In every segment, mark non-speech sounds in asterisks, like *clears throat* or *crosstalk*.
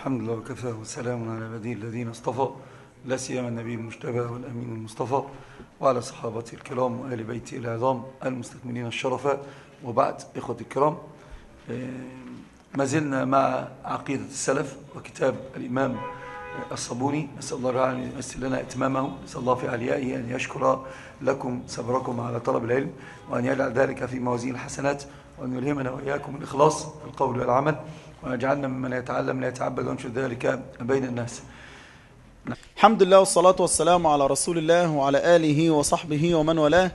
الحمد لله وكفى وسلام على عباده الذين اصطفى لا سيما النبي المجتبى والأمين المصطفى وعلى صحابته الكرام وآل بيته العظام المستكملين الشرفاء وبعد إخوة الكرام ما زلنا مع عقيدة السلف وكتاب الإمام الصبوني نسأل الله أن يمثل لنا إتمامه. نسأل الله في عليائه أن يشكر لكم صبركم على طلب العلم وأن يجعل ذلك في موازين الحسنات وأن يلهمنا وإياكم الإخلاص في القول والعمل. وأن يجعلنا ممن يتعلم لا يتعبد وينشر ذلك بين الناس. الحمد لله والصلاة والسلام على رسول الله وعلى آله وصحبه ومن والاه.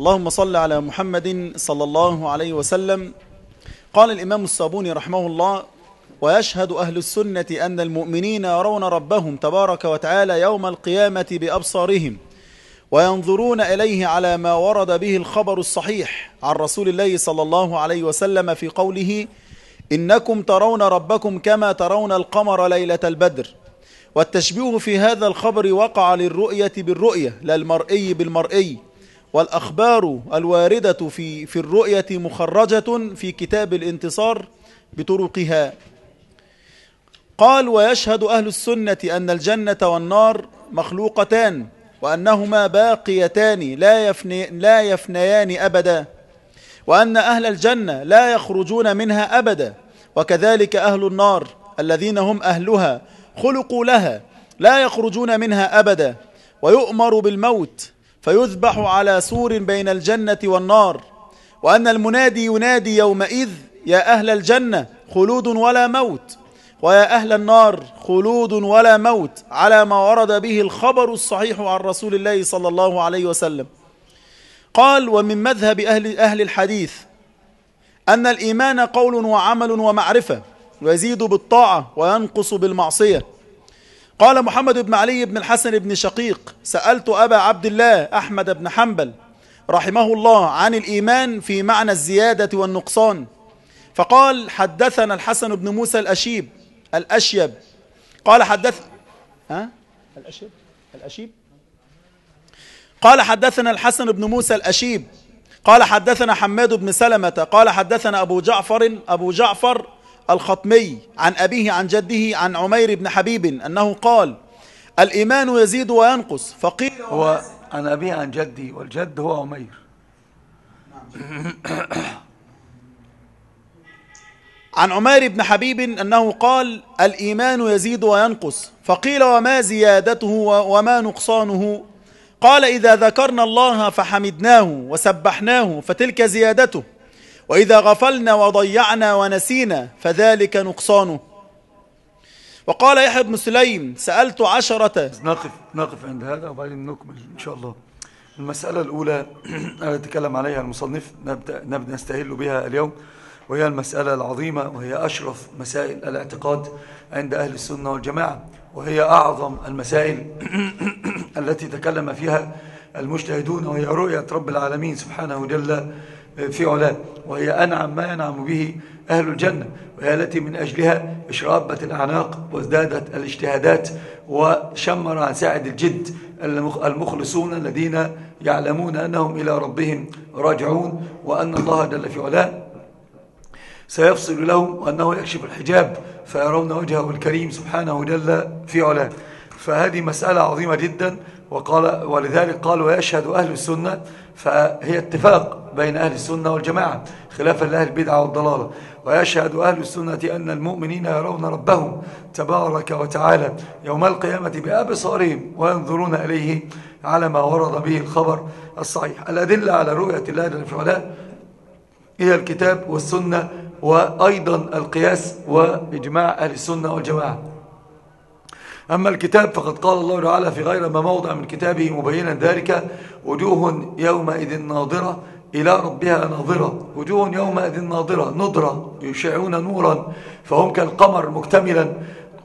اللهم صل على محمد صلى الله عليه وسلم. قال الإمام الصابوني رحمه الله ويشهد أهل السنة أن المؤمنين يرون ربهم تبارك وتعالى يوم القيامة بأبصارهم وينظرون إليه على ما ورد به الخبر الصحيح عن رسول الله صلى الله عليه وسلم في قوله إنكم ترون ربكم كما ترون القمر ليلة البدر. والتشبيه في هذا الخبر وقع للرؤية بالرؤية لا المرئي بالمرئي. والأخبار الواردة في, في الرؤية مخرجة في كتاب الانتصار بطرقها. قال ويشهد أهل السنة أن الجنة والنار مخلوقتان وأنهما باقيتان لا, يفني لا يفنيان أبدا. وأن أهل الجنة لا يخرجون منها أبدا. وكذلك أهل النار الذين هم أهلها خلقوا لها لا يخرجون منها أبدا ويؤمر بالموت فيذبح على سور بين الجنة والنار وأن المنادي ينادي يومئذ يا أهل الجنة خلود ولا موت ويا أهل النار خلود ولا موت على ما ورد به الخبر الصحيح عن رسول الله صلى الله عليه وسلم قال ومن مذهب أهل, أهل الحديث أن الإيمان قول وعمل ومعرفة ويزيد بالطاعة وينقص بالمعصية. قال محمد بن علي بن الحسن بن شقيق سألت أبا عبد الله أحمد بن حنبل رحمه الله عن الإيمان في معنى الزيادة والنقصان. فقال حدثنا الحسن بن موسى الأشيب الأشيب. قال حدث ها؟ الأشيب؟ الأشيب؟ قال حدثنا الحسن بن موسى الأشيب قال حدثنا حماد بن سلمة قال حدثنا أبو جعفر أبو جعفر الخطمي عن أبيه عن جده عن عمير بن حبيب أنه قال الإيمان يزيد وينقص. فقيل هو عن أبيه عن جدي والجد هو عمير. *clears throat* عن عمير بن حبيب أنه قال الإيمان يزيد وينقص. فقيل وما زيادته وما نقصانه قال إذا ذكرنا الله فحمدناه وسبحناه فتلك زيادته. وإذا غفلنا وضيعنا ونسينا فذلك نقصانه. وقال يحيى بن سليم سألت عشرة. نقف نقف عند هذا وبعدين نكمل إن شاء الله. المسألة الأولى *clears throat* التي تكلم عليها المصنف نبدأ, نستهل بها اليوم. وهي المسألة العظيمة وهي أشرف مسائل الاعتقاد عند أهل السنة والجماعة. وهي أعظم المسائل *clears throat* التي تكلم فيها المجتهدون وهي رؤية رب العالمين سبحانه جل في علاه وهي أنعم ما ينعم به أهل الجنة وهي التي من أجلها اشرابت الأعناق وازدادت الاجتهادات وشمر عن ساعد الجد المخلصون الذين يعلمون أنهم إلى ربهم راجعون وأن الله جل في علاه سيفصل لهم وأنه يكشف الحجاب فيرون وجهه الكريم سبحانه جل في علاه. فهذه مسألة عظيمة جدا وقال ولذلك قال ويشهد أهل السنة فهي اتفاق بين أهل السنة والجماعة خلافا لأهل البدعة والضلالة. ويشهد أهل السنة أن المؤمنين يرون ربهم تبارك وتعالى يوم القيامة بأبصارهم وينظرون إليه على ما ورد به الخبر الصحيح. الأدلة على رؤية الله علاه هي الكتاب والسنة وأيضا القياس وإجماع أهل السنة والجماعة. أما الكتاب فقد قال الله تعالى في غير ما موضع من كتابه مبينا ذلك وجوه يومئذ ناظرة إلى ربها ناظرة. وجوه يومئذ ناظرة نضرة يشعون نورا فهم كالقمر مكتملا.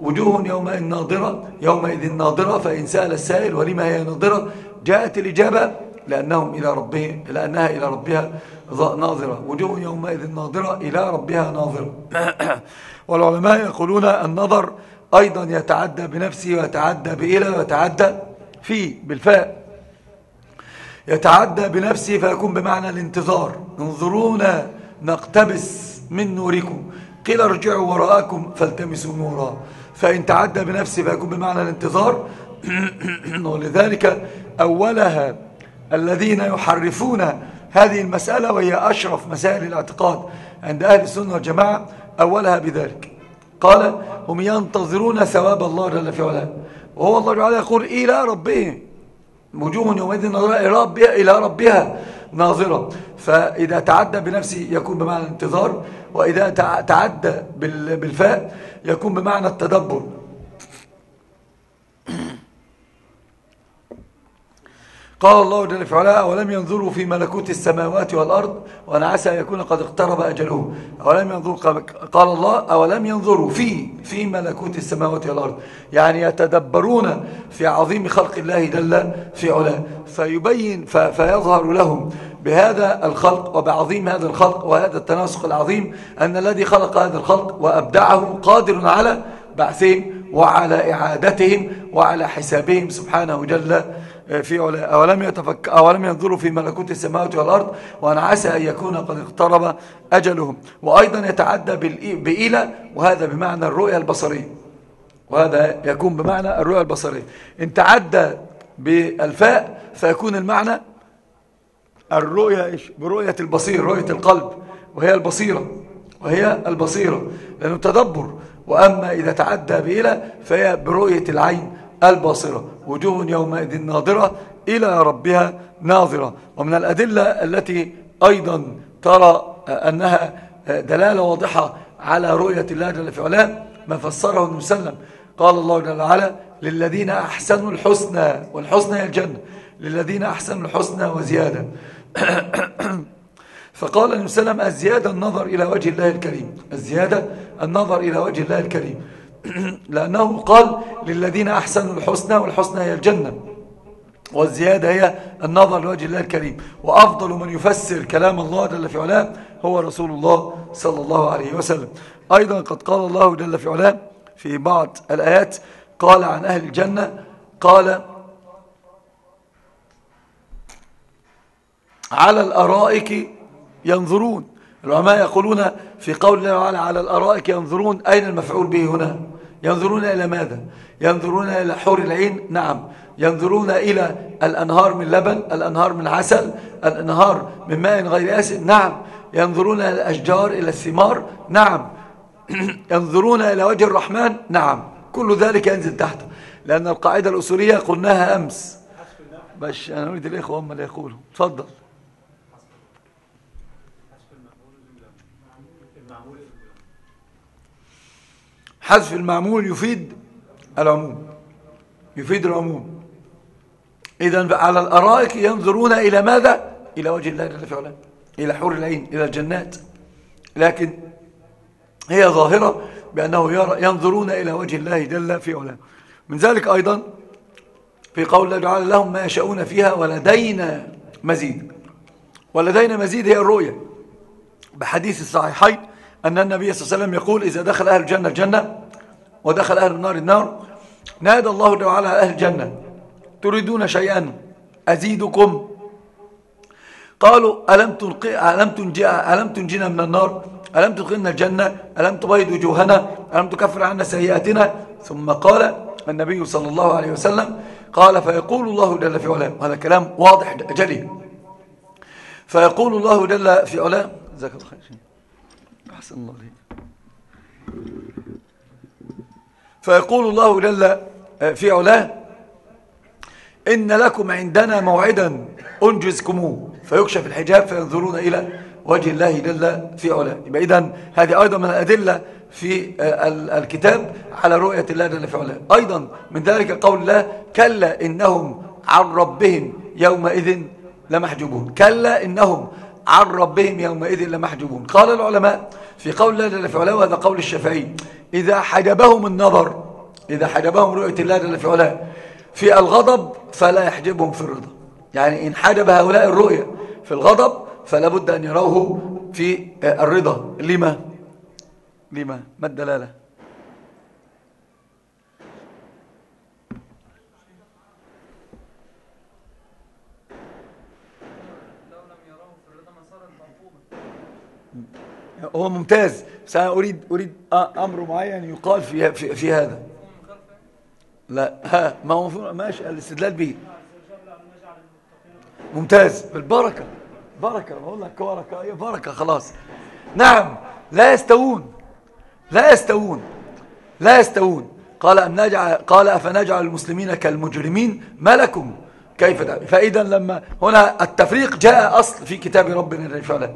وجوه يومئذ ناظرة يومئذ ناظرة فإن سأل السائل ولما هي ناظرة؟ جاءت الإجابة لأنهم إلى ربهم لأنها إلى ربها ناظرة. وجوه يومئذ ناظرة إلى ربها ناظرة. *clears throat* والعلماء يقولون النظر أيضا يتعدى بنفسه ويتعدى بإلى ويتعدى فيه بالفاء. يتعدى بنفسه فيكون بمعنى الانتظار. انظرونا نقتبس من نوركم. قيل ارجعوا وراءكم فالتمسوا نورا. فإن تعدى بنفسه فيكون بمعنى الانتظار. *clears throat* ولذلك أولها الذين يحرفون هذه المسألة وهي أشرف مسائل الاعتقاد عند أهل السنة والجماعة أولها بذلك. قال هم ينتظرون ثواب الله جل في علاه. وهو الله تعالى يقول إلى ربهم وجوه يومئذ نظرة إلى ربها ناظرة. فإذا تعدى بنفسه يكون بمعنى الانتظار وإذا تعدى بالفاء يكون بمعنى التدبر. قال الله جل في علاه ولم ينظروا في ملكوت السماوات والأرض وأنا عسى أن يكون قد اقترب أجله أولم ينظروا قال الله أولم ينظروا في في ملكوت السماوات والأرض؟ يعني يتدبرون في عظيم خلق الله جل في علاه. فيبين فيظهر لهم بهذا الخلق وبعظيم هذا الخلق وهذا التناسق العظيم أن الذي خلق هذا الخلق وأبدعه قادر على بعثهم وعلى إعادتهم وعلى حسابهم سبحانه جل في علا أولم, يتفك أولم ينظروا في ملكوت السماوات والأرض وأنا عسى أن يكون قد اقترب أجلهم. وأيضا يتعدى بإلى وهذا بمعنى الرؤية البصرية. وهذا يكون بمعنى الرؤية البصرية. إن تعدى بالفاء فيكون المعنى الرؤية برؤية البصير رؤية القلب. وهي البصيرة. وهي البصيرة. لأنه تدبر. وأما إذا تعدى بإلى فهي برؤية العين. الباصرة وجوه يومئذ ناظرة إلى ربها ناظرة. ومن الأدلة التي أيضا ترى أنها دلالة واضحة على رؤية الله جل في علاه ما فسره المسلم قال الله جل وعلا للذين أحسنوا الحسنى والحسنى هي الجنة. للذين أحسنوا الحسنى وزيادة. *coughs* فقال النبي صلى الله عليه وسلم الزيادة النظر إلى وجه الله الكريم. الزيادة النظر إلى وجه الله الكريم. *clears throat* لأنه قال للذين أحسنوا الحسنى والحسنى هي الجنة والزيادة هي النظر لوجه الله الكريم. وأفضل من يفسر كلام الله جل في علاه هو رسول الله صلى الله عليه وسلم. أيضا قد قال الله جل في علاه في بعض الآيات قال عن أهل الجنة قال على الأرائك ينظرون. العلماء يقولون في قول الله على الأرائك ينظرون أين المفعول به هنا؟ ينظرون إلى ماذا؟ ينظرون إلى حور العين؟ نعم. ينظرون إلى الأنهار من لبن الأنهار من عسل الأنهار من ماء غير آسن؟ نعم. ينظرون إلى الأشجار إلى الثمار؟ نعم. *clears throat* ينظرون إلى وجه الرحمن؟ نعم. كل ذلك ينزل تحته. لأن القاعدة الأصولية قلناها أمس. باش أنا أريد الإخوة هم اللي يقولوا. تفضل. حذف المعمول يفيد العموم يفيد العموم. إذا على الأرائك ينظرون إلى ماذا؟ إلى وجه الله جل في إلى حور العين إلى الجنات. لكن هي ظاهرة بأنه ينظرون إلى وجه الله جل في علاه. من ذلك أيضا في قول الله تعالى لهم ما يشاءون فيها ولدينا مزيد. ولدينا مزيد هي الرؤية. بحديث الصحيحين أن النبي صلى الله عليه وسلم يقول إذا دخل أهل الجنة الجنة ودخل أهل النار النار. نادى الله تعالى على أهل الجنة. تريدون شيئا؟ أزيدكم. قالوا ألم, تلقي ألم, تنجي ألم تنجينا من النار؟ ألم تدخلنا الجنة؟ ألم تبيض وجوهنا؟ ألم تكفر عنا سيئاتنا؟ ثم قال النبي صلى الله عليه وسلم قال فيقول الله جل في علاه. هذا كلام واضح جلي. فيقول الله جل في علاه. جزاك الله خير. أحسن الله عليك فيقول الله جل في علاه إن لكم عندنا موعدا أنجزكموه. فيكشف الحجاب فينظرون إلى وجه الله جل في علاه. يبقى إذن هذه أيضا من الأدلة في الكتاب على رؤية الله جل في علاه. أيضا من ذلك قول الله كلا إنهم عن ربهم يومئذ لمحجوبون. كلا إنهم عن ربهم يومئذ لمحجوبون. قال العلماء في قول الله جل في علاه وهذا قول الشافعي إذا حجبهم النظر إذا حجبهم رؤية الله جل في علاه في الغضب فلا يحجبهم في الرضا. يعني إن حجب هؤلاء الرؤية في الغضب فلا بد أن يروه في الرضا. لما؟ لما؟ ما الدلالة؟ هو ممتاز. سأريد أريد أمر معين يقال في, في, في هذا. لا ها ما هو ماشي الاستدلال به. ممتاز. بالبركة. بركة بقول لك بركة. هي بركة خلاص. نعم لا يستوون. لا يستوون. لا يستوون. قال أم نجعل قال أفنجعل المسلمين كالمجرمين؟ ما لكم؟ كيف فإذا لما هنا التفريق جاء أصل في كتاب ربنا جل وعلا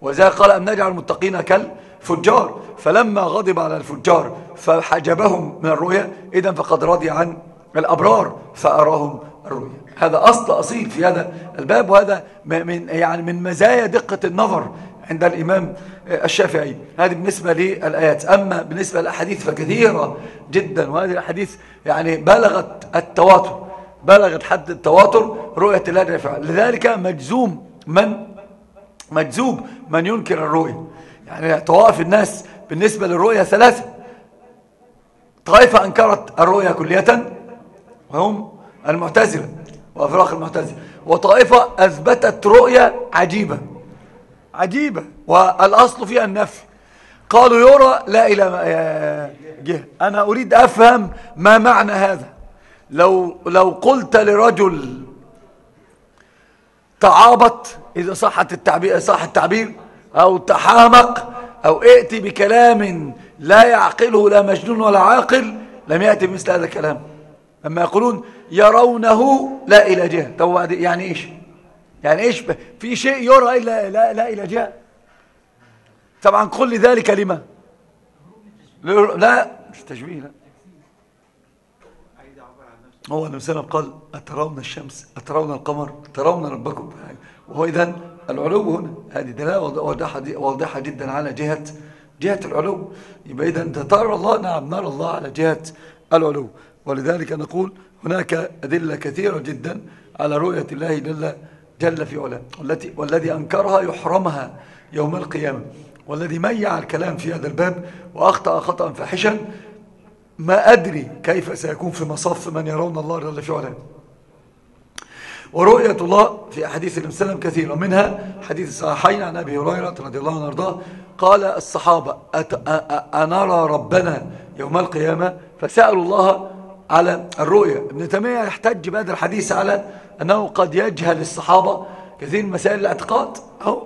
وذلك قال أم نجعل المتقين كالفجار فلما غضب على الفجار فحجبهم من الرؤيا إذا فقد رضي عن الأبرار فأراهم الرؤيا. هذا أصل أصيل في هذا الباب وهذا من يعني من مزايا دقة النظر عند الإمام الشافعي. هذه بالنسبة للآيات. أما بالنسبة للأحاديث فكثيرة جدا وهذه الأحاديث يعني بلغت التواتر. بلغت حد التواتر رؤية الله جل وعلا لذلك مجزوم من؟ مجزوم من ينكر الرؤية. يعني طوائف الناس بالنسبة للرؤية ثلاثة. طائفة أنكرت الرؤية كلية وهم المعتزلة وأفراق المعتزلة. وطائفة أثبتت رؤية عجيبة. عجيبة. والأصل فيها النفي. قالوا يرى لا إلى جهة أنا أريد أفهم ما معنى هذا. لو, لو قلت لرجل تعابط إذا صحت التعبير, صح التعبير أو تحامق أو ائتي بكلام لا يعقله لا مجنون ولا عاقل لم يأتي مثل هذا الكلام. لما يقولون يرونه لا إلى جهة. طب يعني إيش؟ يعني إيش؟ في شيء يرى إلا لا, لا إلى جهة. طبعا كل ذلك لما؟ لا مش تشبيه لا. هو النبي صلى قال أترون الشمس أترون القمر ترون ربكم. وهو إذن العلو هنا هذه دلالة واضحة, واضحة جدا على جهة جهة العلو. يبقى إذا ترى الله نعم نرى الله على جهة العلو. ولذلك نقول هناك أدلة كثيرة جدا على رؤية الله جل, جل في علاه. والتي والذي أنكرها يحرمها يوم القيامة. والذي ميع الكلام في هذا الباب وأخطأ خطأ فاحشا ما أدري كيف سيكون في مصاف من يرون الله جل في علاه. ورؤية الله في أحاديث النبي صلى الله عليه وسلم كثيرة. منها حديث الصحيحين عن أبي هريرة رضي الله عنه وارضاه قال الصحابة أنرى ربنا يوم القيامة؟ فسألوا الله على الرؤية. ابن تيمية يحتج بهذا الحديث على أنه قد يجهل الصحابة كثير من مسائل الاعتقاد. أو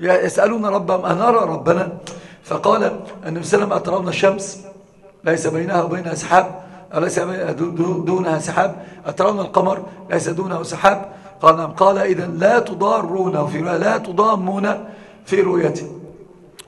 يسألون ربهم أنرى ربنا؟ فقال النبي صلى الله عليه وسلم أترون الشمس؟ ليس بينها وبينها سحاب أليس دونها سحاب. أترون القمر؟ ليس دونه سحاب. قال نعم. قال إذا لا تضارون في لا تضامون في رؤيته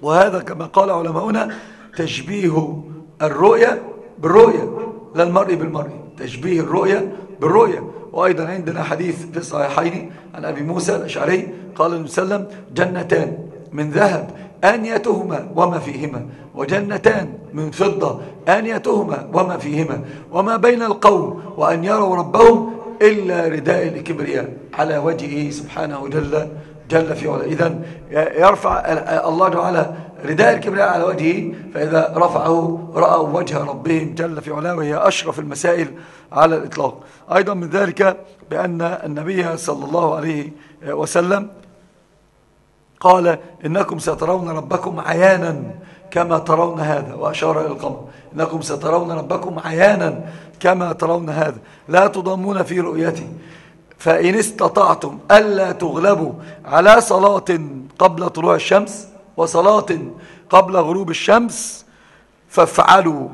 وهذا كما قال علماؤنا تشبيه الرؤية بالرؤية لا المرء بالمرء. تشبيه الرؤية بالرؤية. وأيضا عندنا حديث في الصحيحين عن أبي موسى الأشعري قال النبي صلى الله عليه وسلم جنتان من ذهب آنيتهما وما فيهما وجنتان من فضة آنيتهما وما فيهما وما بين القوم وأن يروا ربهم إلا رداء الكبرياء على وجهه سبحانه جل جل في علا إذن يرفع الله تعالى رداء الكبرياء على وجهه فإذا رفعه رأوا وجه ربهم جل في علاه وهي أشرف المسائل على الإطلاق. أيضا من ذلك بأن النبي صلى الله عليه وسلم قال إنكم سترون ربكم عيانا كما ترون هذا وأشار إلى القمر. إنكم سترون ربكم عيانا كما ترون هذا. لا تضمون في رؤيته فإن استطعتم ألا تغلبوا على صلاة قبل طلوع الشمس وصلاة قبل غروب الشمس فافعلوا.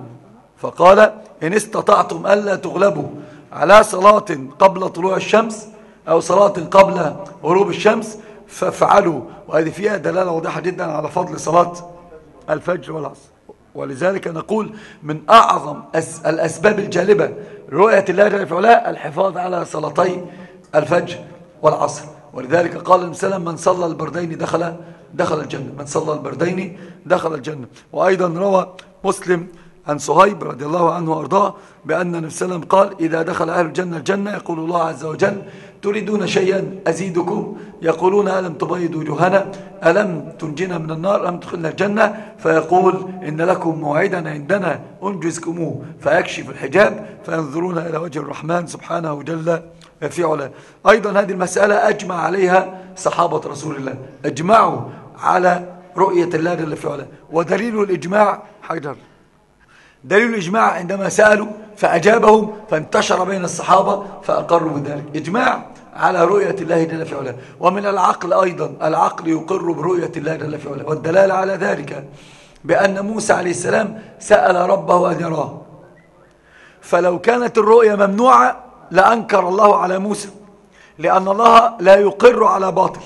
فقال إن استطعتم ألا تغلبوا على صلاة قبل طلوع الشمس أو صلاة قبل غروب الشمس فافعلوا. وهذه فيها دلالة واضحة جدا على فضل صلاة الفجر والعصر. ولذلك نقول من أعظم الأسباب الجالبة رؤية الله جل وعلا الحفاظ على صلاتي الفجر والعصر. ولذلك قال المسلم من صلى البردين دخل دخل الجنة. من صلى البردين دخل الجنة. وأيضا روى مسلم عن صهيب رضي الله عنه وأرضاه بأن النبي صلى الله عليه وسلم قال إذا دخل أهل الجنة الجنة يقول الله عز وجل تريدون شيئا أزيدكم؟ يقولون ألم تبيض وجوهنا؟ ألم تنجنا من النار ألم تدخلنا الجنة؟ فيقول إن لكم موعدا عندنا أنجزكموه. فيكشف الحجاب فينظرون إلى وجه الرحمن سبحانه جل في علا أيضا هذه المسألة أجمع عليها صحابة رسول الله. أجمعوا على رؤية الله جل في علاه ودليل الإجماع حجر. دليل الإجماع عندما سألوا فأجابهم فانتشر بين الصحابة فأقروا بذلك. إجماع على رؤية الله جل في علاه. ومن العقل أيضا العقل يقر برؤية الله جل في علاه. والدلالة على ذلك بأن موسى عليه السلام سأل ربه أن يراه. فلو كانت الرؤية ممنوعة لأنكر الله على موسى لأن الله لا يقر على باطل.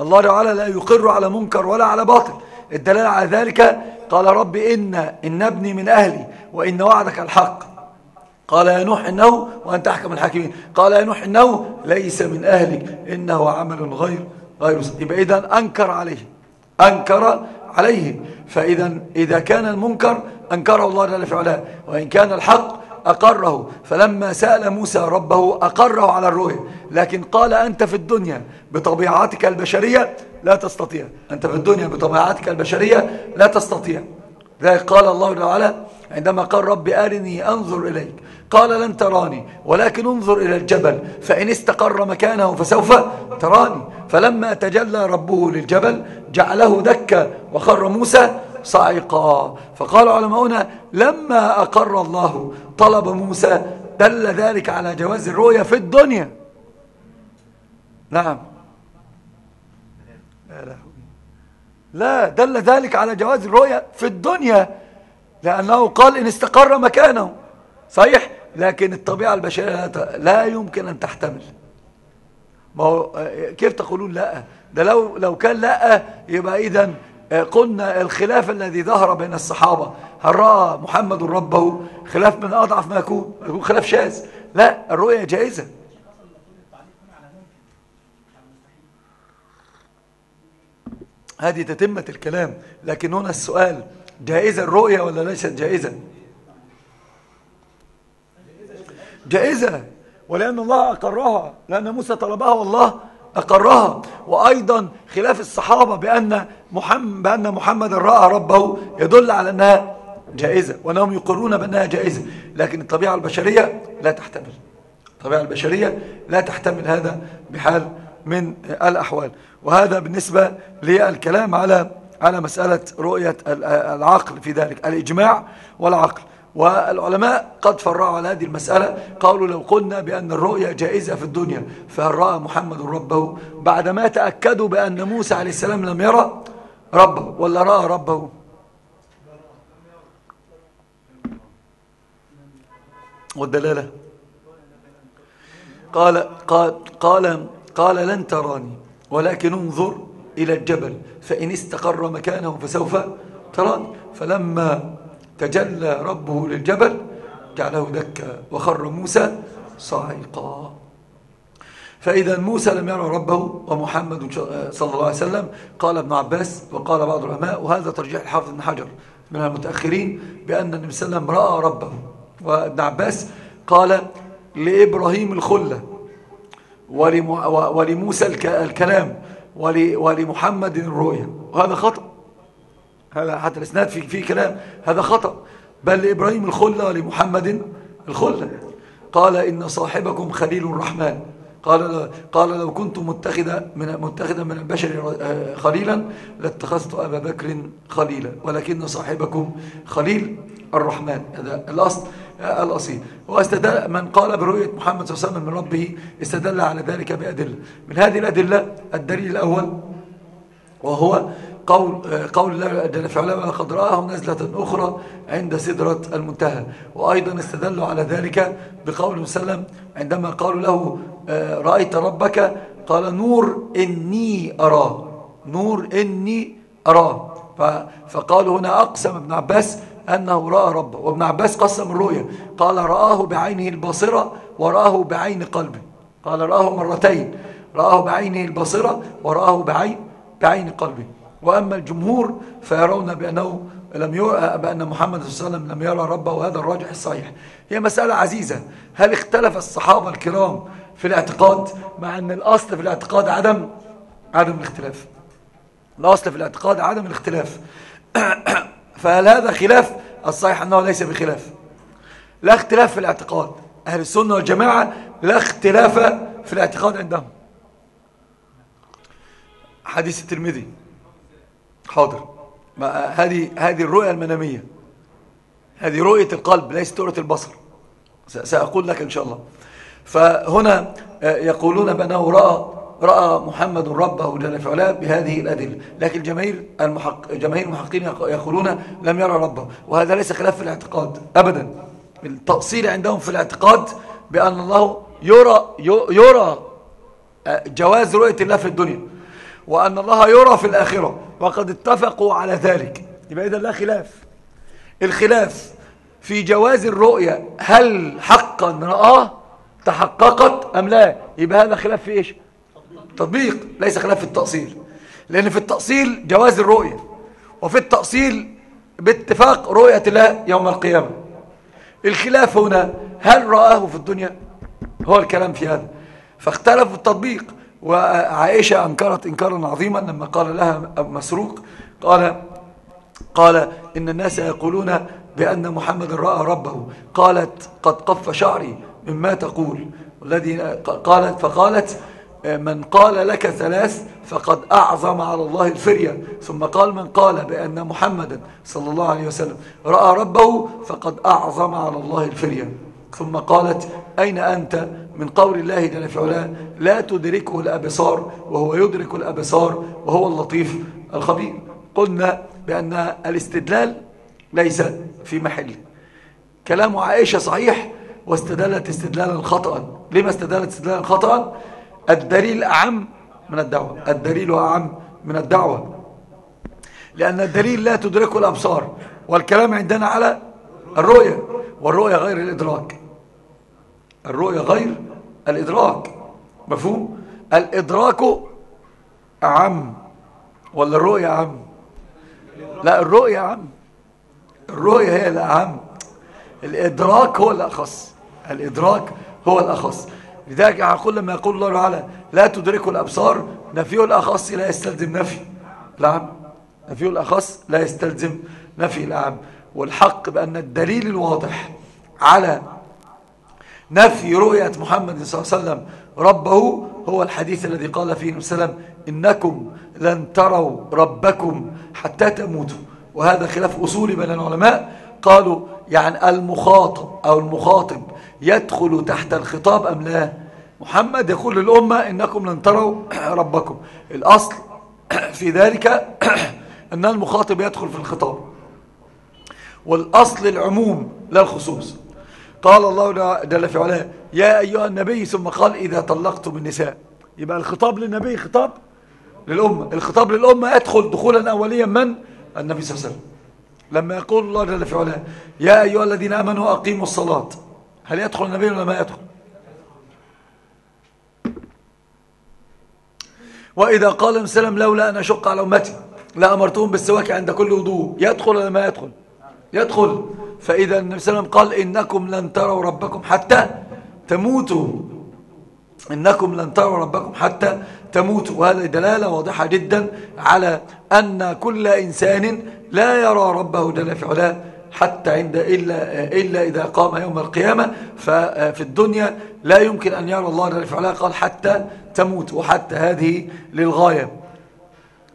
الله تعالى لا يقر على منكر ولا على باطل. الدلالة على ذلك قال رب إن, إن ابني من أهلي وإن وعدك الحق. قال يا نوح إنه وأنت أحكم الحاكمين. قال يا نوح إنه ليس من أهلك إنه عمل غير غير يبقى إذا أنكر عليه أنكر عليه. فإذا إذا كان المنكر أنكره الله جل في علاه وإن كان الحق أقره. فلما سأل موسى ربه أقره على الرؤية. لكن قال أنت في الدنيا بطبيعتك البشرية لا تستطيع. أنت في الدنيا بطبيعتك البشرية لا تستطيع. ذلك قال الله تعالى عندما قال رب أرني أنظر إليك. قال لن تراني ولكن انظر إلى الجبل فإن استقر مكانه فسوف تراني. فلما تجلى ربه للجبل جعله دكا وخر موسى صعقا فقال علماؤنا لما أقر الله طلب موسى دل ذلك على جواز الرؤية في الدنيا. نعم. لا دل ذلك على جواز الرؤية في الدنيا. لأنه قال إن استقر مكانه. صحيح؟ لكن الطبيعة البشرية لا يمكن أن تحتمل. ما هو كيف تقولون لا؟ ده لو لو كان لا يبقى إذا قلنا الخلاف الذي ظهر بين الصحابة هل رأى محمد ربه خلاف من أضعف ما يكون يكون خلاف شاذ. لا الرؤية جائزة. هذه تتمة الكلام لكن هنا السؤال جائزة الرؤية ولا ليست جائزة؟ جائزة ولأن الله أقرها لأن موسى طلبها والله أقرها. وأيضا خلاف الصحابة بأن محمد, بأن محمد رأى ربه يدل على أنها جائزة وأنهم يقرون بأنها جائزة. لكن الطبيعة البشرية لا تحتمل. الطبيعة البشرية لا تحتمل هذا بحال من الأحوال. وهذا بالنسبة للكلام على على مسألة رؤية العقل في ذلك. الإجماع والعقل. والعلماء قد فرعوا على هذه المسألة. قالوا لو قلنا بأن الرؤية جائزة في الدنيا فهل رأى محمد ربه. بعدما تأكدوا بأن موسى عليه السلام لم يرى ربه ولا رأى ربه؟ والدلالة؟ قال قال قال قال لن تراني ولكن انظر إلى الجبل فإن استقر مكانه فسوف تراني. فلما تجلى ربه للجبل جعله دكا وخر موسى صاعقا. فإذا موسى لم يرى ربه ومحمد صلى الله عليه وسلم قال ابن عباس وقال بعض العلماء وهذا ترجيح الحافظ بن حجر من المتأخرين بأن النبي صلى الله عليه وسلم رأى ربه. وابن عباس قال لإبراهيم الخلة ولموسى الكلام ولمحمد الرؤيا. وهذا خطأ. هذا حتى الإسناد في في كلام. هذا خطأ. بل لإبراهيم الخلة ولمحمد الخلة. قال إن صاحبكم خليل الرحمن. قال قال لو كنت متخذا من متخذا من البشر آه، خليلا لاتخذت أبا بكر خليلا. ولكن صاحبكم خليل الرحمن. هذا الأصل آه، الأصيل. واستدل من قال برؤية محمد صلى الله عليه وسلم من ربه استدل على ذلك بأدلة. من هذه الأدلة الدليل الأول وهو قول قول الله جل في علاه لقد راهم نزلة أخرى عند سدرة المنتهى. وأيضا استدلوا على ذلك بقول وسلم عندما قالوا له آه، رأيت ربك؟ قال نور إني أراه نور إني أراه. فقالوا هنا أقسم ابن عباس أنه رأى ربه وابن عباس قسم الرؤيا. قال رآه بعينه الباصرة ورآه بعين قلبه. قال رآه مرتين رآه بعينه الباصرة ورآه بعين بعين قلبه. وأما الجمهور فيرون بأنه لم يرى بأن محمد صلى الله عليه وسلم لم يرى ربه وهذا الراجح الصحيح. هي مسألة عزيزة. هل اختلف الصحابة الكرام في الاعتقاد مع أن الأصل في الاعتقاد عدم عدم الاختلاف؟ الأصل في الاعتقاد عدم الاختلاف. *coughs* فهل هذا خلاف؟ الصحيح أنه ليس بخلاف. لا اختلاف في الاعتقاد. أهل السنة والجماعة لا اختلاف في الاعتقاد عندهم. حديث الترمذي. حاضر. هذه هذه الرؤية المنامية. هذه رؤية القلب ليست رؤية البصر. سأقول لك إن شاء الله. فهنا آه، يقولون بأنه رأى رأى محمد ربه جل في علاه بهذه الأدلة. لكن جماهير المحق... جماهير المحققين يقولون لم يرى ربه. وهذا ليس خلاف في الاعتقاد أبدا. التأصيل عندهم في الاعتقاد بأن الله يرى يرى آه، جواز رؤية الله في الدنيا. وأن الله يرى في الآخرة. وقد اتفقوا على ذلك. يبقى إذا لا خلاف. الخلاف في جواز الرؤية هل حقا رآه تحققت أم لا؟ يبقى هذا خلاف في إيش؟ تطبيق ليس خلاف في التأصيل. لأن في التأصيل جواز الرؤية وفي التأصيل باتفاق رؤية الله يوم القيامة. الخلاف هنا هل رآه في الدنيا؟ هو الكلام في هذا. فاختلفوا التطبيق. وعائشة أنكرت إنكارا عظيما لما قال لها مسروق قال قال إن الناس يقولون بأن محمد رأى ربه قالت قد قف شعري مما تقول. الذي قالت فقالت من قال لك ثلاث فقد أعظم على الله الفرية. ثم قال من قال بأن محمدا صلى الله عليه وسلم رأى ربه فقد أعظم على الله الفرية. ثم قالت أين أنت؟ من قول الله جل في علاه لا تدركه الأبصار وهو يدرك الأبصار وهو اللطيف الخبير. قلنا بأن الاستدلال ليس في محله كلام عائشة صحيح واستدلت استدلالا خطأ لما استدلت استدلالا خطأ الدليل أعم من الدعوة. الدليل أعم من الدعوة. لأن الدليل لا تدركه الأبصار والكلام عندنا على الرؤية والرؤية غير الإدراك. الرؤية غير الإدراك مفهوم؟ الإدراك أعم ولا الرؤية أعم لا الرؤية أعم الرؤية هي الأعم الإدراك هو الأخص. الإدراك هو الأخص. لذلك أقول لما يقول الله تعالى لا تدركوا الأبصار نفيه الأخص لا يستلزم نفي. العام. نفيه الأخص لا يستلزم نفي العام. والحق بأن الدليل الواضح على نفي رؤية محمد صلى الله عليه وسلم. ربه هو الحديث الذي قال فيه وسلم إنكم لن تروا ربكم حتى تموتوا. وهذا خلاف أصولي بين العلماء. قالوا يعني المخاطب أو المخاطب يدخل تحت الخطاب أم لا؟ محمد يقول للأمة إنكم لن تروا ربكم. الأصل *clears throat* في ذلك *clears throat* أن المخاطب يدخل في الخطاب. والأصل العموم لا الخصوص. قال الله جل في علاه يا أيها النبي ثم قال إذا طلقتم النساء. يبقى الخطاب للنبي خطاب للأمة. الخطاب للأمة يدخل دخولا أوليا من؟ النبي صلى الله عليه وسلم. لما يقول الله جل في علاه يا أيها الذين آمنوا أقيموا الصلاة. هل يدخل النبي ولا ما يدخل؟ وإذا قال وسلم لولا أن أشق على أمتي لأمرتهم بالسواك عند كل وضوء. يدخل ولا ما يدخل؟ يدخل. فإذا النبي صلى الله عليه وسلم قال إنكم لن تروا ربكم حتى تموتوا. إنكم لن تروا ربكم حتى تموتوا. وهذا دلالة واضحة جدا على أن كل إنسان لا يرى ربه جل في علاه حتى عند إلا, إلا إذا قام يوم القيامة. ففي الدنيا لا يمكن أن يرى الله جل في علاه. قال حتى تموت. وحتى هذه للغاية.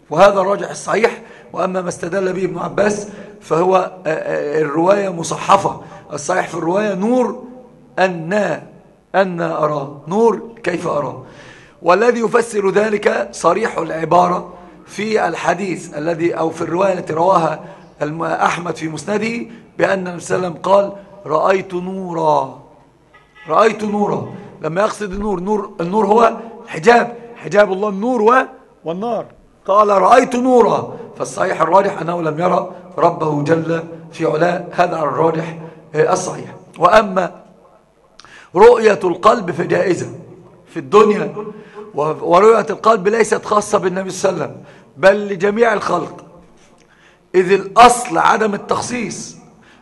وهذا الراجح الصحيح. وأما ما استدل به ابن عباس فهو آه، آه، الرواية مصحفة. الصحيح في الرواية نور أن أن أرى نور كيف أرى. والذي يفسر ذلك صريح العبارة في الحديث الذي أو في الرواية التي رواها أحمد في مسنده بأن النبي صلى الله عليه وسلم قال رأيت نورا. رأيت نورا. لما يقصد النور نور النور هو حجاب. حجاب الله النور والنار. قال رأيت نورا فالصحيح الراجح أنه لم يرى ربه جل في علاء هذا الراجح الصحيح. وأما رؤية القلب فجائزة في الدنيا ورؤية القلب ليست خاصة بالنبي صلى الله عليه وسلم بل لجميع الخلق. إذ الأصل عدم التخصيص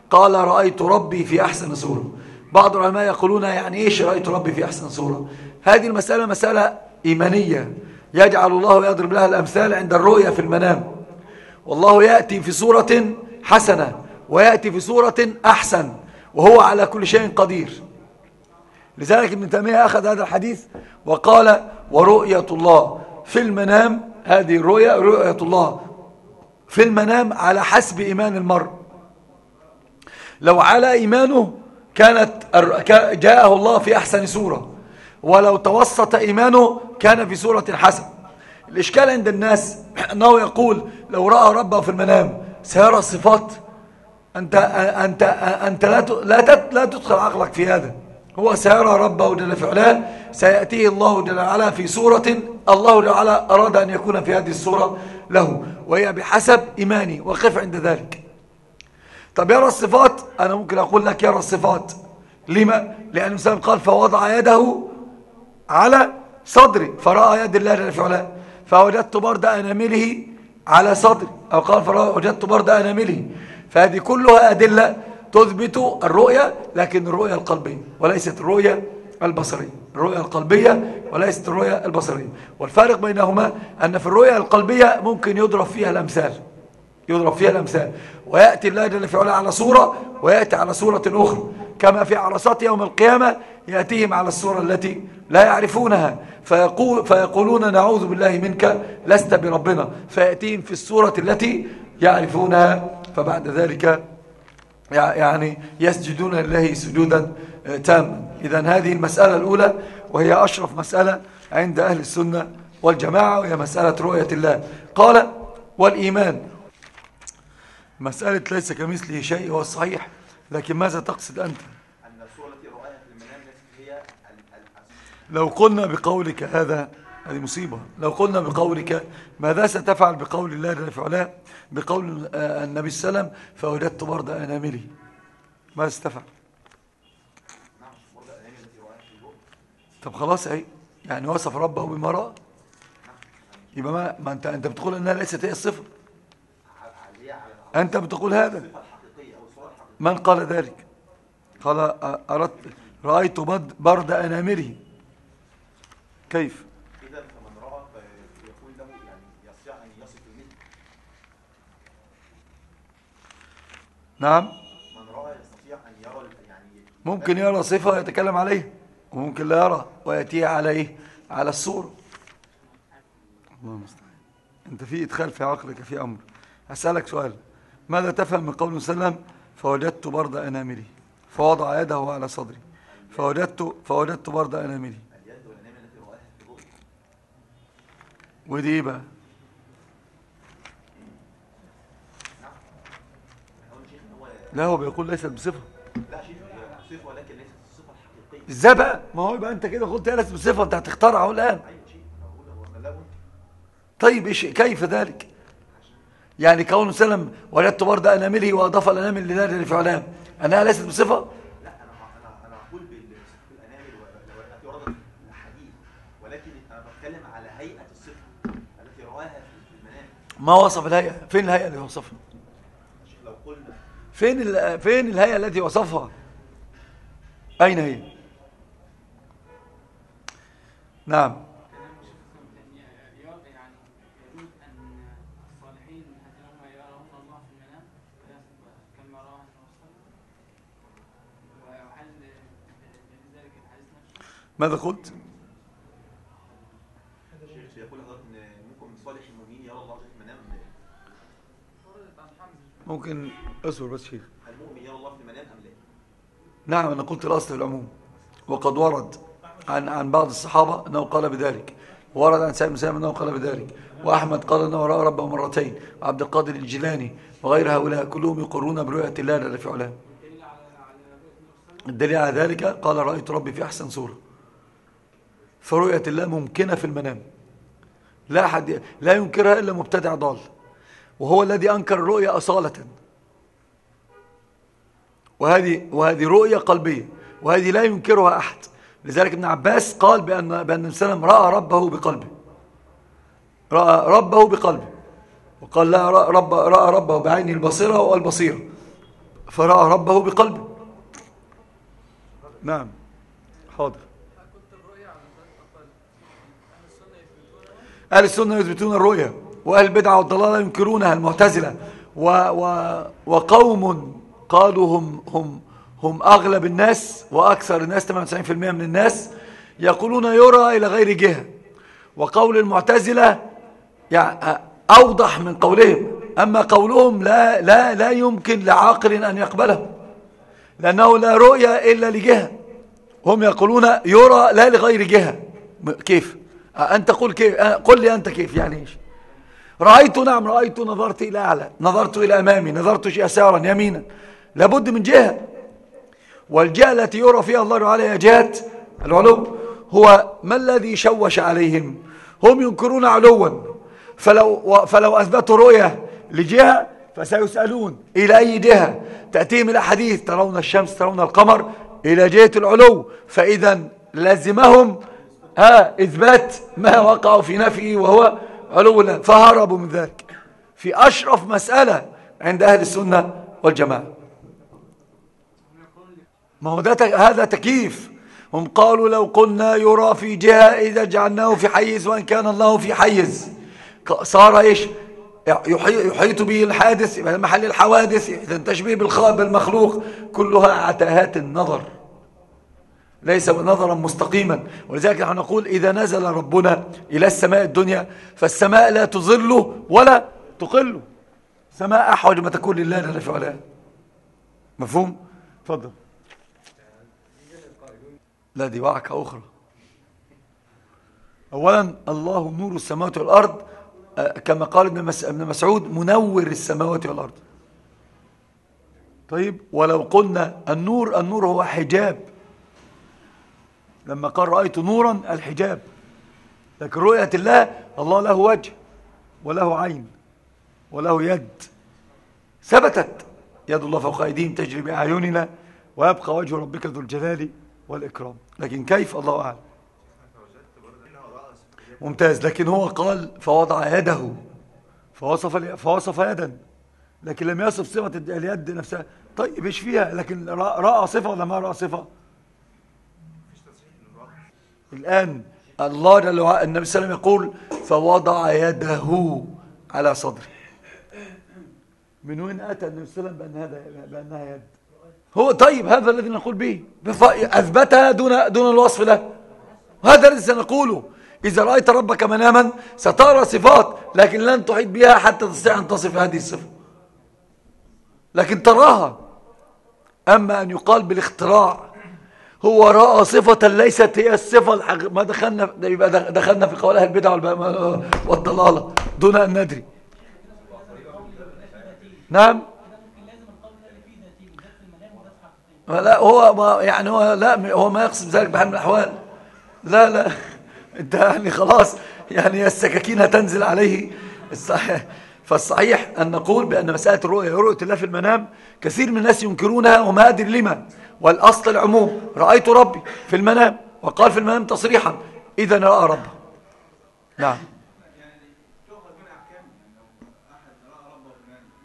قال رأيت ربي في أحسن صورة. بعض العلماء يقولون يعني إيش رأيت ربي في أحسن صورة؟ هذه المسألة مسألة إيمانية. يجعل الله يضرب لها الأمثال عند الرؤية في المنام. والله يأتي في صورة حسنة ويأتي في صورة أحسن وهو على كل شيء قدير. لذلك ابن تيمية أخذ هذا الحديث وقال ورؤية الله في المنام. هذه الرؤية رؤية الله في المنام على حسب إيمان المرء. لو على إيمانه كانت جاءه الله في أحسن سورة ولو توسط إيمانه كان في سورة حسن الإشكال عند الناس *clears throat* أنه يقول لو رأى ربه في المنام سيرى الصفات أنت, أنت, أنت لا, لا, لا تدخل عقلك في هذا. هو سيرى ربه جل في علاه سيأتيه الله جل وعلا في سورة الله جل وعلا أراد أن يكون في هذه السورة له وهي بحسب إيماني وقف عند ذلك. طب يرى الصفات؟ أنا ممكن أقول لك يرى الصفات. لما؟ لأن الإنسان قال فوضع يده على صدري. فرأى يد الله جل في علاه فوجدت برد أنامله على صدري. أو قال فوجدت برد أنامله. فهذه كلها أدلة تثبت الرؤية لكن الرؤية القلبية وليست الرؤية البصرية. الرؤية القلبية وليست الرؤية البصرية. والفارق بينهما أن في الرؤية القلبية ممكن يضرب فيها الأمثال. يضرب فيها الأمثال. ويأتي الله جل في علاه على صورة ويأتي على صورة أخرى. كما في عرصات يوم القيامة يأتيهم على الصورة التي لا يعرفونها. فيقول فيقولون نعوذ بالله منك لست بربنا. فيأتيهم في الصورة التي يعرفونها. فبعد ذلك يعني يسجدون لله سجودا آه، تاما. إذا هذه المسألة الأولى وهي أشرف مسألة عند أهل السنة والجماعة وهي مسألة رؤية الله. قال والإيمان. مسألة ليس كمثله شيء هو الصحيح لكن ماذا تقصد أنت؟ أن الصورة التي رؤاها في المنام هي لو قلنا بقولك هذا هذه مصيبة. لو قلنا بقولك ماذا ستفعل بقول الله علاه؟ بقول آه، النبي صلى الله عليه وسلم فوجدت برد أناملي. ماذا ستفعل؟ طب خلاص اهي يعني وصف ربه بما رأى. يبقى ما, ما أنت أنت بتقول إنها ليست هي الصفة. أنت بتقول هذا. من قال ذلك؟ قال أردت رأيت برد انامله كيف؟ نعم. من رأى يستطيع أن يرى يعني ممكن يرى صفة يتكلم عليها وممكن لا يرى ويأتيها عليه على الصورة. الله المستعان أنت في إدخال في عقلك في أمر. أسألك سؤال. ماذا تفهم من قول وسلم فوجدت برد أناملي فوضع يده على صدري. فوجدت فوجدت برد أناملي. ودي بقى. لا هو بيقول ليست بصفة. لا شيء صفة ولكن ليست الصفة الحقيقية إزاي بقى؟ ما هو يبقى أنت كده قلت ليست بصفة أنت هتخترعه الآن. طيب إيش كيف ذلك؟ يعني كون سلم وجدت برد انامله وأضاف الانامل لله في علام أنها ليست بصفة؟ لا أنا أنا أنا أقول بالانامل والتي وردت الحديث ولكن أنا بتكلم على هيئة الصفة التي رواها في المنام. ما وصف الهيئة؟ فين الهيئة اللي وصفها؟ فين فين الهيئة التي وصفها؟ أين هي؟ نعم. ماذا قلت؟ يقول ممكن صالح المؤمنين يرى الله في المنام ممكن اصبر بس شيخ. المؤمن يرى الله في المنام أم لا؟ نعم أنا قلت الاصل في العموم. وقد ورد عن عن بعض الصحابة أنه قال بذلك. ورد عن سعيد بن أنه قال بذلك. وأحمد قال أنه رأى ربه مرتين وعبد القادر الجيلاني وغير هؤلاء كلهم يقرون برؤية الله جل في علاه الدليل على ذلك قال رأيت ربي في أحسن صورة. فرؤية الله ممكنة في المنام. لا أحد لا ينكرها إلا مبتدع ضال. وهو الذي أنكر الرؤية أصالة. وهذه, وهذه رؤية قلبية. وهذه لا ينكرها أحد. لذلك ابن عباس قال بأن, بأن السلام رأى ربه بقلبه. رأى ربه بقلبه. وقال لا رب رأى ربه بعينه البصيرة والبصيرة فرأى ربه بقلبه. نعم. حاضر. أهل السنة يثبتون الرؤية وأهل البدعة والضلالة ينكرونها المعتزلة. و و وقوم قالوا هم, هم, هم أغلب الناس وأكثر الناس 98% من الناس يقولون يرى إلى غير جهة. وقول المعتزلة يعني أوضح من قولهم أما قولهم لا, لا, لا يمكن لعاقل أن يقبله لأنه لا رؤية إلا لجهة. هم يقولون يرى لا لغير جهة. كيف؟ أنت قل كيف قل لي أنت كيف يعني إيش؟ رأيت نعم رأيت نظرت إلى أعلى نظرت إلى أمامي نظرت يسارا يمينا لابد من جهة. والجهة التي يرى فيها الله عليها جهة العلو هو ما الذي شوش عليهم؟ هم ينكرون علوا. فلو, فلو أثبتوا رؤية لجهة فسيسألون إلى أي جهة؟ تأتيهم الأحاديث ترون الشمس ترون القمر إلى جهة العلو. فإذا لازمهم ها إثبات ما وقعوا في نفيه وهو علو الله فهربوا من ذلك. في أشرف مسألة عند أهل السنة والجماعة. ما هو ده هذا تكييف. هم قالوا لو قلنا يرى في جهة إذا جعلناه في حيز وإن كان الله في حيز. صار إيش؟ يحيط به الحادث محل الحوادث تشبيه بالمخلوق كلها عتاهات النظر. ليس نظرا مستقيما. ولذلك نحن نقول إذا نزل ربنا إلى السماء الدنيا فالسماء لا تظله ولا تقله سماء أحوج ما تكون لله في علاه مفهوم؟ تفضل. لا دي وعكة أخرى. أولا الله نور السماوات والأرض آه، كما قال ابن مسعود منور السماوات والأرض. طيب ولو قلنا النور النور هو حجاب. لما قال رأيت نورا الحجاب. لكن رؤية الله الله له وجه وله عين وله يد. ثبتت. يد الله فوق أيديهم تجري بأعيننا ويبقى وجه ربك ذو الجلال والإكرام. لكن كيف؟ الله أعلم. ممتاز. لكن هو قال فوضع يده. فوصف, فوصف يدا. لكن لم يصف صفة اليد نفسها. طيب إيش فيها؟ لكن رأى صفة ولا ما رأى صفة؟ الآن الله جل وعلا النبي صلى الله عليه وسلم يقول فوضع يده على صدره. من وين أتى النبي صلى الله عليه وسلم بأن هذا بأنها يد؟ هو طيب هذا الذي نقول به. أثبتها دون دون الوصف له. هذا الذي سنقوله. إذا رأيت ربك مناما سترى صفات لكن لن تحيط بها حتى تستطيع أن تصف هذه الصفة. لكن تراها. أما أن يقال بالاختراع هو رأى صفة ليست هي الصفة الحق... ما دخلنا يبقى دخلنا في قول أهل البدع والضلالة دون أن ندري. نعم؟ لا هو ما يعني هو لا هو ما يقصد ذلك بحال من الأحوال. لا لا انت يعني خلاص. يعني السكاكين هتنزل عليه. الصحيح فالصحيح أن نقول بأن مسألة الرؤية رؤية الله في المنام كثير من الناس ينكرونها وما أدري لما. والأصل العموم. رأيت ربي في المنام وقال في المنام تصريحا. إذا رأى ربه. نعم.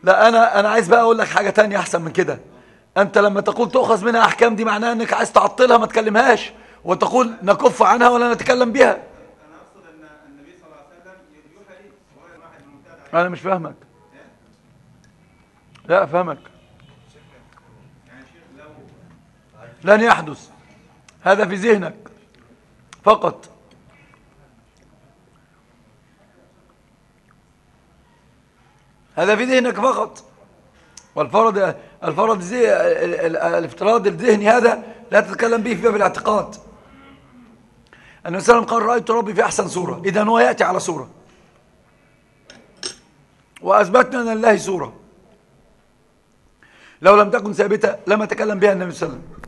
لا أنا أنا عايز بقى أقول لك حاجة تانية أحسن من كده. أنت لما تقول تؤخذ منها أحكام دي معناها أنك عايز تعطلها ما تكلمهاش. وتقول نكف عنها ولا نتكلم بها أنا مش فاهمك. لا فاهمك. لن يحدث. هذا في ذهنك. فقط. هذا في ذهنك فقط. والفرض الفرض زي الافتراض الذهني هذا لا تتكلم به في باب الاعتقاد. النبي صلى الله عليه وسلم قال رأيت ربي في أحسن صورة. إذا هو يأتي على صورة. وأثبتنا أن الله صورة. لو لم تكن ثابتة لما تكلم بها النبي صلى الله عليه وسلم.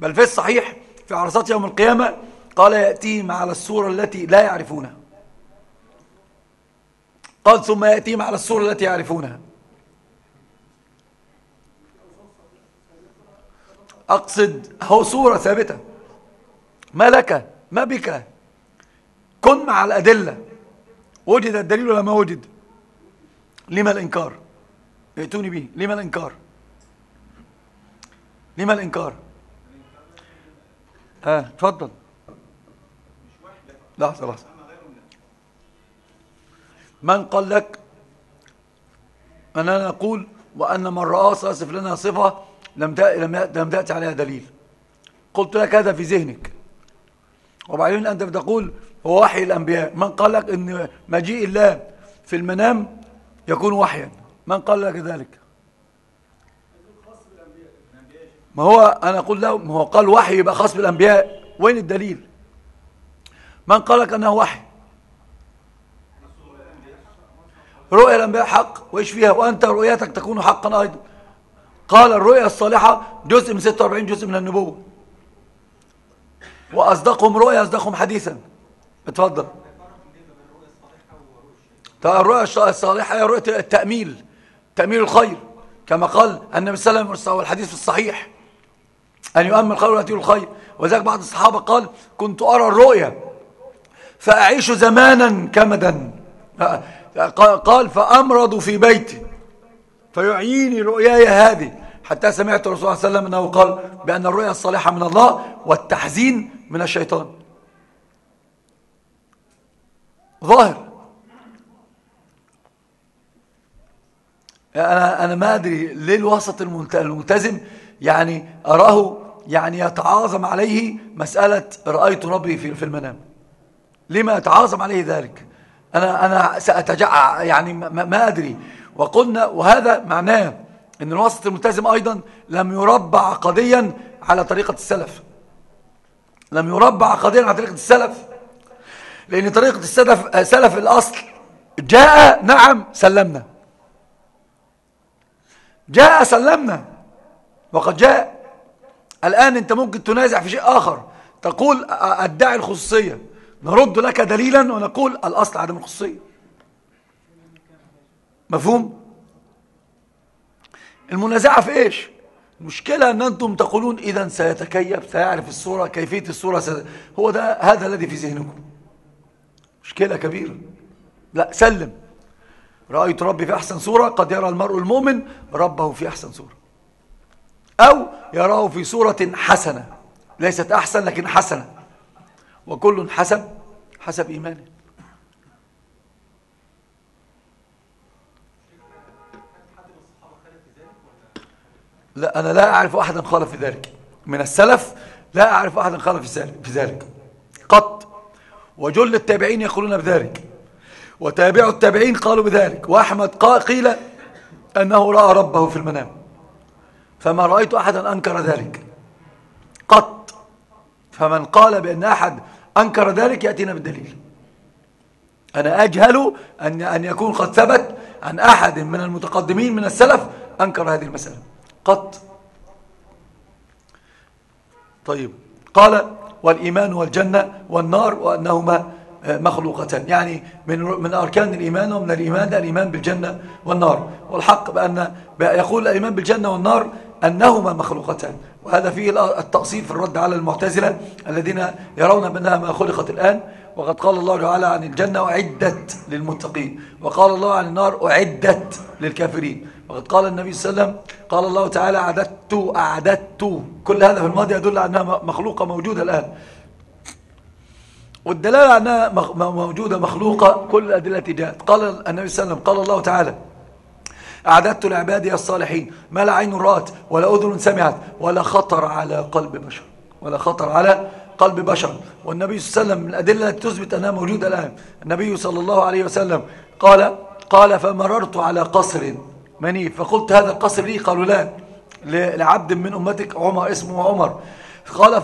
بل في الصحيح في عرصات يوم القيامة قال يأتيهم على الصورة التي لا يعرفونها. قال ثم يأتيهم على الصورة التي يعرفونها. أقصد هو صورة ثابتة. ما لك؟ ما بك؟ كن مع الأدلة. وجد الدليل ولا ما وجد؟ لما الإنكار؟ ائتوني به. لما الإنكار؟ لما الإنكار؟ آه تفضل لحظة لحظة. من قال لك أننا نقول وأن من رآه سيصف لنا صفة لم لم تأتي عليها دليل. قلت لك هذا في ذهنك. وبعدين أنت بتقول هو وحي الأنبياء. من قال لك أن مجيء الله في المنام يكون وحيا. من قال لك ذلك؟ ما هو أنا أقول له ما هو قال وحي يبقى خاص بالأنبياء. وين الدليل؟ من قال لك أنه وحي. رؤيا الأنبياء حق وإيش فيها؟ وأنت رؤيتك تكون حقا أيضا. قال الرؤيا الصالحة جزء من 46 جزء من النبوة. وأصدقهم رؤيا أصدقهم حديثا. اتفضل. الرؤيا الصالحة هي رؤية التأميل تأميل الخير. كما قال النبي صلى الله عليه وسلم والحديث الصحيح. أن يؤمن الخير ويأتيه الخير. وذلك بعض الصحابة قال كنت أرى الرؤيا فأعيش زمانا كمدا. قال فأمرض في بيتي. فيعيني رؤياي هذه. حتى سمعت الرسول صلى الله عليه وسلم أنه قال بأن الرؤيا الصالحة من الله والتحزين من الشيطان. ظاهر. أنا, أنا ما أدري ليه الوسط الملتزم يعني أراه يعني يتعاظم عليه مسألة رأيت ربي في المنام. لما يتعاظم عليه ذلك؟ أنا, أنا سأتجع يعني ما, ما أدري. وقلنا وهذا معناه أن الوسط الملتزم أيضا لم يربع عقديا على طريقة السلف. لم يربع عقديا على طريقة السلف. لأن طريقة السلف سلف الأصل جاء نعم سلمنا. جاء سلمنا. وقد جاء الآن أنت ممكن تنازع في شيء آخر. تقول أدعي الخصوصية. نرد لك دليلا ونقول الأصل عدم الخصوصية. مفهوم؟ المنازعة في إيش؟ المشكلة أن أنتم تقولون إذا سيتكيف سيعرف الصورة كيفية الصورة سي... هو ده هذا الذي في ذهنكم. مشكلة كبيرة. لا سلم. رأيت ربي في أحسن صورة قد يرى المرء المؤمن ربه في أحسن صورة. أو يراه في صورة حسنة. ليست أحسن لكن حسنة. وكل حسب حسب إيمانه. لا أنا لا أعرف أحدا خالف في ذلك. من السلف لا أعرف أحدا خالف في ذلك قط. وجل التابعين يقولون بذلك. وتابع التابعين قالوا بذلك. وأحمد قيل أنه رأى ربه في المنام. فما رأيت أحدا أنكر ذلك. قط. فمن قال بأن أحد أنكر ذلك يأتينا بالدليل. أنا أجهل أن, أن يكون قد ثبت عن أحد من المتقدمين من السلف أنكر هذه المسألة. قط. طيب. قال والإيمان والجنة والنار وأنهما مخلوقتان. يعني من من أركان الإيمان ومن الإيمان الإيمان بالجنة والنار. والحق بأن يقول الإيمان بالجنة والنار أنهما مخلوقتان. وهذا فيه التأصيل في الرد على المعتزلة الذين يرون بأنها ما خلقت الآن. وقد قال الله تعالى عن الجنة أعدت للمتقين. وقال الله عن النار أعدت للكافرين. وقد قال النبي صلى الله عليه وسلم قال الله تعالى أعددت أعددت. كل هذا في الماضي يدل على أنها مخلوقة موجودة الآن. والدلالة أنها موجودة مخلوقة كل الأدلة جاءت. قال النبي صلى الله عليه وسلم قال الله تعالى أعددت لعبادي الصالحين ما لا عين رأت ولا أذن سمعت ولا خطر على قلب بشر ولا خطر على قلب بشر. والنبي صلى الله عليه وسلم من الأدلة التي تثبت أنها موجودة الآن النبي صلى الله عليه وسلم قال قال فمررت على قصر منيف. فقلت هذا القصر لي؟ قالوا لا لعبد من أمتك عمر اسمه عمر. قال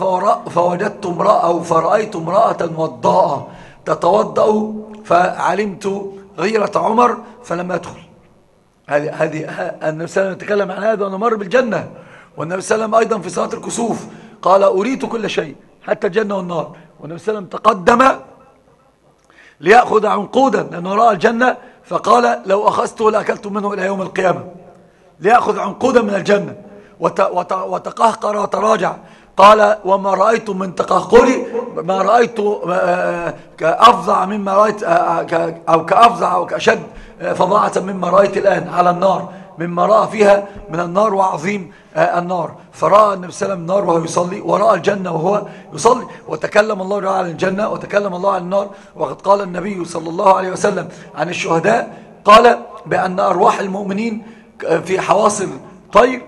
فوجدت امرأة أو فرأيت امرأة وضاء تتوضأ فعلمت غيرة عمر فلم أدخل. هذه هذه النبي صلى الله عليه وسلم يتكلم عن هذا وأنه مر بالجنة. والنبي صلى الله عليه وسلم أيضا في صلاة الكسوف قال أريد كل شيء حتى الجنة والنار. والنبي صلى الله عليه وسلم تقدم ليأخذ عنقودا لأنه رأى الجنة فقال لو أخذته لأكلت منه إلى يوم القيامة. ليأخذ عنقودا من الجنة. وتقهقر وتراجع. قال وما رأيت من تقهقري ما رأيت آه، آه، كأفظع مما رأيت آه، أو كأفظع أو كأشد فظاعة مما رأيت الآن على النار مما رأى فيها من النار وعظيم النار. فرأى النبي صلى الله عليه وسلم النار وهو يصلي ورأى الجنة وهو يصلي وتكلم الله تعالى عن الجنة وتكلم الله عن النار وقد قال النبي صلى الله عليه وسلم عن الشهداء قال بأن أرواح المؤمنين في حواصل طير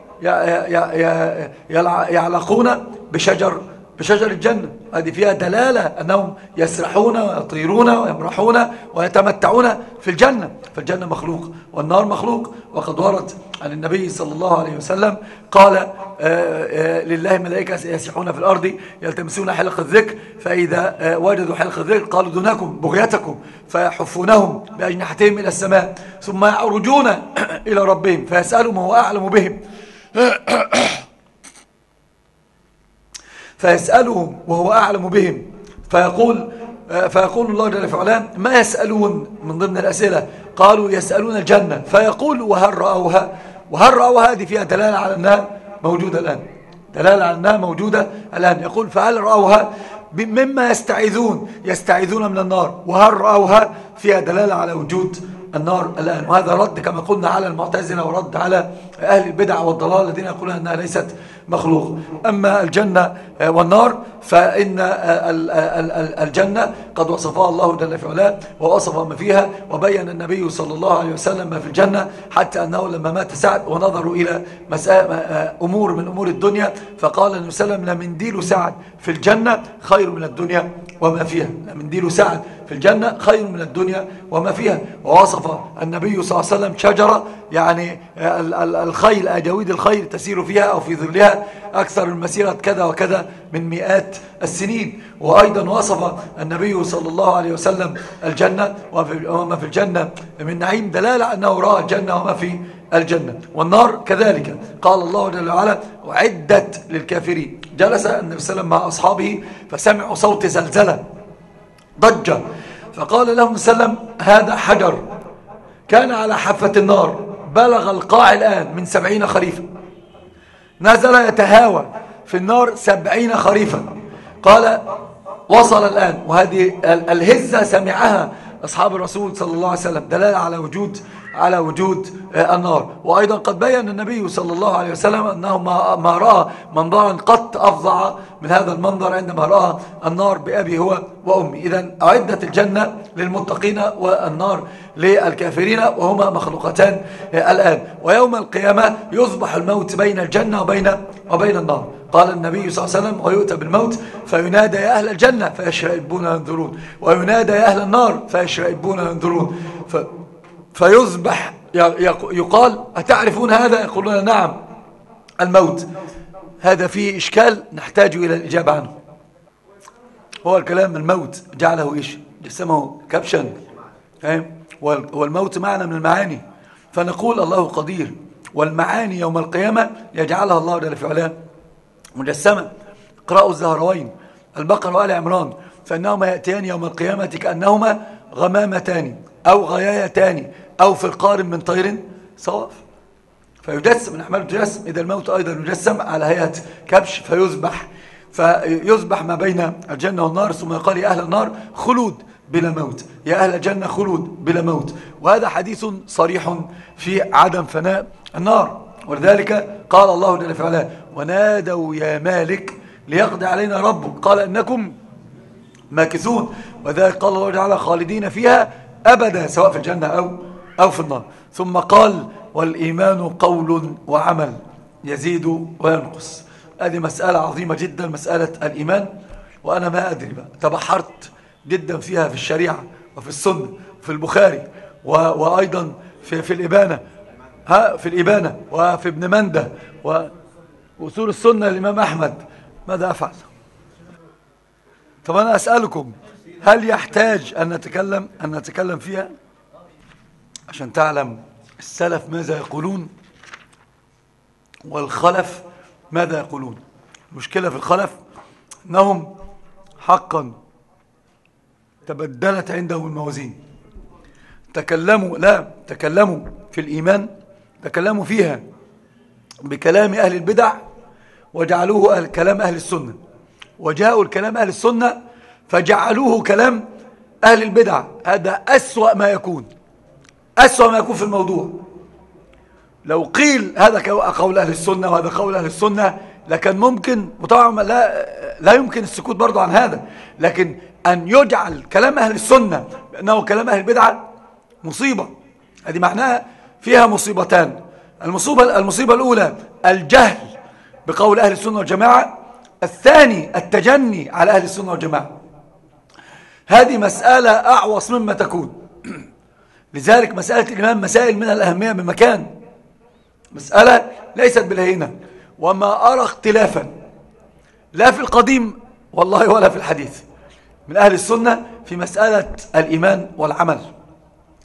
يعلقون بشجر بشجر الجنة. هذه فيها دلالة أنهم يسرحون ويطيرون ويمرحون ويتمتعون في الجنة. فالجنة مخلوق والنار مخلوق. وقد ورد عن النبي صلى الله عليه وسلم قال آه، آه، لله ملائكة يسيحون في الأرض يلتمسون حلق الذكر. فإذا آه، وجدوا حلق الذكر قالوا دونكم بغيتكم. فيحفونهم بأجنحتهم إلى السماء. ثم يعرجون *clears throat* إلى ربهم فيسألهم وهو أعلم بهم. *coughs* فيسألهم وهو أعلم بهم. فيقول فيقول الله جل وعلا ما يسألون؟ من ضمن الأسئلة. قالوا يسألون الجنة. فيقول وهل رأوها؟ وهل رأوها هذه فيها دلالة على أنها موجودة الآن؟ دلالة على أنها موجودة الآن. يقول فهل رأوها؟ مما يستعيذون. يستعيذون من النار. وهل رأوها؟ فيها دلالة على وجود النار الآن. وهذا رد كما قلنا على المعتزلة ورد على أهل البدع والضلال الذين يقولون أنها ليست مخلوق. أما الجنة والنار فإن الجنة قد وصفها الله جل في علاه ووصف ما فيها وبين النبي صلى الله عليه وسلم ما في الجنة حتى أنه لما مات سعد ونظروا إلى أمور من أمور الدنيا فقال النبي صلى الله عليه وسلم لمنديل سعد في الجنة خير من الدنيا وما فيها. لمنديل سعد في الجنة خير من الدنيا وما فيها. ووصف النبي صلى الله عليه وسلم شجرة يعني الخيل أجاويد الخيل تسير فيها أو في ظلها أكثر من مسيرة كذا وكذا من مئات السنين. وأيضا وصف النبي صلى الله عليه وسلم الجنة وما في الجنة من نعيم دلالة أنه رأى الجنة وما في الجنة. والنار كذلك. قال الله جل وعلا وعدت للكافرين. جلس النبي صلى الله عليه وسلم مع أصحابه فسمعوا صوت زلزلة ضجة. فقال لهم سلم هذا حجر كان على حافة النار بلغ القاع الآن من سبعين خريفا. نزل يتهاوى في النار سبعين خريفا. قال وصل الآن. وهذه الهزة سمعها أصحاب الرسول صلى الله عليه وسلم. دلالة على وجود على وجود النار. وأيضا قد بين النبي صلى الله عليه وسلم أنه ما رأى منظرا قط أفظع من هذا المنظر عندما رأى النار بأبي هو وأمي. إذا أعدت الجنة للمتقين والنار للكافرين وهما مخلوقتان الآن. ويوم القيامة يصبح الموت بين الجنة وبين, وبين النار. قال النبي صلى الله عليه وسلم ويؤتى بالموت فينادى يا أهل الجنة فيشرئبون ينظرون وينادى يا أهل النار فيشرئبون ينظرون ف فيذبح يقال أتعرفون هذا؟ يقولون نعم. الموت. هذا فيه إشكال نحتاج إلى الإجابة عنه. هو الكلام الموت جعله إيش؟ جسمه كبشا والموت معنى من المعاني. فنقول الله قدير. والمعاني يوم القيامة يجعلها الله جل في علاه مجسمة. قراءوا الزهروين البقر وآل عمران. فإنهما يأتيان يوم القيامة كأنهما غمامتان أو غيايتان. أو في القارن من طير صواف. فيجسم من أحمال الجسم إذا الموت أيضا يجسم على هيئة كبش فيذبح. فيذبح ما بين الجنة والنار ثم يقال يا أهل النار خلود بلا موت. يا أهل الجنة خلود بلا موت. وهذا حديث صريح في عدم فناء النار. ولذلك قال الله جل وعلا ونادوا يا مالك ليقضي علينا ربك قال إنكم ماكثون. وذلك قال الله تعالى خالدين فيها أبدا. سواء في الجنة أو, أو في النار. ثم قال والإيمان قول وعمل يزيد وينقص. هذه مسألة عظيمة جدا مسألة الإيمان. وأنا ما أدري بقى. تبحرت جدا فيها في الشريعة وفي السنة في البخاري وأيضا في, في الإبانة. ها في الإبانة وفي ابن مندة وأصول السنة الإمام أحمد. ماذا أفعل؟ طب أنا أسألكم هل يحتاج أن نتكلم أن نتكلم فيها؟ عشان تعلم السلف ماذا يقولون والخلف ماذا يقولون. المشكلة في الخلف أنهم حقا تبدلت عندهم الموازين. تكلموا لا تكلموا في الإيمان تكلموا فيها بكلام أهل البدع وجعلوه كلام أهل السنة. وجاءوا الكلام أهل السنة فجعلوه كلام أهل البدع. هذا أسوأ ما يكون. أسوأ ما يكون في الموضوع. لو قيل هذا قول أهل السنة وهذا قول أهل السنة لكن ممكن وطبعا لا, لا يمكن السكوت برضو عن هذا. لكن أن يجعل كلام أهل السنة بأنه كلام أهل البدعة مصيبة. هذه معناها فيها مصيبتان. المصيبة, المصيبة الأولى الجهل بقول أهل السنة والجماعة. الثاني التجني على أهل السنة والجماعة. هذه مسألة أعوص مما تكون. لذلك مسألة الإمام مسائل من الأهمية بمكان مسألة ليست بالهينة. وما أرى اختلافا. لا في القديم والله ولا في الحديث. من أهل السنة في مسألة الإيمان والعمل.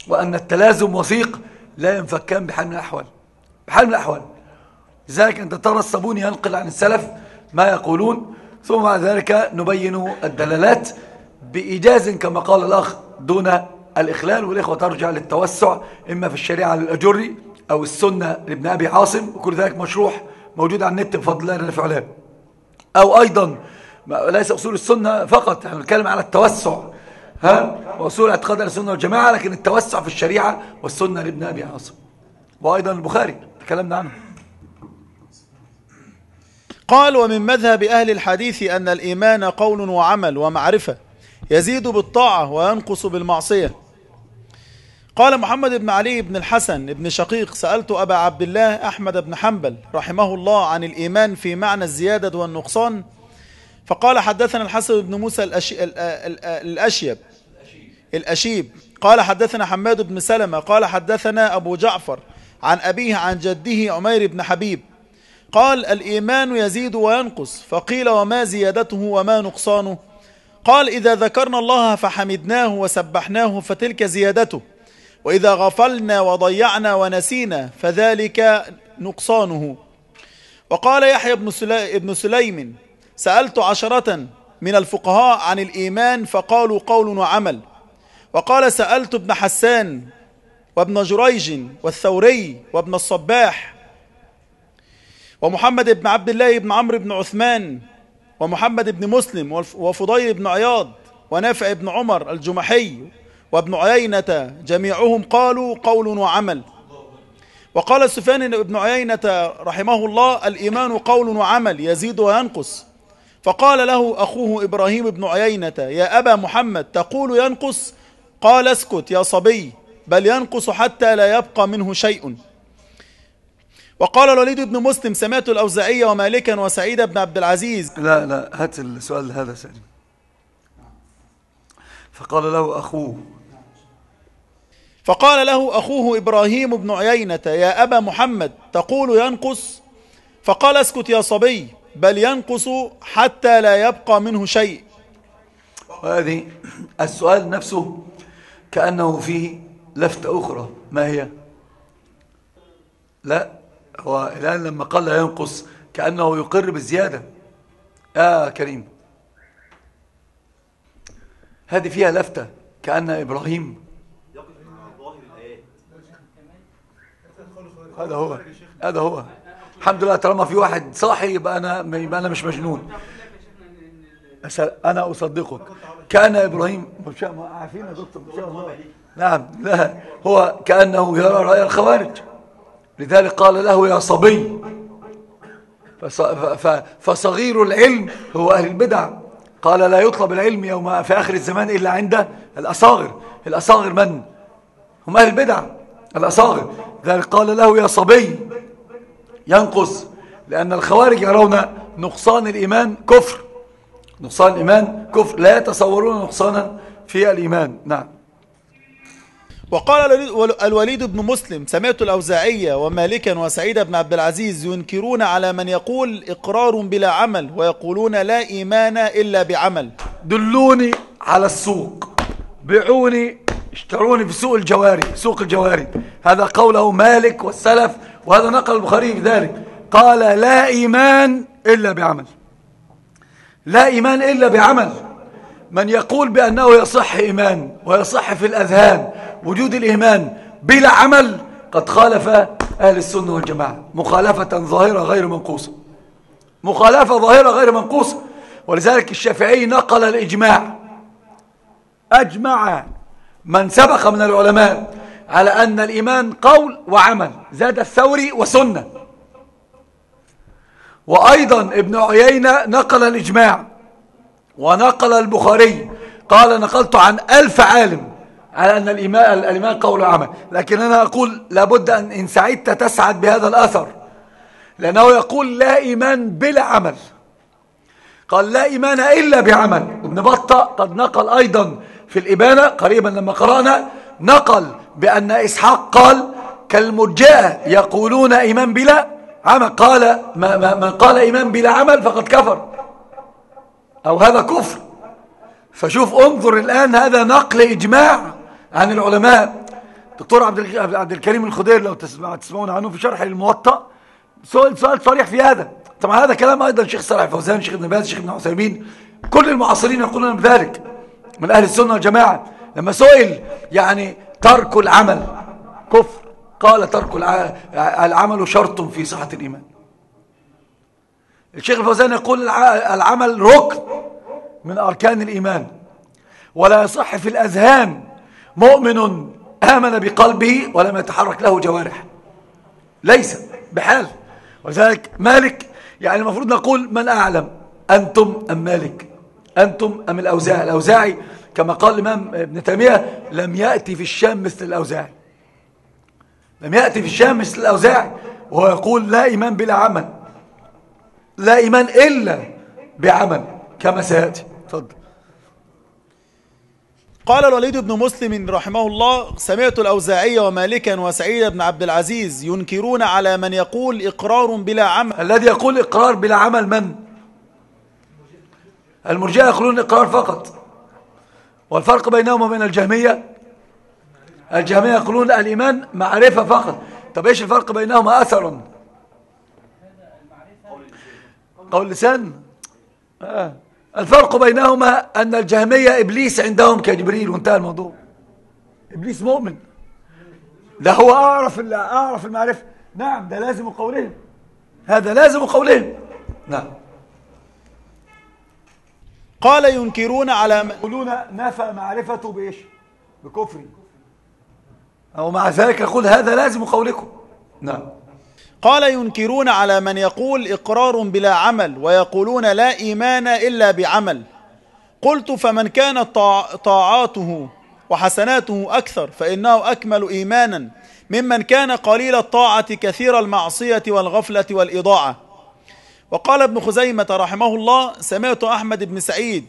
وأن التلازم وثيق لا ينفكان بحال من الأحوال. بحال من الأحوال. لذلك أنت ترى الصابوني ينقل عن السلف ما يقولون ثم بعد ذلك نبين الدلالات بإيجاز كما قال الأخ دون الإخلال والإخوة ترجع للتوسع إما في الشريعة للأجري أو السنة لابن أبي عاصم وكل ذلك مشروح موجود على النت بفضل الله جل في أو أيضا ليس أصول السنة فقط يعني نتكلم على التوسع ها؟ وأصول اعتقاد السنة والجماعة لكن التوسع في الشريعة والسنة لابن أبي عاصم. وأيضا البخاري تكلمنا عنه. قال ومن مذهب أهل الحديث أن الإيمان قول وعمل ومعرفة يزيد بالطاعة وينقص بالمعصية. قال محمد بن علي بن الحسن بن شقيق سألت أبا عبد الله أحمد بن حنبل رحمه الله عن الإيمان في معنى الزيادة والنقصان فقال حدثنا الحسن بن موسى الأشيب. الأشيب. قال حدثنا حماد بن سلمة. قال حدثنا أبو جعفر عن أبيه عن جده عمير بن حبيب. قال الإيمان يزيد وينقص فقيل وما زيادته وما نقصانه؟ قال إذا ذكرنا الله فحمدناه وسبحناه فتلك زيادته. وإذا غفلنا وضيعنا ونسينا فذلك نقصانه. وقال يحيى بن سليم سألت عشرة من الفقهاء عن الإيمان فقالوا قول وعمل. وقال سألت ابن حسان وابن جريج والثوري وابن الصباح ومحمد بن عبد الله بن عمرو بن عثمان ومحمد بن مسلم وفضيل بن عياض ونافع بن عمر الجمحي وابن عيينة جميعهم قالوا قول وعمل. وقال سفيان بن عيينة رحمه الله الإيمان قول وعمل يزيد وينقص. فقال له أخوه إبراهيم بن عيينة يا أبا محمد تقول ينقص؟ قال اسكت يا صبي بل ينقص حتى لا يبقى منه شيء. وقال الوليد بن مسلم سمعت الأوزعية ومالكا وسعيد بن عبد العزيز. لا لا هات السؤال هذا سأل فقال له أخوه فقال له أخوه إبراهيم بن عيينة يا أبا محمد تقول ينقص؟ فقال اسكت يا صبي بل ينقص حتى لا يبقى منه شيء. وهذه السؤال نفسه كأنه فيه لفتة أخرى. ما هي؟ لا هو الآن لما قال ينقص كأنه يقر بالزيادة. يا كريم. هذه فيها لفتة كأن إبراهيم هذا هو. هذا هو. الحمد لله طالما في واحد صاحي يبقى أنا, يبقى أنا مش مجنون. أنا أصدقك. كان إبراهيم عارفين يا دكتور نعم لا. هو كأنه يرى رأي الخوارج. لذلك قال له يا صبي. فصغير العلم هو أهل البدع. قال لا يطلب العلم يوم في آخر الزمان إلا عند الأصاغر. الأصاغر من؟ هم أهل البدع. الأصاغر. ذلك قال له يا صبي. ينقص. لأن الخوارج يرون نقصان الإيمان كفر. نقصان الإيمان كفر. لا يتصورون نقصانا في الإيمان. نعم. وقال الوليد بن مسلم سمعت الأوزاعية ومالكا وسعيد بن عبد العزيز ينكرون على من يقول إقرار بلا عمل ويقولون لا إيمان إلا بعمل. دلوني على السوق. بيعوني اشتروني في سوق الجواري سوق الجواري. هذا قوله مالك والسلف وهذا نقل البخاري في ذلك. قال لا إيمان إلا بعمل. لا إيمان إلا بعمل. من يقول بأنه يصح إيمان ويصح في الأذهان وجود الإيمان بلا عمل قد خالف أهل السنة والجماعة. مخالفة ظاهرة غير منقوصة. مخالفة ظاهرة غير منقوصة. ولذلك الشافعي نقل الإجماع. أجمع من سبق من العلماء على أن الإيمان قول وعمل زاد الثوري وسنة. وأيضا ابن عيينة نقل الإجماع ونقل البخاري قال نقلت عن ألف عالم على أن الإيمان, الإيمان قول وعمل. لكن أنا أقول لابد أن إن سعدت تسعد بهذا الأثر لأنه يقول لا إيمان بلا عمل. قال لا إيمان إلا بعمل. ابن بطة قد نقل أيضا في الإبانة قريبا لما قرأنا نقل بأن إسحاق قال كالمرجئة يقولون إيمان بلا عمل. قال من قال إيمان بلا عمل فقد كفر. أو هذا كفر. فشوف انظر الآن هذا نقل إجماع عن العلماء. دكتور عبد الكريم الخدير لو تسمعون عنه في شرح الموطأ. سؤال سؤال صريح في هذا. طبعا هذا كلام أيضا شيخ صالح فوزان شيخ ابن باز شيخ ابن عثيمين. كل المعاصرين يقولون بذلك من أهل السنة والجماعة. لما سئل يعني ترك العمل كفر. قال ترك العمل شرط في صحة الإيمان. الشيخ الفوزان يقول العمل ركن من أركان الإيمان. ولا يصح في الأذهان مؤمن آمن بقلبه ولم يتحرك له جوارح. ليس بحال. وذلك مالك يعني المفروض نقول من أعلم أنتم أم مالك؟ أنتم أم الأوزاعي الأوزاعي كما قال الإمام ابن تيمية لم يأتي في الشام مثل الأوزاعي لم يأتي في الشام مثل الأوزاعي وهو يقول لا إيمان بلا عمل. لا إيمان إلا بعمل. كما سيأتي. تفضل. قال الوليد بن مسلم رحمه الله سمعت الأوزاعي ومالكا وسعيد بن عبد العزيز ينكرون على من يقول إقرار بلا عمل. الذي يقول إقرار بلا عمل من؟ المرجئة يقولون إقرار فقط. والفرق بينهم وبين الجهمية؟ الجهمية يقولون الإيمان معرفة فقط. طب إيش الفرق بينهما أثرا قول لسان. آه. الفرق بينهما أن الجهمية إبليس عندهم كجبريل وانتهى الموضوع. إبليس مؤمن. ده هو أعرف أعرف المعرفة. نعم ده لازم قولهم. هذا لازم قولهم. نعم. قال ينكرون على يقولون نفى معرفته بإيش؟ بكفر أو مع ذلك يقول هذا لازم قولكم. نعم. قال ينكرون على من يقول إقرار بلا عمل ويقولون لا إيمان إلا بعمل. قلت فمن كانت طاعاته وحسناته أكثر فإنه أكمل إيمانا ممن كان قليل الطاعة كثير المعصية والغفلة والإضاعة. وقال ابن خزيمة رحمه الله سمعت أحمد بن سعيد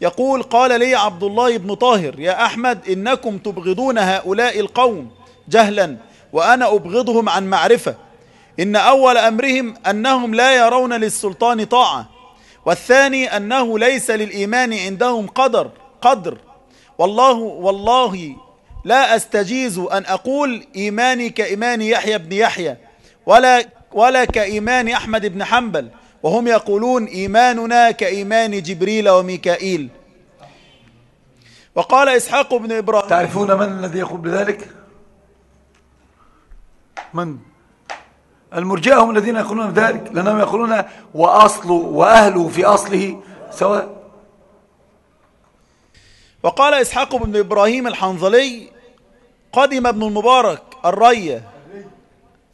يقول قال لي عبد الله بن طاهر يا أحمد إنكم تبغضون هؤلاء القوم جهلا وأنا أبغضهم عن معرفة. إن أول أمرهم أنهم لا يرون للسلطان طاعة والثاني أنه ليس للإيمان عندهم قدر قدر. والله والله لا أستجيز أن أقول إيماني كإيمان يحيى بن يحيى ولا ولا كإيمان أحمد بن حنبل. وهم يقولون إيماننا كإيمان جبريل وميكائيل. وقال إسحاق بن إبراهيم تعرفون من الذي يقول بذلك؟ من؟ المرجئة هم الذين يقولون ذلك لأنهم يقولون وأصله وأهله في أصله سواء. وقال إسحاق بن إبراهيم الحنظلي قدم ابن المبارك الرية.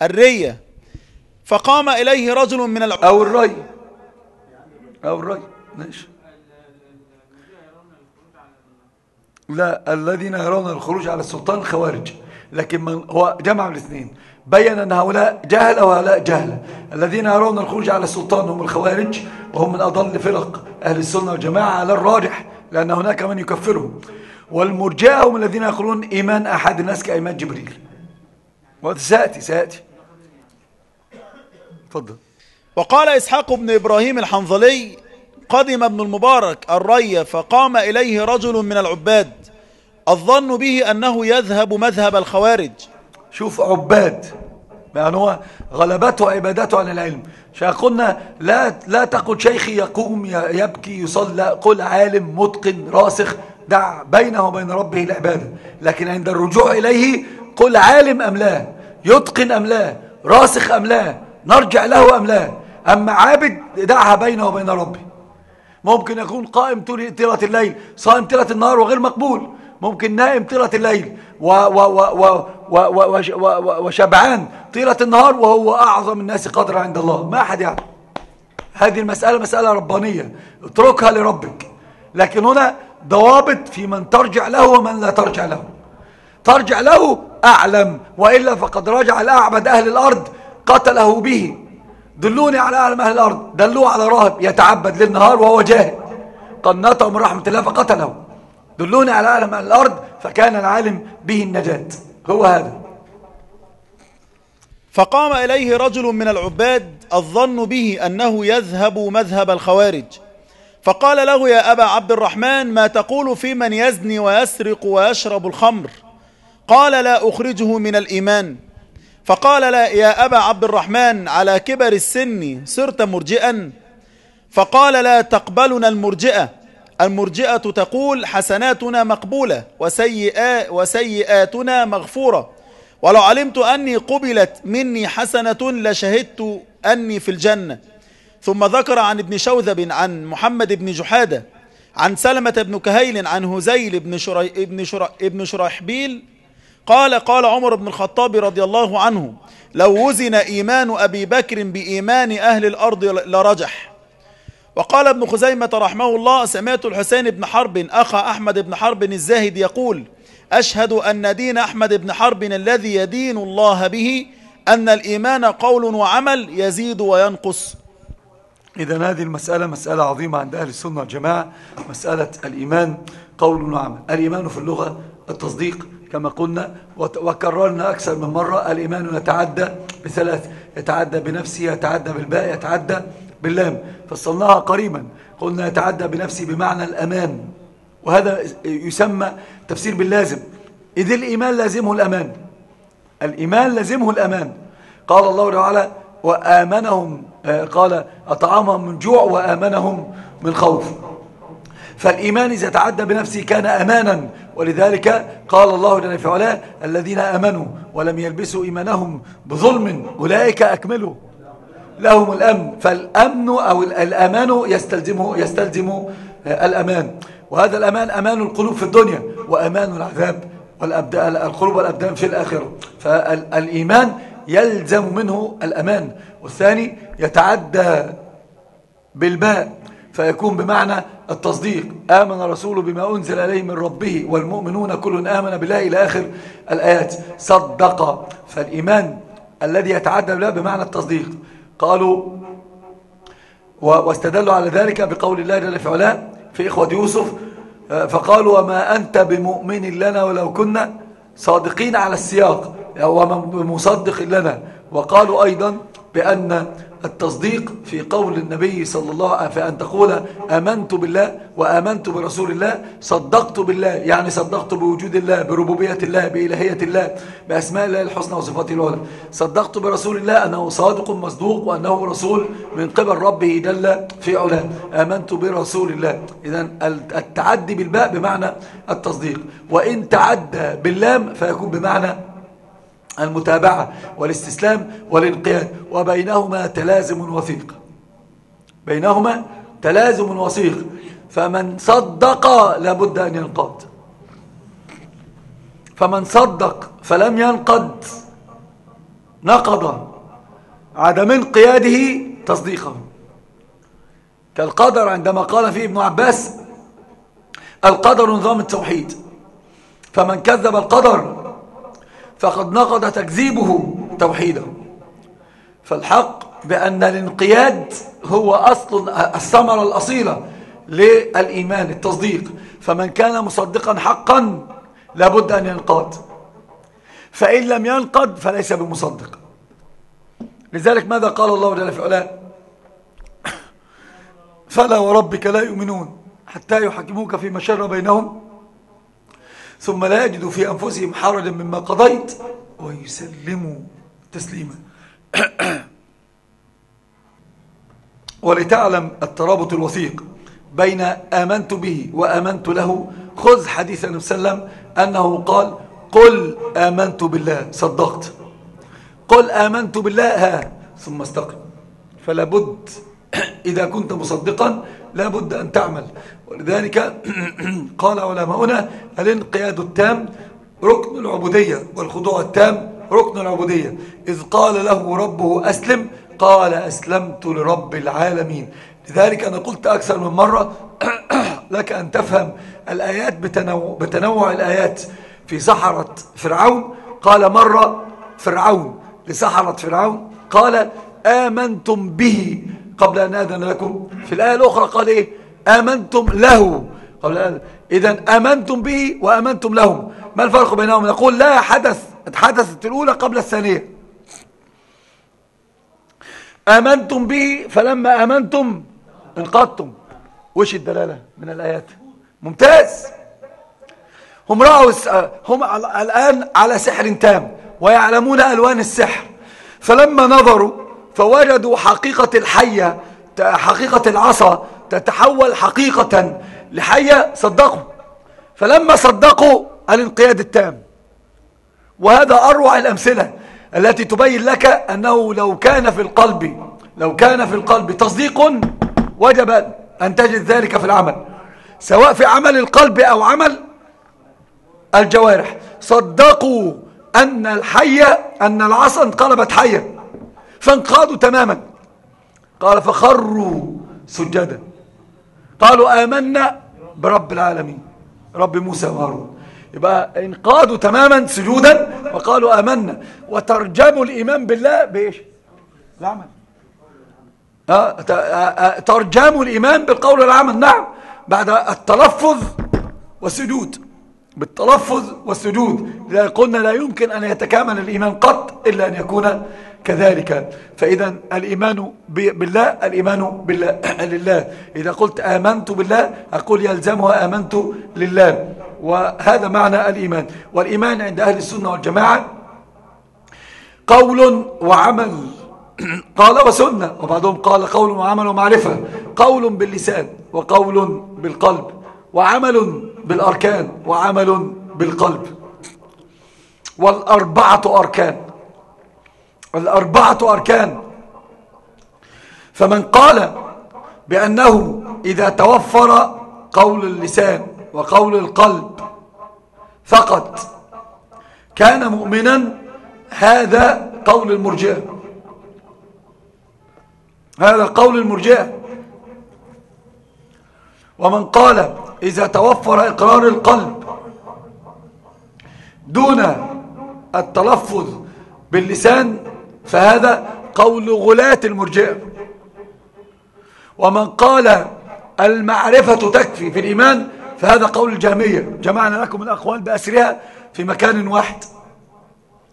الرية. فقام إليه رجل من الع... أو الري. أو الري. ماشي. لا الذين يرون الخروج على السلطان خوارج. لكن من هو جمع الاثنين. بين أن هؤلاء جهل وهؤلاء جهل. الذين يرون الخروج على السلطان هم الخوارج وهم من أضل فرق أهل السنة والجماعة على الراجح لأن هناك من يكفرهم. والمرجاء هم الذين يقولون إيمان أحد الناس كإيمان جبريل. وسيأتي سيأتي. تفضل وقال إسحاق بن إبراهيم الحنظلي قدم ابن المبارك الري فقام إليه رجل من العباد الظن به أنه يذهب مذهب الخوارج. شوف عباد يعني هو غلبته عبادته عن العلم. قلنا لا لا تقل شيخي يقوم يبكي يصلي قل عالم متقن راسخ دع بينه وبين ربه العبادة. لكن عند الرجوع إليه قل عالم أم لا يتقن أم لا راسخ أم لا نرجع له أم لا؟ أما عابد دعها بينه وبين ربه ممكن يكون قائم طيلة الليل صائم طيلة النهار وغير مقبول. ممكن نائم طيلة الليل و و و و و وشبعان طيلة النهار وهو أعظم الناس قدرا عند الله. ما أحد يعلم هذه المسألة مسألة ربانية. اتركها لربك. لكن هنا ضوابط في من ترجع له ومن لا ترجع له. ترجع له أعلم وإلا فقد رجع الأعبد أهل الأرض قتله به. دلوني على أعلم أهل الأرض. دلوه على راهب يتعبد للنهار وهو جاهل. قنطه من رحمة الله فقتله. دلوني على أعلم أهل الأرض فكان العالم به النجاة. هو هذا. فقام إليه رجل من العباد الظن به أنه يذهب مذهب الخوارج. فقال له يا أبا عبد الرحمن ما تقول في من يزني ويسرق ويشرب الخمر؟ قال لا أخرجه من الإيمان. فقال لا يا أبا عبد الرحمن على كبر السن صرت مرجئا. فقال لا تقبلنا المرجئة. المرجئة تقول حسناتنا مقبولة وسيئات وسيئاتنا مغفورة. ولو علمت أني قبلت مني حسنة لشهدت أني في الجنة. ثم ذكر عن ابن شوذب عن محمد بن جحادة عن سلمة بن كهيل عن هزيل بن, شري شرحبيل قال قال عمر بن الخطاب رضي الله عنه لو وزن إيمان أبي بكر بإيمان أهل الأرض لرجح. وقال ابن خزيمة رحمه الله سمعت الحسين بن حرب أخا أحمد بن حرب الزاهد يقول أشهد أن دين أحمد بن حرب الذي يدين الله به أن الإيمان قول وعمل يزيد وينقص. إذا هذه المسألة مسألة عظيمة عند أهل السنة والجماعة مسألة الإيمان قول وعمل. الإيمان في اللغة التصديق كما قلنا وكررنا أكثر من مرة الإيمان يتعدى بثلاث يتعدى بنفسه يتعدى بالباء يتعدى باللام. فصلناها قريبا. قلنا يتعدى بنفسه بمعنى الأمان. وهذا يسمى تفسير باللازم. إذ الإيمان لازمه الأمان. الإيمان لازمه الأمان. قال الله تعالى وآمنهم آه، قال أطعمهم من جوع وآمنهم من خوف. فالإيمان إذا تعدى بنفسه كان أمانا. ولذلك قال الله جل في الذين آمنوا ولم يلبسوا إيمانهم بظلم أولئك أكملوا لهم الأمن. فالأمن أو الأمان يستلزمه يستلزم آه، الأمان. وهذا الأمان أمان القلوب في الدنيا وأمان العذاب القلوب والأبدان في الآخرة. فالإيمان يلزم منه الأمان. والثاني يتعدى بالباء فيكون بمعنى التصديق. آمن رسول بما أنزل عليه من ربه والمؤمنون كل آمن بالله إلى آخر الآيات. صدق. فالإيمان الذي يتعدى بالله بمعنى التصديق. قالوا واستدلوا على ذلك بقول الله جل في علاه في إخوة يوسف فقالوا وما أنت بمؤمن لنا ولو كنا صادقين على السياق ومصدق لنا. وقالوا أيضا بأن التصديق في قول النبي صلى الله عليه وسلم فأن تقول أمنت بالله وأمنت برسول الله صدقت بالله يعني صدقت بوجود الله بربوبية الله بإلهية الله بأسماء الله الحسنى وصفاته العلى. صدقت برسول الله أنه صادق مصدوق وأنه رسول من قبل ربه جل في علاه. آمنت برسول الله. إذا التعدي بالباء بمعنى التصديق. وإن تعدى باللام فيكون بمعنى المتابعة والاستسلام والإنقياد وبينهما تلازم وثيق. بينهما تلازم وثيق. فمن صدق لابد أن ينقاد. فمن صدق فلم ينقد نقض عدم انقياده تصديقه. كالقدر عندما قال فيه ابن عباس القدر نظام التوحيد. فمن كذب القدر فقد نقض تكذيبه توحيده. فالحق بأن الانقياد هو أصل الثمرة الأصيلة للإيمان التصديق. فمن كان مصدقا حقا لابد أن ينقاد. فإن لم ينقد فليس بمصدق. لذلك ماذا قال الله جل في علاه؟ فلا وربك لا يؤمنون حتى يحكموك فيما شر بينهم ثم لا يجدوا في أنفسهم حرجا مما قضيت ويسلموا تسليما. *clears throat* ولتعلم الترابط الوثيق بين آمنت به وآمنت له. خذ حديث النبي صلى الله عليه وسلم أنه قال قل آمنت بالله. صدقت. قل آمنت بالله. ها ثم استقم. فلا بد *clears throat* إذا كنت مصدقا لا بد أن تعمل. ولذلك *clears throat* قال علماؤنا الانقياد التام ركن العبودية؟ والخضوع التام ركن العبودية. إذ قال له ربه أسلم قال أسلمت لرب العالمين. لذلك أنا قلت أكثر من مرة *clears throat* لك أن تفهم الآيات بتنوع, بتنوع الآيات في سحرة فرعون. قال مرة فرعون لسحرة فرعون. قال آمنتم به قبل أن آذن لكم. في الآية الأخرى قال إيه؟ آمنتم له. قبل إذا آمنتم به وآمنتم لهم ما الفرق بينهم؟ نقول لا حدث. حدثت الأولى قبل الثانية. آمنتم به فلما آمنتم انقضتم. وش الدلالة من الآيات؟ ممتاز. هم رأوا هم الآن على سحر تام ويعلمون ألوان السحر. فلما نظروا فوجدوا حقيقة الحية حقيقة العصا تتحول حقيقة لحية صدقوا. فلما صدقوا الانقياد التام وهذا أروع الأمثلة التي تبين لك أنه لو كان في القلب لو كان في القلب تصديق وجب أن تجد ذلك في العمل سواء في عمل القلب أو عمل الجوارح. صدقوا أن الحية أن العصا انقلبت حية فانقادوا تماما. قال فخروا سجدا قالوا آمنا برب العالمين. رب موسى وهارون. يبقى انقادوا تماما سجودا وقالوا آمنا. وترجموا الإيمان بالله بإيش؟ العمل آه، آه، آه، ترجموا الإيمان بالقول والعمل. نعم. بعد التلفظ والسجود بالتلفظ والسجود قلنا لا يمكن أن يتكامل الإيمان قط إلا أن يكون كذلك. فإذا الإيمان بالله الإيمان بالله *clears throat* لله. إذا قلت آمنت بالله أقول يلزمها آمنت لله. وهذا معنى الإيمان. والإيمان عند أهل السنة والجماعة قول وعمل. *clears throat* قال وسنة. وبعضهم قال قول وعمل ومعرفة. قول باللسان وقول بالقلب. وعمل بالأركان وعمل بالقلب. والأربعة أركان. الأربعة أركان. فمن قال بأنه إذا توفر قول اللسان وقول القلب فقط كان مؤمنا هذا قول المرجئة. هذا قول المرجئة. ومن قال إذا توفر إقرار القلب دون التلفظ باللسان فهذا قول غلاة المرجئة. ومن قال المعرفة تكفي في الإيمان فهذا قول الجامية جمعنا لكم الأقوال بأسرها في مكان واحد.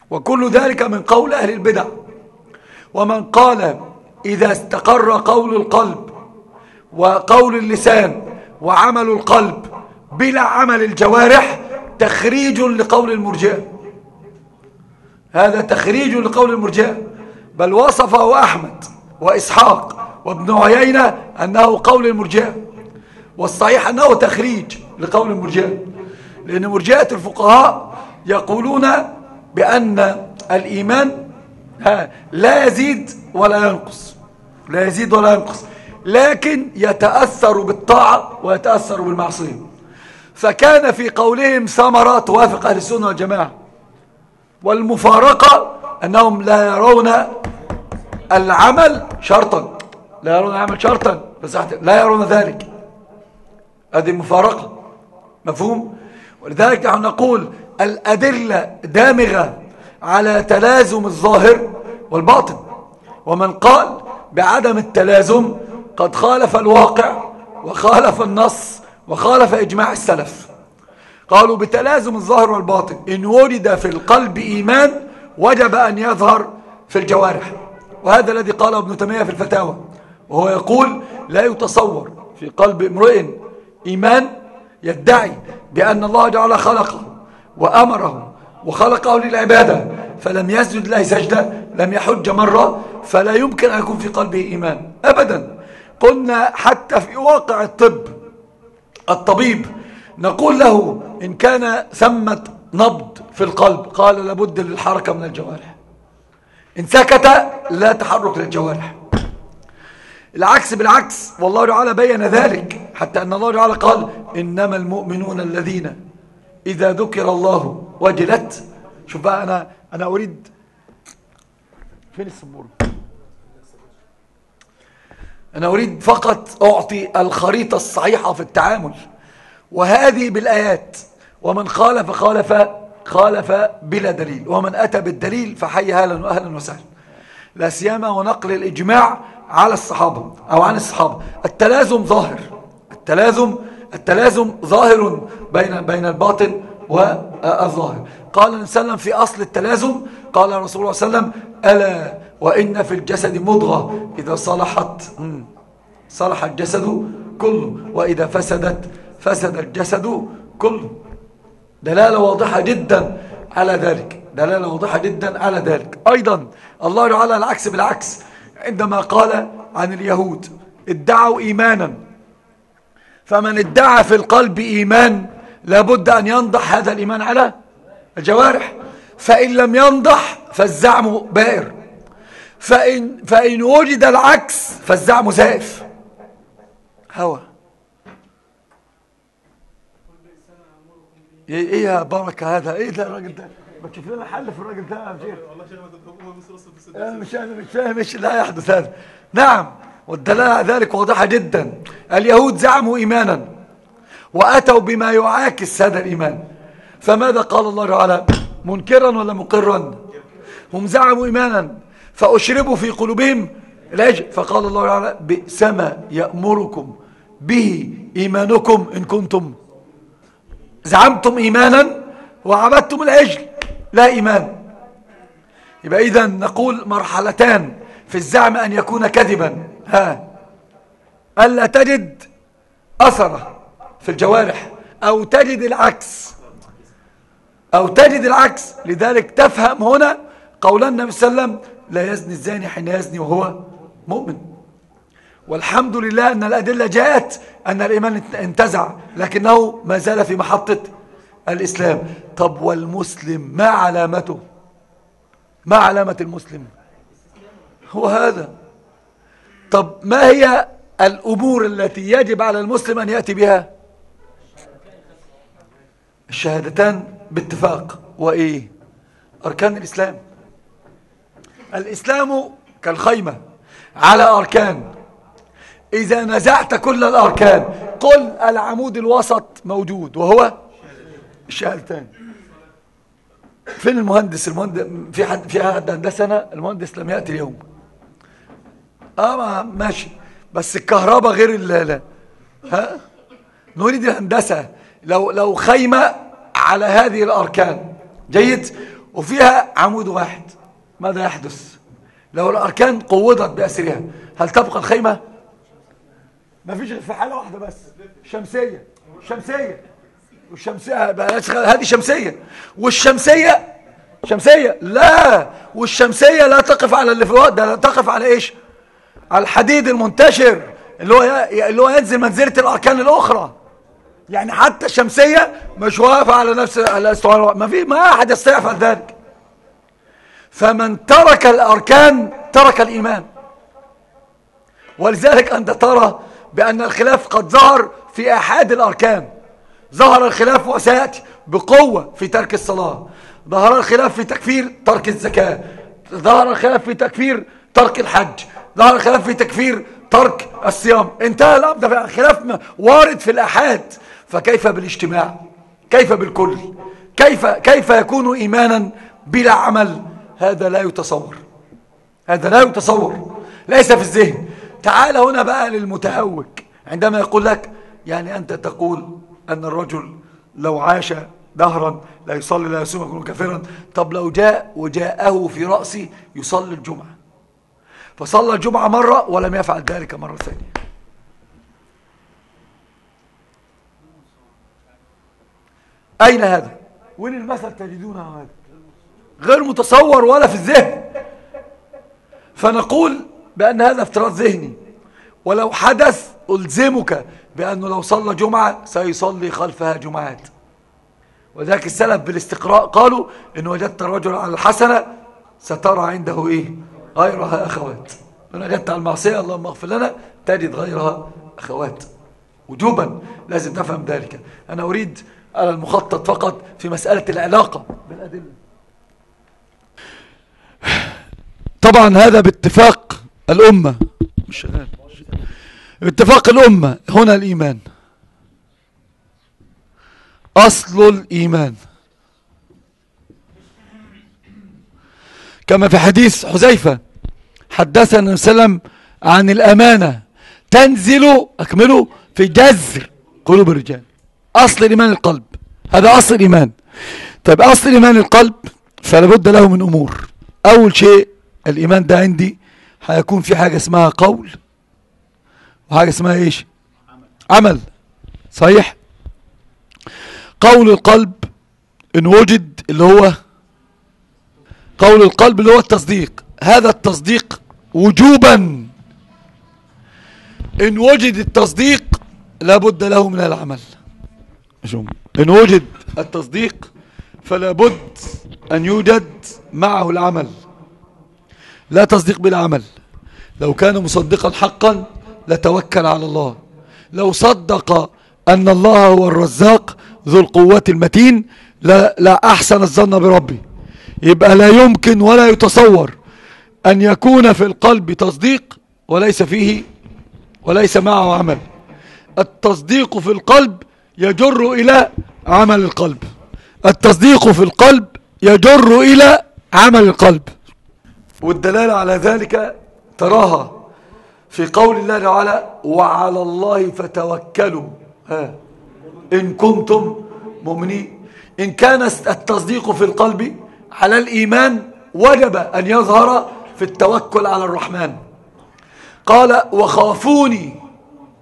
وكل ذلك من قول أهل البدع. ومن قال إذا استقر قول القلب وقول اللسان وعمل القلب بلا عمل الجوارح تخريج لقول المرجئة. هذا تخريج لقول المرجئة بل وصفه أحمد وإسحاق وابن عيينة أنه قول المرجئة والصحيح أنه تخريج لقول المرجئة لأن مرجئة الفقهاء يقولون بأن الإيمان لا يزيد ولا ينقص. لا يزيد ولا ينقص. لكن يتأثر بالطاعة ويتأثر بالمعصية. فكان في قولهم ثمرة توافق أهل السنة والجماعة. والمفارقة أنهم لا يرون العمل شرطا. لا يرون العمل شرطا. لا يرون ذلك. هذه مفارقة. مفهوم؟ ولذلك نحن نقول الأدلة دامغة على تلازم الظاهر والباطن. ومن قال بعدم التلازم قد خالف الواقع وخالف النص وخالف إجماع السلف. قالوا بتلازم الظاهر والباطن. إن ولد في القلب إيمان وجب أن يظهر في الجوارح. وهذا الذي قاله ابن تيمية في الفتاوى. وهو يقول لا يتصور في قلب امرئ إيمان يدعي بأن الله جعل خلقه وأمره وخلقه للعبادة فلم يسجد له سجدة لم يحج مرة فلا يمكن أن يكون في قلبه إيمان. أبدا. قلنا حتى في واقع الطب الطبيب نقول له إن كان ثمة نبض في القلب قال لابد للحركة من الجوارح. إن سكت لا تحرك للجوارح. العكس بالعكس والله تعالى بين ذلك حتى أن الله تعالى قال إنما المؤمنون الذين إذا ذكر الله وجلت. شوف بقى أنا, أنا أريد فين السبورة؟ أنا أريد فقط أعطي الخريطة الصحيحة في التعامل. وهذه بالآيات. ومن خالف خالف خالف بلا دليل. ومن أتى بالدليل فحي هلا وأهلا وسهلا. لا سيما ونقل الإجماع على الصحابة أو عن الصحابة. التلازم ظاهر. التلازم التلازم ظاهر بين بين الباطن والظاهر. قال النبي صلى الله عليه وسلم في أصل التلازم قال رسول الله صلى الله عليه وسلم ألا وإن في الجسد مضغة إذا صلحت. صلح الجسد كله. وإذا فسدت فسد الجسد كله. دلالة واضحة جدا على ذلك. دلالة واضحة جدا على ذلك. أيضا الله تعالى العكس بالعكس. عندما قال عن اليهود ادعوا إيمانا. فمن ادعى في القلب إيمان لابد أن ينضح هذا الإيمان على الجوارح. فإن لم ينضح فالزعم بائر. فإن, فإن وجد العكس فالزعم زائف. هوى إيه يا بركة هذا؟ إيه ده الراجل ده؟ ما تشوف لنا حل في الراجل ده يا شيخ والله شيخ أنا مش أنا مش فاهم إيش اللي هيحدث هذا. نعم والدلاله على ذلك واضحة جدا. اليهود زعموا ايمانا وأتوا بما يعاكس هذا الإيمان. فماذا قال الله تعالى؟ منكرا ولا مقرا؟ هم زعموا ايمانا. فأشربوا في قلوبهم العجل. فقال الله تعالى بئس ما يأمركم به إيمانكم إن كنتم زعمتم إيمانا وعبدتم العجل لا إيمان. يبقى إذا نقول مرحلتان في الزعم أن يكون كذبا. ها. ألا تجد أثره في الجوارح أو تجد العكس. أو تجد العكس. لذلك تفهم هنا قول النبي صلى الله عليه وسلم لا يزني الزاني حين يزني وهو مؤمن. والحمد لله أن الأدلة جاءت أن الإيمان انتزع لكنه ما زال في محطة الإسلام. طب والمسلم ما علامته؟ ما علامة المسلم؟ هو هذا. طب ما هي الأمور التي يجب على المسلم أن يأتي بها؟ الشهادتان باتفاق. وإيه؟ أركان الإسلام. الإسلام كالخيمة على أركان. إذا نزعت كل الأركان. قل العمود الوسط موجود وهو الشهادتين فين المهندس؟ المهندس في حد في حد هندسنا؟ المهندس لم يأتي اليوم. آه ماشي. بس الكهرباء غير ال ها؟ نريد الهندسة. لو لو خيمة على هذه الأركان. جيد. وفيها عمود واحد. ماذا يحدث؟ لو الأركان قوضت بأسرها هل تبقى الخيمة؟ ما فيش غير في حالة واحدة بس. شمسية. شمسية. والشمسية هذه شمسية. والشمسية شمسية. لا. والشمسية لا تقف على اللي في الوقت ده تقف على إيش؟ على الحديد المنتشر اللي هو اللي هو ينزل منزلة الأركان الأخرى. يعني حتى الشمسية مش واقفة على نفس الاستواء ما في ما أحد يفعل ذلك. فمن ترك الأركان ترك الإيمان. ولذلك أنت ترى بأن الخلاف قد ظهر في احاد الأركان. ظهر الخلاف وسيأتي بقوة في ترك الصلاة. ظهر الخلاف في تكفير ترك الزكاة. ظهر الخلاف في تكفير ترك الحج. ظهر الخلاف في تكفير ترك الصيام. انتهى الأمر. ده خلاف وارد في الأحاد. فكيف بالاجتماع؟ كيف بالكل؟ كيف, كيف يكون إيمانا بلا عمل؟ هذا لا يتصور. هذا لا يتصور. ليس في الذهن. تعال هنا بقى للمتهوك. عندما يقول لك يعني أنت تقول أن الرجل لو عاش دهرا لا يصلي لا يصوم يكون كافرا. طب لو جاء وجاءه في رأسي يصلي الجمعة. فصلى الجمعة مرة ولم يفعل ذلك مرة ثانية. أين هذا؟ وين المثل تجدونه هذا؟ غير متصور ولا في الذهن. فنقول بأن هذا افتراض ذهني. ولو حدث ألزمك بأنه لو صلى جمعة سيصلي خلفها جمعات. وذلك السلف بالاستقراء قالوا إن وجدت الرجل على الحسنة سترى عنده إيه؟ غيرها أخوات. إن وجدت على المعصية اللهم اغفر لنا تجد غيرها أخوات. وجوبا لازم تفهم ذلك. أنا أريد على المخطط فقط في مسألة العلاقة بالأدلة. طبعا هذا باتفاق الأمة. مش شغال اتفاق الأمة. هنا الإيمان. أصل الإيمان. كما في حديث حذيفة حدثنا النبي صلى الله عليه وسلم عن الأمانة. تنزل أكمله في جذر قلوب الرجال. أصل الإيمان القلب. هذا أصل الإيمان. طيب أصل الإيمان القلب فلا بد له من أمور. أول شيء الإيمان ده عندي هيكون في حاجة اسمها قول وحاجة اسمها إيش؟ عمل. صحيح؟ قول القلب إن وجد اللي هو قول القلب اللي هو التصديق. هذا التصديق وجوبا. إن وجد التصديق لابد له من العمل. إن وجد التصديق فلا بد أن يوجد معه العمل. لا تصديق بالعمل. لو كان مصدقا حقا لتوكل على الله. لو صدق أن الله هو الرزاق ذو القوة المتين لا, لا أحسن الظن بربي. يبقى لا يمكن ولا يتصور أن يكون في القلب تصديق وليس فيه وليس معه عمل. التصديق في القلب يجر إلى عمل القلب. التصديق في القلب يجر إلى عمل القلب. والدلالة على ذلك تراها في قول الله تعالى وعلى الله فتوكلوا. ها. إن كنتم مؤمنين. إن كان التصديق في القلب على الإيمان وجب أن يظهر في التوكل على الرحمن. قال وخافوني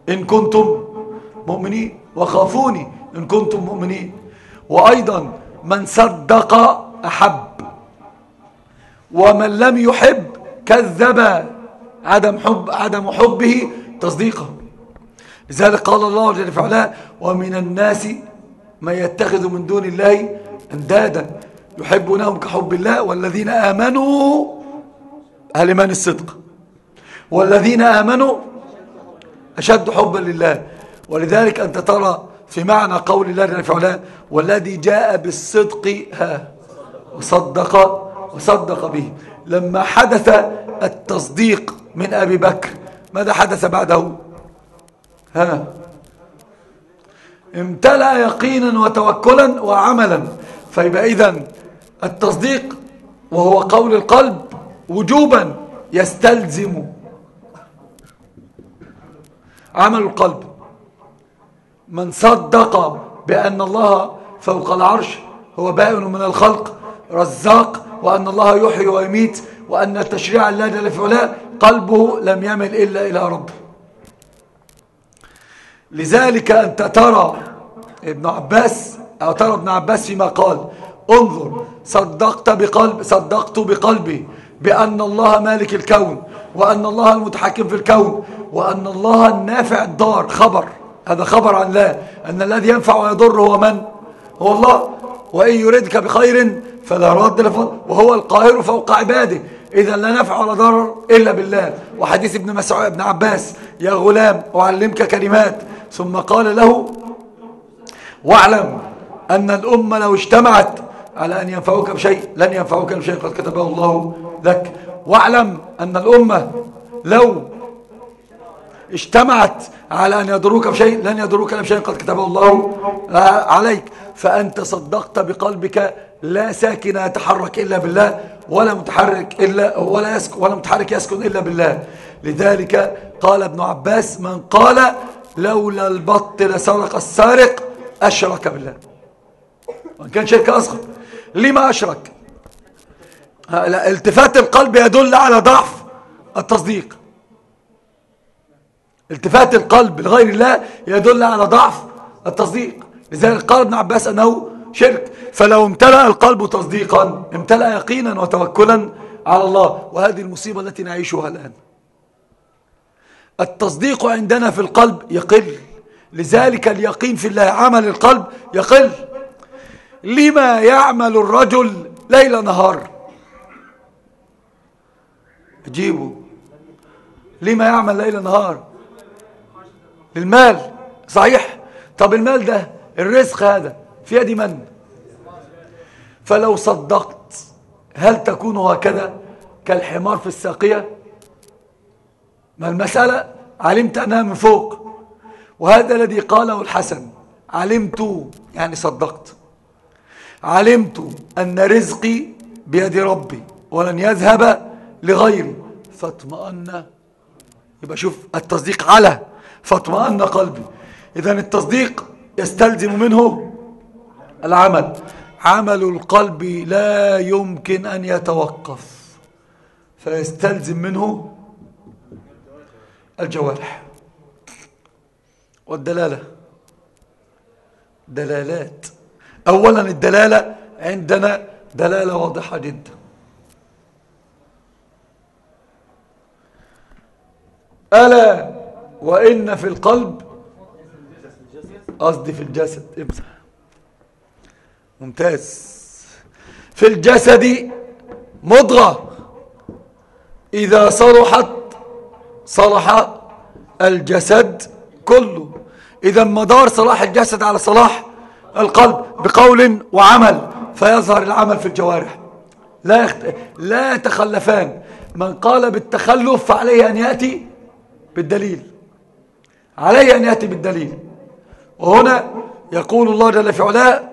إن كنتم مؤمنين. وخافوني إن كنتم مؤمنين. وأيضا من صدق أحب. ومن لم يحب كذب عدم حب عدم حبه تصديقا لذلك قال الله جل وعلا ومن الناس من يتخذ من دون الله أندادا يحبونهم كحب الله والذين آمنوا أهل إيمان الصدق. والذين آمنوا أشد حبا لله ولذلك أنت ترى في معنى قول الله جل وعلا والذي جاء بالصدق ها وصدق وصدق به. لما حدث التصديق من أبي بكر ماذا حدث بعده؟ ها؟ امتلأ يقينا وتوكلا وعملا. فيبقى إذن التصديق وهو قول القلب وجوبا يستلزم عمل القلب. من صدق بأن الله فوق العرش هو بائن من الخلق رزاق وأن الله يحيي ويميت وأن تشريع الله جل في علاه قلبه لم يمل إلا إلى ربه لذلك أنت ترى ابن عباس أو ترى ابن عباس فيما قال انظر صدقت بقلب صدقت بقلبي بأن الله مالك الكون وأن الله المتحكم في الكون وأن الله النافع الدار خبر هذا خبر عن الله أن الذي ينفع ويضر هو من؟ هو الله. وإن يردك بخير فلا رد لفضل وهو القاهر فوق عباده. إذا لا نفع ولا ضرر إلا بالله. وحديث ابن مسعود ابن عباس يا غلام أعلمك كلمات. ثم قال له واعلم أن الأمة لو اجتمعت على أن ينفعوك بشيء لن ينفعوك بشيء قد كتبه الله لك. واعلم أن الأمة لو اجتمعت على أن يضروك بشيء لن يضروك بشيء قد كتبه الله عليك. فأنت صدقت بقلبك لا ساكن يتحرك إلا بالله ولا متحرك إلا ولا يسكن ولا متحرك يسكن إلا بالله. لذلك قال ابن عباس من قال لولا البط لسرق السارق أشرك بالله. وإن كان شرك أصغر. لما أشرك؟ التفات القلب يدل على ضعف التصديق. التفات القلب لغير الله يدل على ضعف التصديق. لذلك قال ابن عباس أنه شرك. فلو امتلأ القلب تصديقا امتلأ يقينا وتوكلا على الله. وهذه المصيبة التي نعيشها الآن. التصديق عندنا في القلب يقل. لذلك اليقين في الله عمل القلب يقل. لما يعمل الرجل ليل نهار؟ جيبه. لما يعمل ليل نهار؟ للمال صحيح؟ طب المال ده الرزق هذا في يد من؟ فلو صدقت هل تكون هكذا كالحمار في الساقية؟ ما المسألة؟ علمت أنها من فوق. وهذا الذي قاله الحسن علمت يعني صدقت. علمت أن رزقي بيد ربي ولن يذهب لغيري. فاطمأن. يبقى شوف التصديق على فاطمأن قلبي. إذا التصديق يستلزم منه العمل. عمل القلب لا يمكن أن يتوقف فيستلزم منه الجوارح. والدلالة. دلالات. أولا الدلالة عندنا دلالة واضحة جدا. ألا وإن في القلب قصدي في الجسد امسح. ممتاز. في الجسد مضغة. إذا صلحت صلح الجسد كله. إذا مدار صلاح الجسد على صلاح القلب بقول وعمل فيظهر العمل في الجوارح. لا يخت... لا يتخلفان. من قال بالتخلف فعليه أن يأتي بالدليل. عليه أن يأتي بالدليل. وهنا يقول الله جل في علاه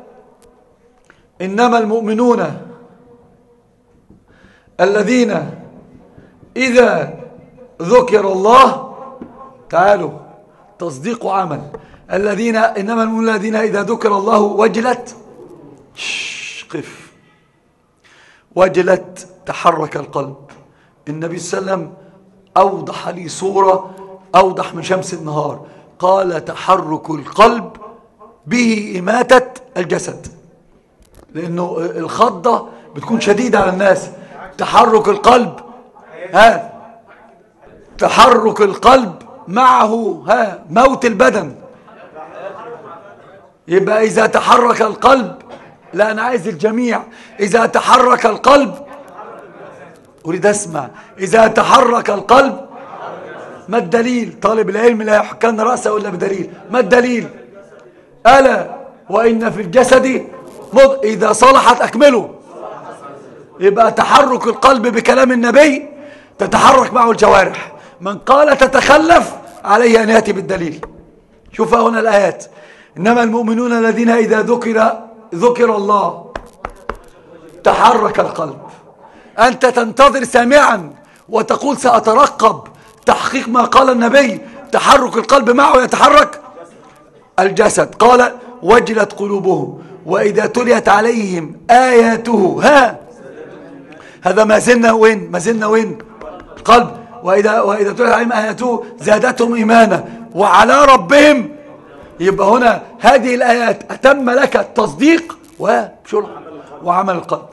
إنما المؤمنون الذين إذا ذكر الله تعالوا تصديق عمل. الذين إنما المؤمنون الذين إذا ذكر الله وجلت قف. وجلت تحرك القلب. النبي صلى الله عليه وسلم أوضح لي صورة أوضح من شمس النهار. قال تحرك القلب به إماتة الجسد. لأنه الخضة بتكون شديدة على الناس. تحرك القلب ها؟ تحرك القلب معه ها؟ موت البدن. يبقى إذا تحرك القلب لا أنا عايز الجميع. إذا تحرك القلب أريد أسمع. إذا تحرك القلب ما الدليل؟ طالب العلم لا يحكن رأسه إلا بدليل. ما الدليل؟ ألا وإن في الجسد مض... إذا صلحت أكمله. يبقى تحرك القلب بكلام النبي تتحرك معه الجوارح. من قال تتخلف عليه أن يأتي بالدليل. شوف هنا الآيات. إنما المؤمنون الذين إذا ذكر ذكر الله تحرك القلب. أنت تنتظر سامعا وتقول سأترقب. تحقيق ما قال النبي. تحرك القلب معه يتحرك. الجسد. قال وجلت قلوبهم وإذا تليت عليهم آياته. ها! هذا ما زلنا وين؟ ما زلنا وين؟ قلب. وإذا, وإذا تليت عليهم آياته زادتهم إيمانا. وعلى ربهم. يبقى هنا هذه الآيات. أتم لك التصديق وعمل القلب.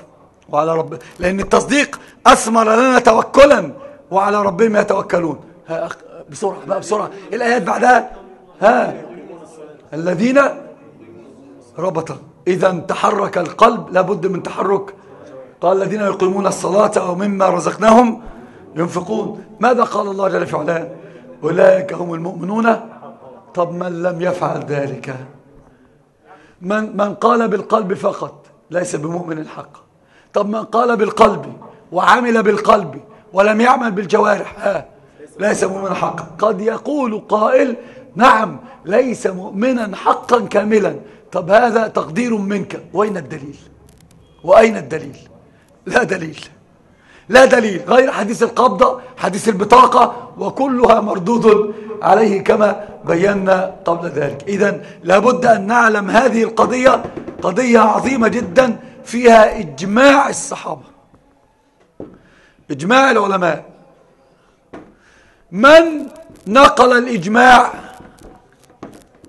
وعلى رب. لأن التصديق أثمر لنا توكلا. وعلى ربهم يتوكلون. بسرعة بقى بسرعة. الآيات بعدها؟ ها؟ الذين ربط. إذا تحرك القلب لابد من تحرك. قال الذين يقيمون الصلاة ومما رزقناهم ينفقون. ماذا قال الله جل في علاه أولئك هم المؤمنون. طب من لم يفعل ذلك؟ من, من قال بالقلب فقط ليس بمؤمن الحق. طب من قال بالقلب وعمل بالقلب ولم يعمل بالجوارح. ها ليس مؤمنا حقا. قد يقول قائل نعم ليس مؤمنا حقا كاملا. طب هذا تقدير منك. وين الدليل؟ وأين الدليل؟ لا دليل. لا دليل. غير حديث القبضة حديث البطاقة وكلها مردود عليه كما بينا قبل ذلك. إذا لابد أن نعلم هذه القضية قضية عظيمة جدا فيها إجماع الصحابة. إجماع العلماء. من نقل الإجماع؟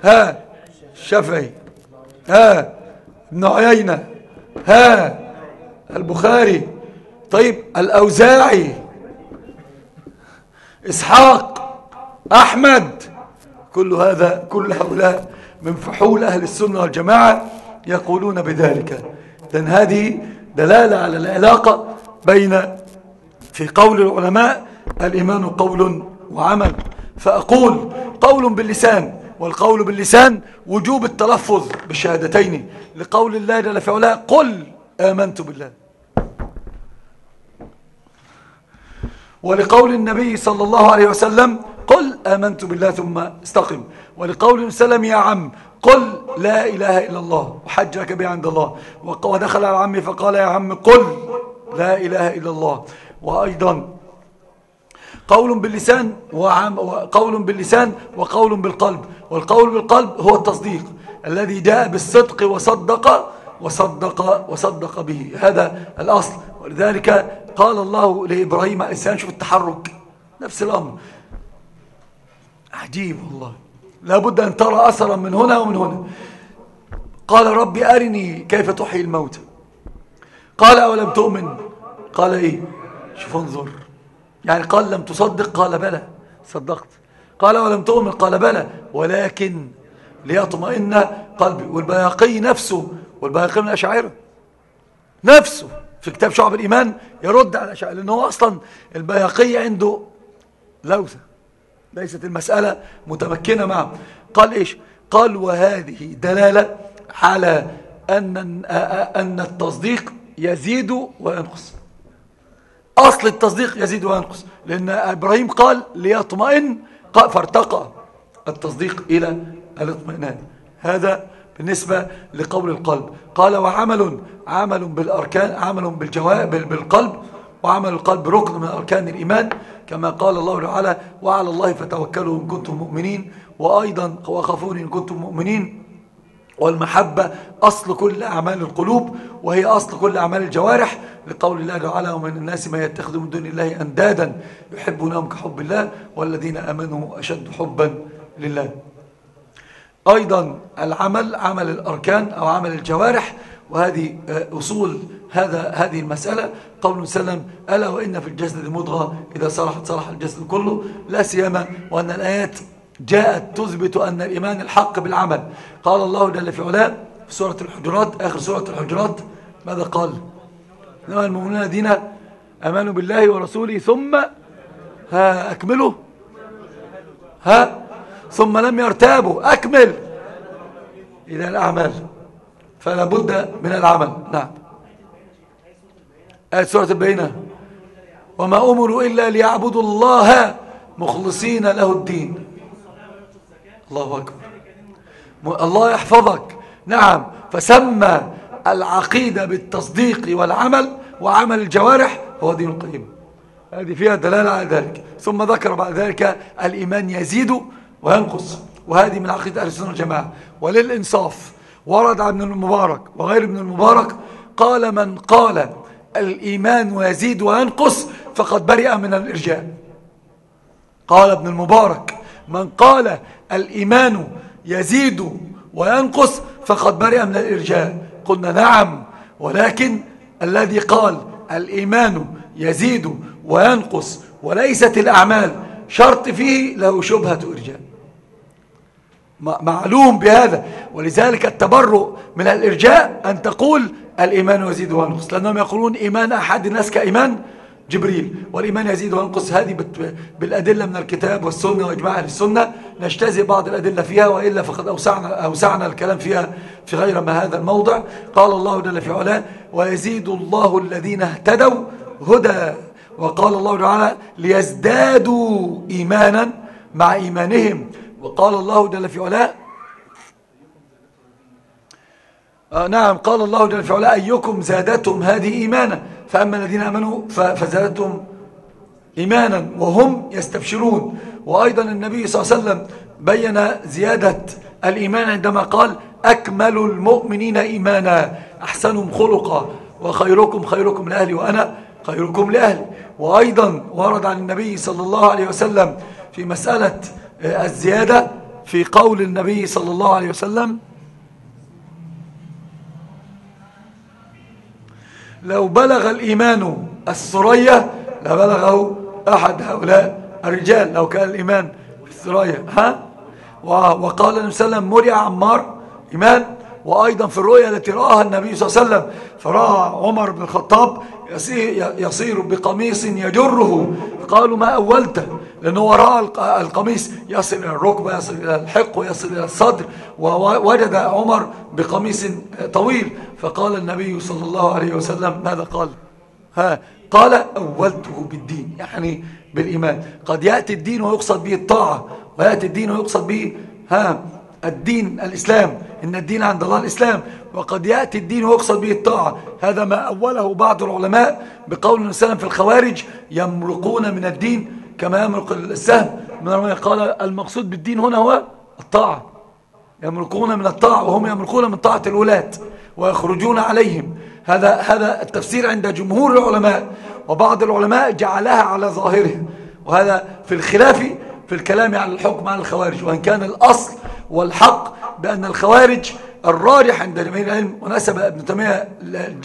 ها الشافعي ها ابن عيينة ها البخاري طيب الأوزاعي إسحاق أحمد. كل هذا كل هؤلاء من فحول أهل السنة والجماعة يقولون بذلك. لأن هذه دلالة على العلاقة بين في قول العلماء الإيمان قول وعمل. فأقول قول باللسان والقول باللسان وجوب التلفظ بالشهادتين لقول الله جل في علاه قل آمنت بالله. ولقول النبي صلى الله عليه وسلم قل آمنت بالله ثم استقم. ولقول وسلم يا عم قل لا إله إلا الله وحجك به عند الله. ودخل على عمي فقال يا عم قل لا إله إلا الله. وأيضا قول باللسان وقول باللسان وقول بالقلب والقول بالقلب هو التصديق الذي جاء بالصدق وصدق وصدق وصدق به هذا الأصل. ولذلك قال الله لإبراهيم عليه السلام شوف التحرك نفس الأمر. عجيب والله. لابد أن ترى أثرا من هنا ومن هنا. قال ربي أرني كيف تحيي الموتى. قال أولم تؤمن؟ قال إيه؟ شوف انظر. يعني قال لم تصدق؟ قال بلى. صدقت. قال ولم تؤمن؟ قال بلى. ولكن ليطمئن قلبي. والبياقي نفسه. والبياقي من الأشاعرة نفسه. في كتاب شعب الإيمان يرد على الأشاعرة لأنه أصلا البياقي عنده لوثة. ليست المسألة متمكنة معه. قال إيش؟ قال وهذه دلالة على أن, أن التصديق يزيد وينقص. أصل التصديق يزيد وينقص. لأن إبراهيم قال ليطمئن فارتقى التصديق إلى الاطمئنان. هذا بالنسبة لقول القلب. قال وعمل عمل بالأركان عمل بالجواب بالقلب وعمل القلب ركن من أركان الإيمان كما قال الله تعالى وعلى الله فتوكلوا إن كنتم مؤمنين وأيضا وخافون إن كنتم مؤمنين. والمحبة أصل كل أعمال القلوب وهي أصل كل أعمال الجوارح. لقول الله تعالى ومن الناس ما يتخذ من دون الله أندادا يحبونهم كحب الله والذين أمنوا أشد حبا لله. أيضا العمل عمل الأركان أو عمل الجوارح وهذه أصول هذا هذه المسألة. قول سلم ألا وإن في الجسد مضغة إذا صلحت صلح الجسد كله لا سيما وأن الآيات جاءت تثبت أن الإيمان الحق بالعمل. قال الله جل في علاه في سورة الحجرات آخر سورة الحجرات ماذا قال؟ إنما المؤمنون الذين أمنوا بالله ورسوله ثم ها أكملوا؟ ها؟ ثم لم يرتابوا أكمل. إلى الأعمال. فلا بد من العمل. نعم. آية سورة البينة. وما أمروا إلا ليعبدوا الله مخلصين له الدين. الله أكبر. الله يحفظك. نعم. فسمى العقيدة بالتصديق والعمل وعمل الجوارح هو دين القيم. هذه فيها دلالة على ذلك. ثم ذكر بعد ذلك الإيمان يزيد وينقص. وهذه من عقيدة أهل السنة والجماعة. وللإنصاف. ورد عن ابن المبارك وغير ابن المبارك قال من قال الإيمان يزيد وينقص فقد برئ من الإرجاء. قال ابن المبارك من قال الإيمان يزيد وينقص فقد برئ من الإرجاء. قلنا نعم ولكن الذي قال الإيمان يزيد وينقص وليست الأعمال شرط فيه له شبهة إرجاء. معلوم بهذا. ولذلك التبرؤ من الإرجاء أن تقول الإيمان يزيد وينقص لأنهم يقولون إيمان أحد الناس كإيمان جبريل والإيمان يزيد وينقص. هذه بالأدلة من الكتاب والسنة وإجماع السنة. نجتزي بعض الأدلة فيها وإلا فقد أوسعنا, أوسعنا الكلام فيها في غير ما هذا الموضع. قال الله جل في علاه ويزيد الله الذين اهتدوا هدى. وقال الله تعالى ليزدادوا إيمانا مع إيمانهم. وقال الله جل في علاه آه نعم قال الله جل في علاه أيكم زادتهم هذه إيمانا؟ فأما الذين أمنوا فزادتهم إيمانا وهم يستبشرون. وأيضا النبي صلى الله عليه وسلم بين زيادة الإيمان عندما قال أكمل المؤمنين إيمانا أحسنهم خلقا وخيركم خيركم لأهلي وأنا خيركم لأهلي. وأيضا ورد عن النبي صلى الله عليه وسلم في مسألة الزيادة في قول النبي صلى الله عليه وسلم لو بلغ الإيمان الثريا لبلغه أحد هؤلاء الرجال لو كان الإيمان في الثريا ها وقال النبي صلى الله عليه وسلم مرع عمار إيمان. وأيضا في الرؤيا التي رآها النبي صلى الله عليه وسلم فرأى عمر بن الخطاب يصير بقميص يجره. قالوا ما أولته لأنه وراء القميص يصل إلى الركبة يصل إلى الحق ويصل إلى الصدر ووجد عمر بقميص طويل. فقال النبي صلى الله عليه وسلم ماذا قال؟ ها قال أولته بالدين يعني بالإيمان. قد يأتي الدين ويقصد به الطاعة ويأتي الدين ويقصد به ها الدين الإسلام. إن الدين عند الله الإسلام. وقد يأتي الدين ويقصد به الطاعة. هذا ما أوله بعض العلماء بقول السلام في الخوارج يمرقون من الدين كما يمرق السهم. من قال المقصود بالدين هنا هو الطاعة. يمرقون من الطاعة وهم يمرقون من طاعة الولاة ويخرجون عليهم. هذا هذا التفسير عند جمهور العلماء. وبعض العلماء جعلها على ظاهره. وهذا في الخلاف في الكلام على الحكم على الخوارج. وإن كان الأصل والحق بأن الخوارج الراجح عند جماهير العلم ونسب ابن تيمية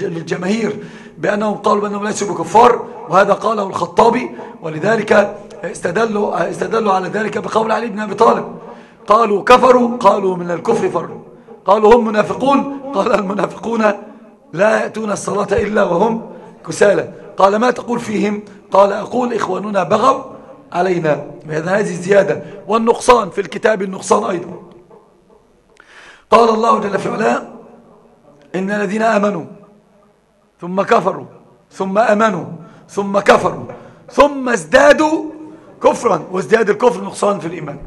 للجماهير بأنهم قالوا بأنهم ليسوا بكفار وهذا قاله الخطابي ولذلك استدلوا, استدلوا على ذلك بقول علي بن أبي طالب. قالوا كفروا قالوا من الكفر فروا. قالوا هم منافقون قال المنافقون لا يأتون الصلاة إلا وهم كسالى. قال ما تقول فيهم؟ قال أقول إخواننا بغوا علينا هذه الزيادة. والنقصان في الكتاب النقصان أيضا. قال الله جل في علاه إن الذين آمنوا ثم كفروا ثم أمنوا ثم كفروا ثم ازدادوا كفرا وازداد الكفر نقصان في الإيمان.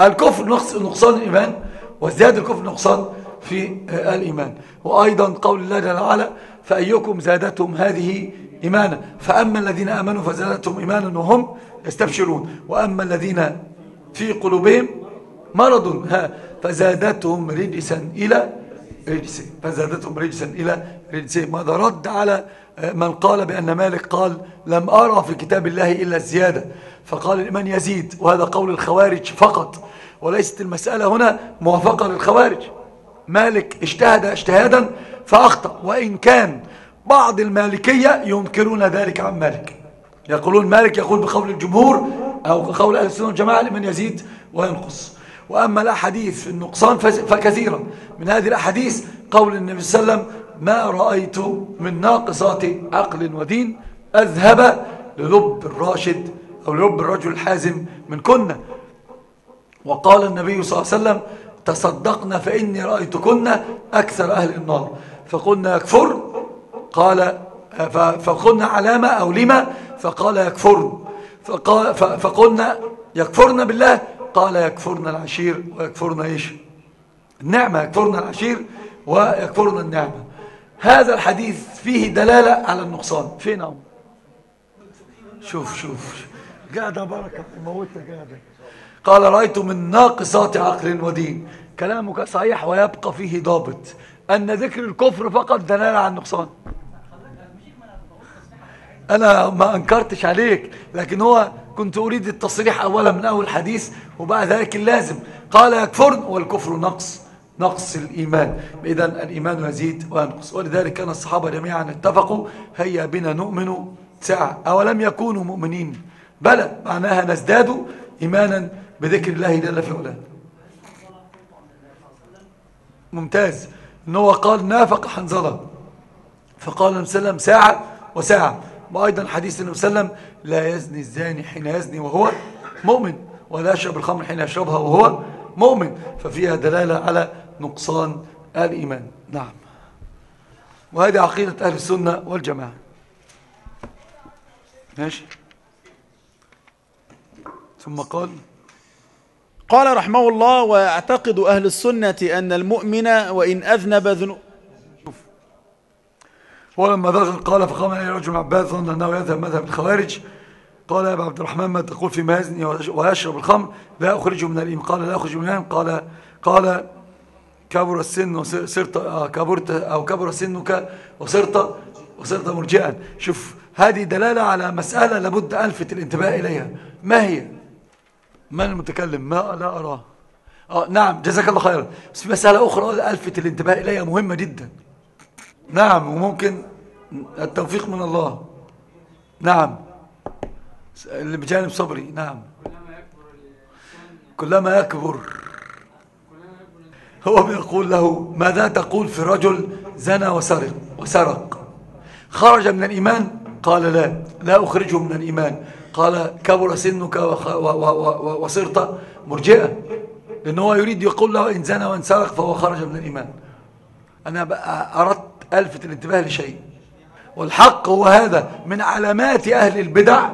الكفر نقصان الإيمان وازداد الكفر نقصان في الإيمان. وأيضا قول الله جل وعلا فأيكم زادتهم هذه إيمانا فأما الذين آمنوا فزادتهم إيمانا وهم يستبشرون. وأما الذين في قلوبهم مرض. ها فزادتهم رجسا إلى رجسين فزادتهم رجسا إلى رجسين ماذا رد على من قال بأن مالك قال لم أرى في كتاب الله إلا الزيادة. فقال الإيمان يزيد؟ وهذا قول الخوارج فقط. وليست المسألة هنا موافقة للخوارج. مالك اجتهد اجتهادا فأخطأ. وإن كان بعض المالكية ينكرون ذلك عن مالك. يقولون مالك يقول بقول الجمهور أو بقول أهل السنة والجماعة لمن يزيد وينقص. وأما الأحاديث النقصان فكثيرا. من هذه الأحاديث قول النبي صلى الله عليه وسلم ما رأيت من ناقصات عقل ودين أذهب للب الراشد أو للب الرجل الحازم من كنا وقال النبي صلى الله عليه وسلم تصدقنا فإني رأيتكن أكثر أهل النار. فقلنا يكفر قال فقلنا علامة أو لما فقال يكفرن. فقلنا يكفرن بالله قال يكفرن العشير ويكفرن إيش؟ النعمة يكفرن العشير ويكفرن النعمة. هذا الحديث فيه دلالة على النقصان. فين هم. شوف شوف. قاعدة بركة موتنا قاعدة. قال رأيت من ناقصات عقل ودين. كلامك صحيح ويبقى فيه ضابط. أن ذكر الكفر فقط دلالة على النقصان. أنا ما أنكرتش عليك لكن هو كنت أريد التصريح أولا من أول حديث وبعد ذلك اللازم. قال يكفرن والكفر نقص نقص الإيمان. إذا الإيمان يزيد وينقص. ولذلك كان الصحابة جميعا اتفقوا هيا بنا نؤمن ساعة. أولم يكونوا مؤمنين؟ بلى معناها نزداد إيمانا بذكر الله جل في علاه. ممتاز. ان هو قال نافق حنظلة. فقال صلى الله عليه وسلم ساعة وساعة. وأيضا حديث النبي صلى الله عليه وسلم لا يزني الزاني حين يزني وهو مؤمن ولا يشرب الخمر حين يشربها وهو مؤمن. ففيها دلالة على نقصان الإيمان. نعم. وهذه عقيدة أهل السنة والجماعة. ماشي. ثم قال قال رحمه الله ويعتقد أهل السنة أن المؤمن وإن أذنب ذنوب ولما دخل قال فقام إليه رجل من عباد ظن أنه يذهب مذهب الخوارج. قال يا أبا عبد الرحمن ما تقول فيما يزني ويشرب الخمر؟ لا أخرجه من الإيمان. قال لا أخرجه من الإيمان. قال قال كبر السن وصرت آه، كبرت أو كبر سنك وصرت وصرت مرجئا. شوف هذه دلالة على مسألة لابد ألفت الانتباه إليها. ما هي؟ من المتكلم؟ ما لا أراه. آه نعم جزاك الله خيرا. بس في مسألة أخرى ألفت الانتباه إليها مهمة جدا. نعم وممكن التوفيق من الله. نعم. اللي بجانب صبري نعم. كلما يكبر هو بيقول له ماذا تقول في رجل زنى وسرق؟ وسرق. خرج من الإيمان؟ قال لا. لا أخرجه من الإيمان. قال كبر سنك وصرت مرجئة لأنه هو يريد يقول له إن زنى وإن سرق فهو خرج من الإيمان. أنا أردت ألفت الانتباه لشيء. والحق هو هذا. من علامات أهل البدع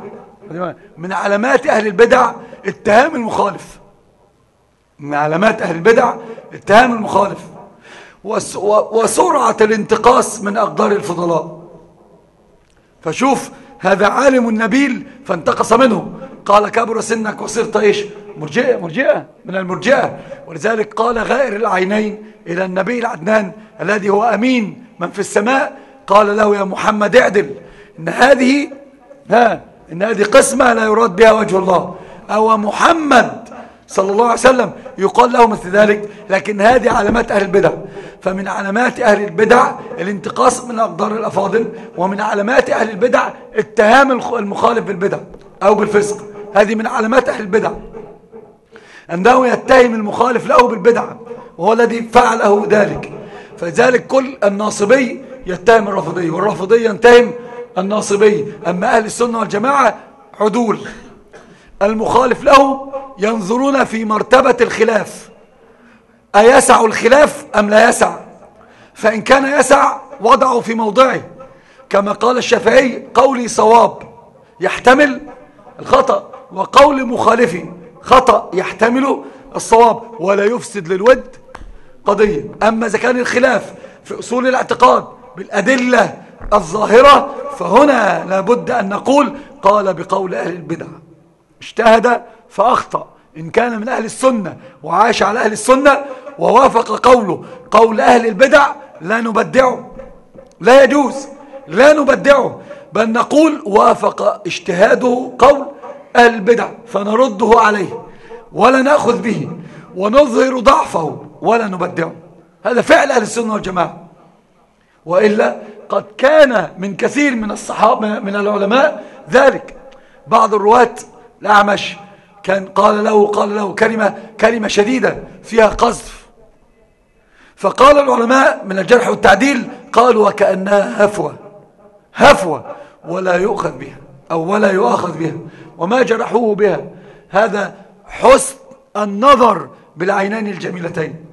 من علامات أهل البدع اتهام المخالف. من علامات أهل البدع اتهام المخالف. وسرعة الانتقاص من أقدار الفضلاء. فشوف هذا عالم نبيل فانتقص منه. قال كبر سنك وصرت إيش؟ مرجئة مرجئة من المرجئة. ولذلك قال غائر العينين إلى النبي العدنان الذي هو أمين من في السماء قال له يا محمد اعدل. إن هذه ها إن هذه قسمة لا يراد بها وجه الله. أو محمد صلى الله عليه وسلم يقال له مثل ذلك لكن هذه علامات أهل البدع. فمن علامات أهل البدع الانتقاص من أقدار الأفاضل ومن علامات أهل البدع اتهام المخالف بالبدع أو بالفسق. هذه من علامات أهل البدع. أنه يتهم المخالف له بالبدع وهو الذي فعله ذلك. فذلك كل الناصبي يتهم الرافضي والرافضي يتهم الناصبي. أما أهل السنة والجماعة عدول. المخالف له ينظرون في مرتبة الخلاف. أيسع الخلاف أم لا يسع؟ فإن كان يسع وضعه في موضعه. كما قال الشافعي قولي صواب يحتمل الخطأ وقول مخالفي خطأ يحتمل الصواب. ولا يفسد للود قضية. أما إذا كان الخلاف في أصول الاعتقاد بالأدلة الظاهرة فهنا لابد أن نقول قال بقول أهل البدع. اجتهد فأخطأ. إن كان من أهل السنة وعاش على أهل السنة ووافق قوله قول أهل البدع لا نبدعه. لا يجوز لا نبدعه. بل نقول وافق اجتهاده قول أهل البدع فنرده عليه ولا نأخذ به ونظهر ضعفه. ولا نبدعه هذا فعل أهل السنة والجماعة. وإلا قد كان من كثير من الصحابة من العلماء ذلك. بعض الرواة الأعمش كان قال له قال له كلمة كلمة شديدة فيها قذف. فقال العلماء من الجرح والتعديل قالوا وكأنها هفوة هفوة ولا يؤخذ بها أو ولا يؤخذ بها وما جرحوه بها. هذا حسن النظر بالعينين الجميلتين.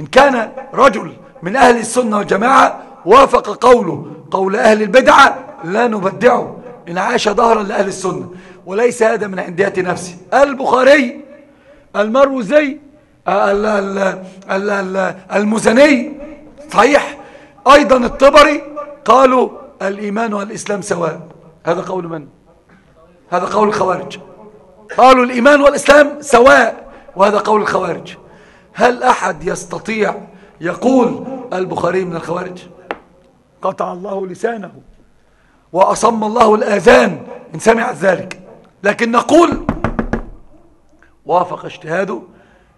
إن كان رجل من أهل السنة والجماعة وافق قوله قول أهل البدعة لا نبدعه إن عاش ظهرا لأهل السنة وليس هذا من عندية نفسي البخاري المروزي المزني صحيح. أيضا الطبري قالوا الإيمان والإسلام سواء. هذا قول من؟ هذا قول الخوارج. قالوا الإيمان والإسلام سواء وهذا قول الخوارج. هل أحد يستطيع؟ يقول البخاري من الخوارج. قطع الله لسانه وأصم الله الآذان إن سمعت ذلك. لكن نقول وافق اجتهاده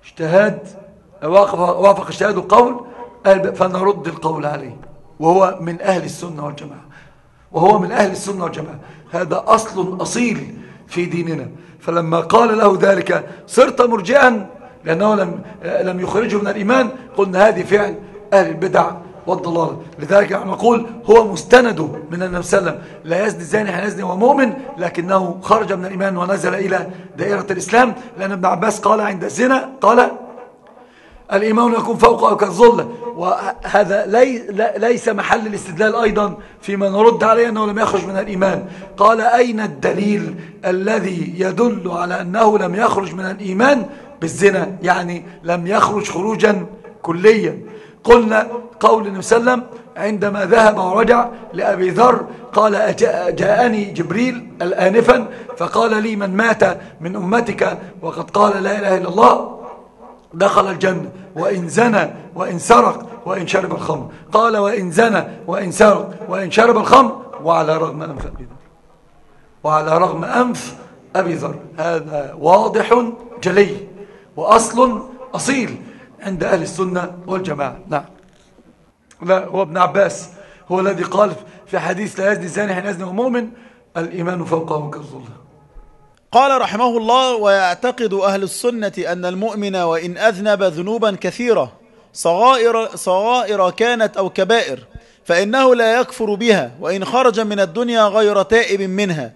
اجتهاد وافق اجتهاده قول فنرد القول عليه وهو من أهل السنة والجماعة وهو من أهل السنة والجماعة. هذا أصل أصيل في ديننا. فلما قال له ذلك صرت مرجئا لأنه لم, لم يخرجه من الإيمان. قلنا هذه فعل أهل البدع والضلال. لذلك نحن نقول هو مستند من النبي صلى الله عليه وسلم. لا يزني الزاني حين يزني ومؤمن لكنه خرج من الإيمان ونزل إلى دائرة الإسلام. لأن ابن عباس قال عند الزنا قال الإيمان يكون فوق أو كالظل. وهذا لي ليس محل الاستدلال أيضا فيما نرد عليه أنه لم يخرج من الإيمان. قال أين الدليل الذي يدل على أنه لم يخرج من الإيمان؟ بالزنا يعني لم يخرج خروجا كليا. قلنا قول النبي صلى الله عليه وسلم عندما ذهب ورجع لأبي ذر قال جاءني جبريل الآنفا فقال لي من مات من أمتك؟ وقد قال لا إله إلا الله. دخل الجنة وإن زنى وإن سرق وإن شرب الخمر. قال وإن زنى وإن سرق وإن شرب الخمر. وعلى رغم أنف أبي ذر. وعلى رغم أنف أبي ذر. هذا واضح جلي. وأصل أصيل عند أهل السنة والجماعة. نعم. لا هو ابن عباس هو الذي قال في حديث لا يزني الزاني حين يزني ومؤمن الإيمان فوقه كالظلة قال رحمه الله ويعتقد أهل السنة أن المؤمن وإن أذنب ذنوبا كثيرة صغائر, صغائر كانت أو كبائر فإنه لا يكفر بها وإن خرج من الدنيا غير تائب منها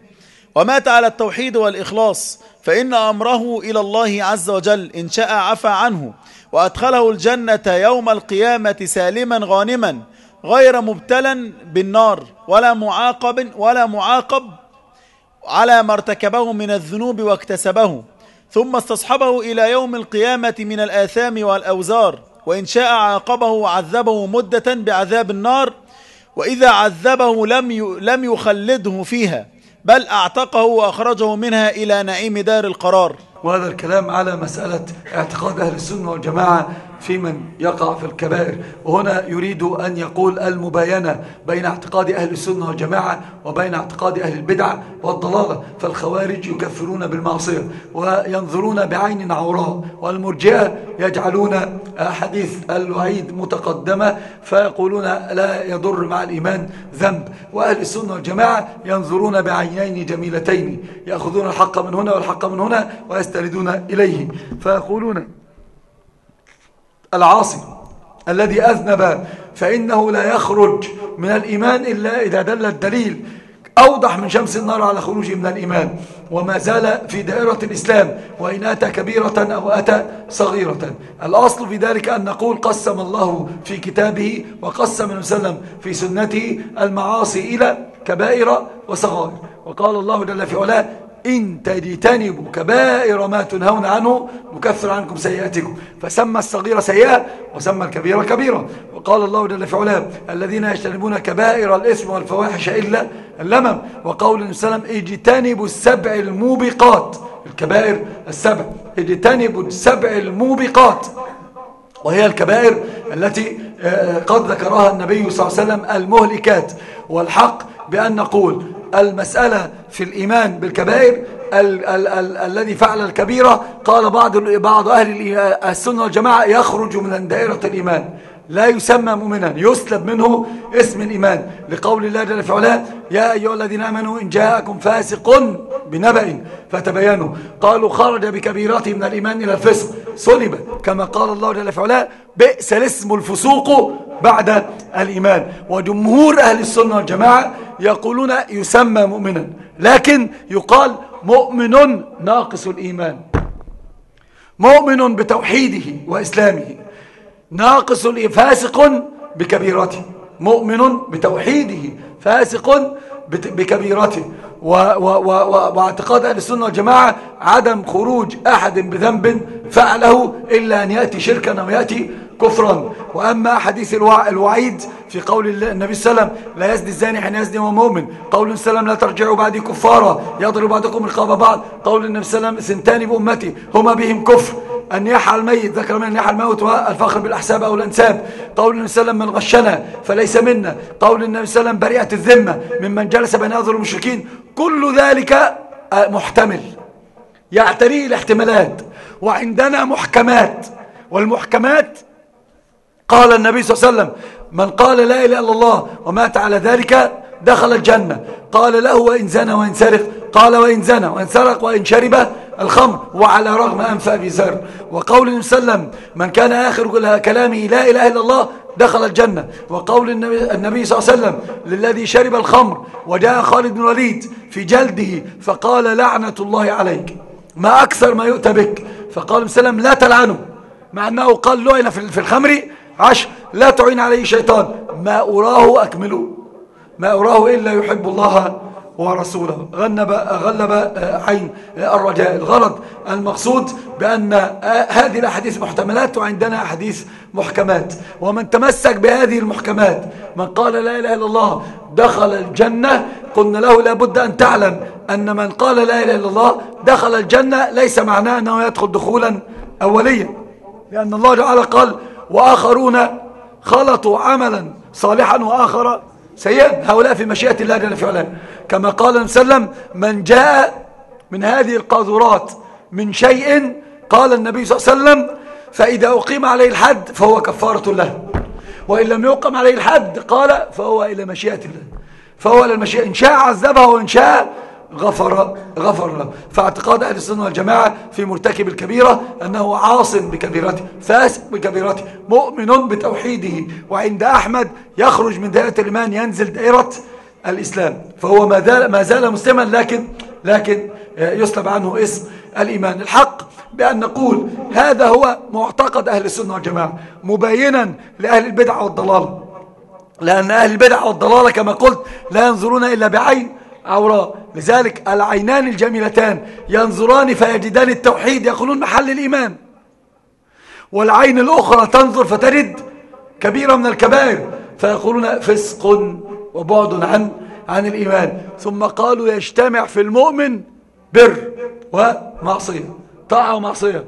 ومات على التوحيد والإخلاص فإن أمره إلى الله عز وجل إن شاء عفى عنه وأدخله الجنة يوم القيامة سالما غانما غير مبتلا بالنار ولا معاقب ولا معاقب على ما ارتكبه من الذنوب واكتسبه ثم استصحبه إلى يوم القيامة من الآثام والأوزار وإن شاء عاقبه وعذبه مدة بعذاب النار وإذا عذبه لم لم يخلده فيها. بل أعتقه وأخرجه منها إلى نعيم دار القرار. وهذا الكلام على مسألة اعتقاد أهل السنة والجماعة في من يقع في الكبائر. وهنا يريد أن يقول المباينة بين اعتقاد أهل السنة والجماعة وبين اعتقاد أهل البدع والضلالة. فالخوارج يكفرون بالمعصية وينظرون بعين عوراء والمرجئة يجعلون حديث الوعيد متقدمة فيقولون لا يضر مع الإيمان ذنب. وأهل السنة والجماعة ينظرون بعينين جميلتين يأخذون الحق من هنا والحق من هنا ويستندون إليه. فيقولون العاصي الذي أذنب فإنه لا يخرج من الإيمان إلا إذا دل الدليل. أوضح من شمس النار على خروجه من الإيمان. وما زال في دائرة الإسلام وإن أتى كبيرة أو أتى صغيرة. الأصل في ذلك أن نقول قسم الله في كتابه وقسم وسلم في سنته المعاصي إلى كبائر وصغائر. وقال الله جل في علاه إن تجتنبوا كبائر ما تنهون عنه نكفر عنكم سيئاتكم. فسمى الصغيرة سيئة وسمى الكبيرة كبيرة وقال الله جل في علاه الذين يجتنبون كبائر الإثم والفواحش إلا اللمم. وقول النبي صلى الله عليه وسلم اجتنبوا السبع الموبقات. الكبائر السبع. اجتنبوا السبع الموبقات. وهي الكبائر التي آه، قد ذكرها النبي صلى الله عليه وسلم المهلكات. والحق بأن نقول المسألة في الإيمان بالكبائر ال ال ال الذي فعل الكبيرة قال بعض بعض أهل السنة والجماعة يخرج من دائرة الإيمان. لا يسمى مؤمنا. يسلب منه اسم الإيمان. لقول الله جل في علاه يا أيها الذين آمنوا إن جاءكم فاسق بنبأ فتبينوا. قالوا خرج بكبيرته من الإيمان إلى الفسق. صلب. كما قال الله جل في علاه بئس الاسم الفسوق بعد الإيمان. وجمهور أهل السنة والجماعة يقولون يسمى مؤمنا. لكن يقال مؤمن ناقص الإيمان. مؤمن بتوحيده وإسلامه. ناقص فاسق بكبيرته مؤمن بتوحيده فاسق بكبيرته. واعتقاد أهل السنة والجماعة عدم خروج أحد بذنب فعله إلا أن يأتي شركا أو يأتي كفرا. وأما حديث الوعيد في قول النبي صلى الله عليه وسلم لا يزني الزاني حين يزني وهو مؤمن. قول النبي صلى الله عليه وسلم لا ترجعوا بعدي كفارا. يضرب بعضكم رقاب بعض قول النبي صلى الله عليه وسلم سنتان بأمتي هما بهم كفر. أن يحى الميت ذكر من يحى الموت والفخر بالأحساب أو الأنساب. قول النبي صلى الله عليه وسلم من غشنا فليس منا. قول النبي صلى الله عليه وسلم بريئة الذمة ممن جلس بين أذر المشركين. كل ذلك آه، محتمل. يعتريه الاحتمالات. وعندنا محكمات. والمحكمات قال النبي صلى الله عليه وسلم من قال لا إله إلا الله ومات على ذلك دخل الجنة. قال له وإن زنى وإن سرق. قال وإن زنى وإن سرق وإن شرب الخمر وعلى رغم أنف أبي ذر. وقول النبي صلى الله عليه وسلم من كان آخر كلامه لا إله إلا الله دخل الجنة. وقول النبي, صلى الله عليه وسلم للذي شرب الخمر وجاء خالد بن الوليد في جلده فقال لعنة الله عليك. ما أكثر ما يؤتى بك. فقال النبي صلى الله عليه وسلم لا تلعنه. مع أنه قال لعن في الخمر عشر لا تعين عليه شيطان ما أراه أكمله. ما أراه إلا يحب الله ورسوله. غلب, غلب عين الرجاء. الغرض المقصود بأن هذه الأحاديث محتملات وعندنا أحاديث محكمات. ومن تمسك بهذه المحكمات من قال لا إله إلا الله دخل الجنة قلنا له لابد أن تعلم أن من قال لا إله إلا الله دخل الجنة ليس معناه أنه يدخل دخولا أوليا. لأن الله تعالى قال وآخرون خلطوا عملا صالحا وآخر سيئا هؤلاء في مشيئة الله جل في علاه. كما قال وسلم من جاء من هذه القاذورات من شيء قال النبي صلى الله عليه وسلم فإذا أقيم عليه الحد فهو كفارة له. وإن لم يقم عليه الحد قال فهو إلى مشيئة الله. فهو إلى المشيئة. إن شاء عذبه وإن شاء غفر غفر له. فاعتقاد أهل السنة والجماعة في مرتكب الكبيرة أنه عاص بكبيرته فاسق بكبيرته مؤمن بتوحيده وعند أحمد يخرج من دائرة الإيمان ينزل دائرة الإسلام. فهو ما زال, ما زال مسلما لكن لكن يسلب عنه اسم الإيمان. الحق بأن نقول هذا هو معتقد أهل السنة والجماعة مبينا لأهل البدع والضلال. لأن أهل البدع والضلال كما قلت لا ينظرون إلا بعين عوراء لذلك العينان الجميلتان ينظران فيجدان التوحيد يقولون محل الإيمان. والعين الأخرى تنظر فتجد كبيرة من الكبائر فيقولون فسق وبعد عن عن الإيمان. ثم قالوا يجتمع في المؤمن بر ومعصية طاعة ومعصية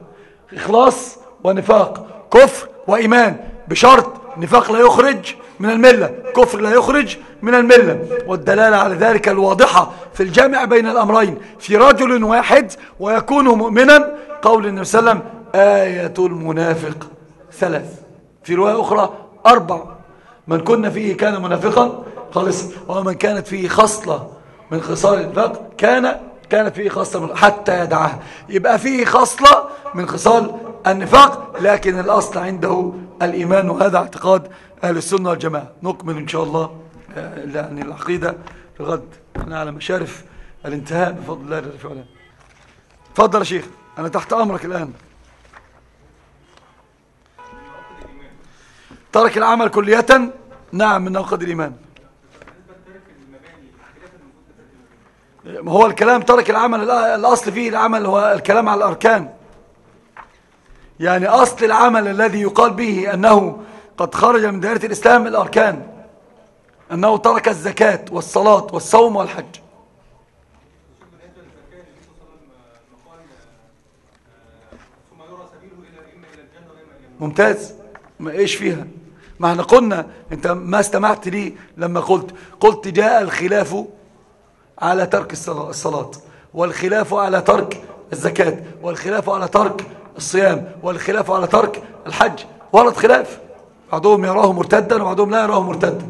إخلاص ونفاق كفر وإيمان بشرط نفاق لا يخرج من الملة. كفر لا يخرج من الملة. والدلالة على ذلك الواضحة في الجامع بين الأمرين. في رجل واحد ويكون مؤمنا. قول النبي صلى الله عليه وسلم آية المنافق ثلاث. في رواية أخرى أربع. من كنا فيه كان منافقا خالص. ومن كانت فيه خصلة من خصال النفاق كان كانت فيه خصلة حتى يدعها يبقى فيه خصلة من خصال النفاق لكن الأصل عنده الإيمان وهذا اعتقاد أهل السنة والجماعة. نكمل إن شاء الله يعني العقيدة الغد. إحنا على مشارف الانتهاء بفضل الله جل وعلا. تفضل يا شيخ. أنا تحت أمرك الآن. ترك العمل كلية. نعم من نوقد الإيمان. هو الكلام ترك العمل الأصل فيه العمل هو الكلام على الأركان. يعني أصل العمل الذي يقال به أنه قد خرج من دائرة الإسلام الأركان أنه ترك الزكاة والصلاة والصوم والحج. ممتاز. ما إيش فيها؟ ما إحنا قلنا أنت ما استمعت لي لما قلت قلت جاء الخلاف على ترك الصلاة والخلاف على ترك الزكاة والخلاف على ترك الصيام والخلاف على ترك الحج. ورد خلاف. بعضهم يراه مرتدا وبعضهم لا يراه مرتدا.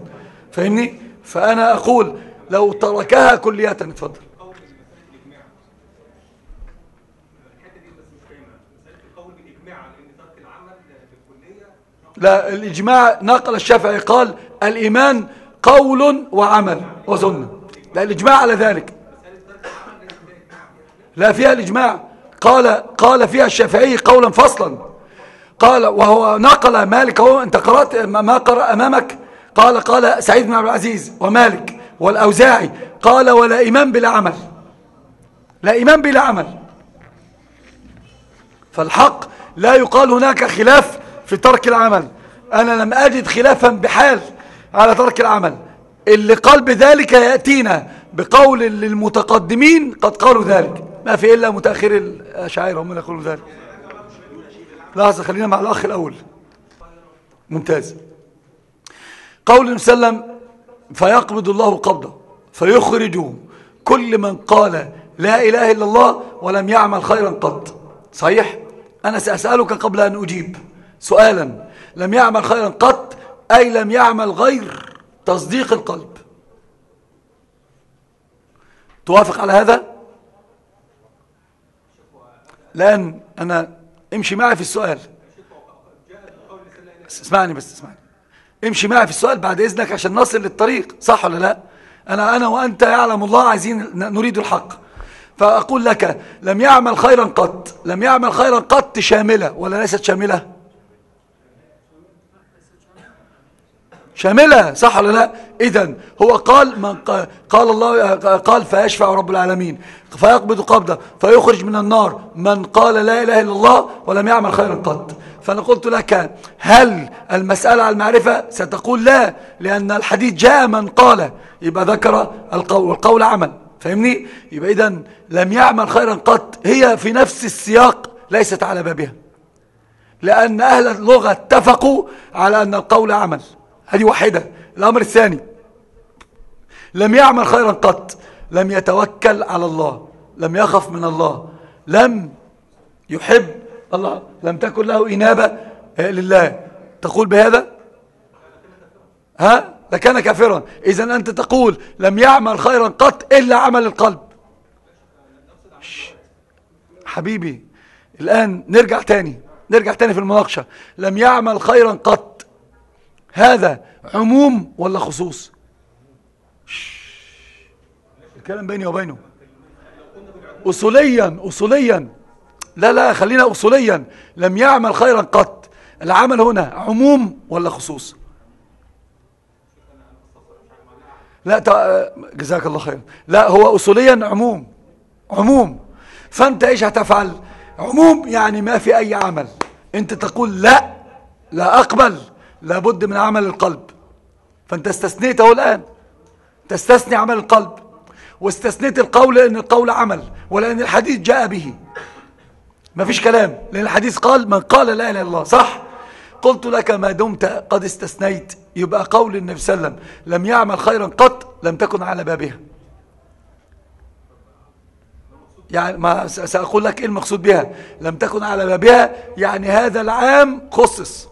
فاهمني؟ فأنا أقول لو تركها كلية اتفضل. لا الإجماع نقل الشافعي قال الإيمان قول وعمل وسنة لا الإجماع على ذلك. لا فيها الإجماع. قال قال فيها الشافعي قولا فصلا. قال وهو نقل مالك هو أنت قرأت ما قرأ أمامك؟ قال قال سعيد بن عبد العزيز ومالك والأوزاعي. قال ولا إيمان بلا عمل. لا إيمان بلا عمل. فالحق لا يقال هناك خلاف في ترك العمل. أنا لم أجد خلافا بحال على ترك العمل. اللي قال بذلك يأتينا بقول للمتقدمين قد قالوا ذلك. ما في إلا متأخر الأشعار هم يقولوا ذلك. لحظة خلينا مع الأخ الأول. ممتاز. قول وسلم فيقبض الله قبضة فيخرج كل من قال لا إله إلا الله ولم يعمل خيرا قط. صحيح؟ أنا سأسألك قبل أن أجيب سؤالا. لم يعمل خيرا قط أي لم يعمل غير تصديق القلب. توافق على هذا؟ لأن أنا امشي معي في السؤال. اسمعني بس اسمعني. امشي معي في السؤال بعد إذنك عشان نصل للطريق صح ولا لا؟ أنا, أنا وأنت يعلم الله عايزين نريد الحق. فأقول لك لم يعمل خيرا قط لم يعمل خيرا قط شاملة ولا ليست شاملة؟ شاملة صح ولا لا؟ إذا هو قال من قال الله قال فيشفع رب العالمين. فيقبض قبضة فيخرج من النار. من قال لا إله إلا الله ولم يعمل خيرا قط. فأنا قلت لك هل المسألة على المعرفة؟ ستقول لا لأن الحديث جاء من قال. يبقى ذكر القول والقول عمل. فاهمني؟ يبقى إذا لم يعمل خيرا قط. هي في نفس السياق ليست على بابها. لأن أهل اللغة اتفقوا على أن القول عمل. هذه واحدة. الأمر الثاني لم يعمل خيرا قط لم يتوكل على الله لم يخف من الله لم يحب الله لم تكن له إنابة لله. تقول بهذا؟ ها؟ لكان كافرا. إذا أنت تقول لم يعمل خيرا قط إلا عمل القلب. حبيبي الآن نرجع تاني نرجع تاني في المناقشة. لم يعمل خيرا قط هذا عموم ولا خصوص؟ الكلام بيني وبينه. أصوليا أصوليا. لا لا خلينا أصوليا. لم يعمل خيرا قط. العمل هنا عموم ولا خصوص؟ لا جزاك الله خير لا هو أصوليا عموم. عموم. فأنت إيش هتفعل؟ عموم يعني ما في أي عمل. أنت تقول لا لا أقبل. لابد من عمل القلب. فأنت استثنيته الآن. تستثني عمل القلب. واستثنيت القول لأن القول عمل ولأن الحديث جاء به. ما فيش كلام لأن الحديث قال من قال لا إله إلا الله. صح؟ قلت لك ما دمت قد استثنيت. يبقى قول النبي صلى الله عليه وسلم لم يعمل خيرا قط لم تكن على بابها. يعني ما سأقول لك إيه المقصود بها. لم تكن على بابها يعني هذا العام خصص.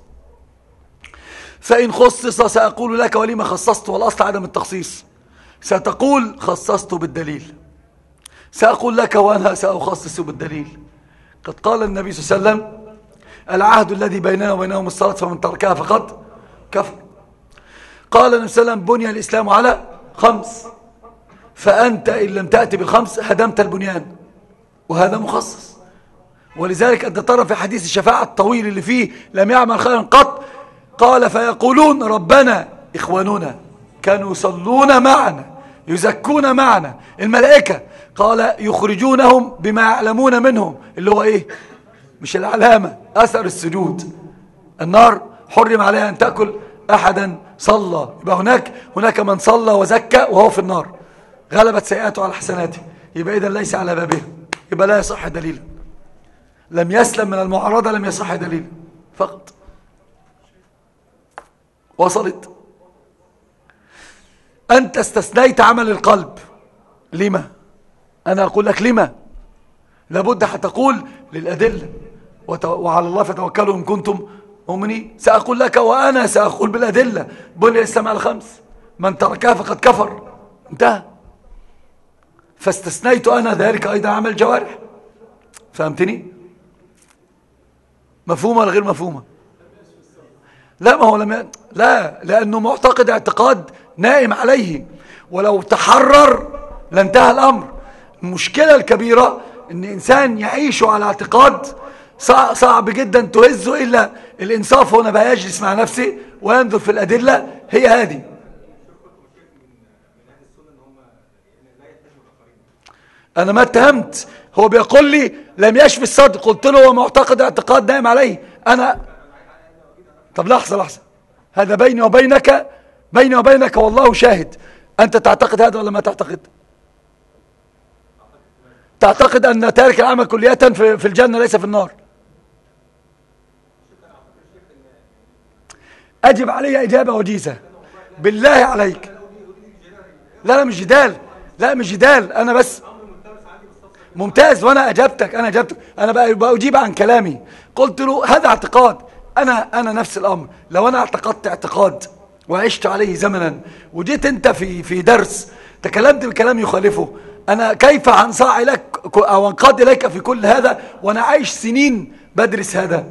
فإن خصص سأقول لك ولما خصصت والأصل عدم التخصيص. ستقول خصصت بالدليل. سأقول لك وأنا سأخصص بالدليل. قد قال النبي صلى الله عليه وسلم العهد الذي بيننا وبينهم الصلاة فمن تركها فقد كفر. قال النبي صلى الله عليه وسلم بني الإسلام على خمس. فأنت إن لم تأتي بالخمس هدمت البنيان. وهذا مخصص. ولذلك أنت ترى في حديث الشفاعة الطويل اللي فيه لم يعمل خيرا قط قال فيقولون ربنا إخواننا كانوا يصلون معنا يزكون معنا. الملائكة قال يخرجونهم بما يعلمون منهم اللي هو إيه؟ مش العلامة أثر السجود. النار حرم عليها أن تأكل أحدا صلى. يبقى هناك هناك من صلى وزكى وهو في النار. غلبت سيئاته على حسناته. يبقى إذا ليس على بابه. يبقى لا يصح دليلا. لم يسلم من المعارضة لم يصح دليلا. فقط. وصلت. أنت استثنيت عمل القلب. لما؟ أنا أقول لك لما؟ لابد حتقول للأدلة. وعلى الله فتوكلوا إن كنتم مؤمنين. سأقول لك وأنا سأقول بالأدلة. بني على الخمس. من تركها فقد كفر. انتهى. فاستثنيت أنا ذلك أيضا عمل جوارح. فهمتني؟ مفهومة غير مفهومة؟ لا ما هو لم لا لأنه معتقد اعتقاد نائم عليه. ولو تحرر لانتهى الأمر. المشكلة الكبيرة إن إنسان يعيش على اعتقاد صعب جدا تهزه إلا الإنصاف هنا بقى يجلس مع نفسه وينظر في الأدلة. هي هذه. أنا ما اتهمت. هو بيقول لي لم يشفي الصدر قلت له هو معتقد اعتقاد نائم عليه. أنا طب لحظة لحظة. هذا بيني وبينك بيني وبينك والله شاهد. أنت تعتقد هذا ولا ما تعتقد؟ تعتقد أن تارك العمل كلية في الجنة ليس في النار؟ أجب علي إجابة وجيزة. بالله عليك. لا لا مش جدال. لا مش جدال. أنا بس ممتاز وأنا أجبتك أنا أجبتك. أنا بأجيب عن كلامي. قلت له هذا اعتقاد. أنا أنا نفس الأمر. لو أنا اعتقدت اعتقاد وعشت عليه زمنا وجيت أنت في في درس تكلمت بكلام يخالفه أنا كيف أنصاع لك أو أنقاد إليك في كل هذا وأنا عايش سنين بدرس هذا؟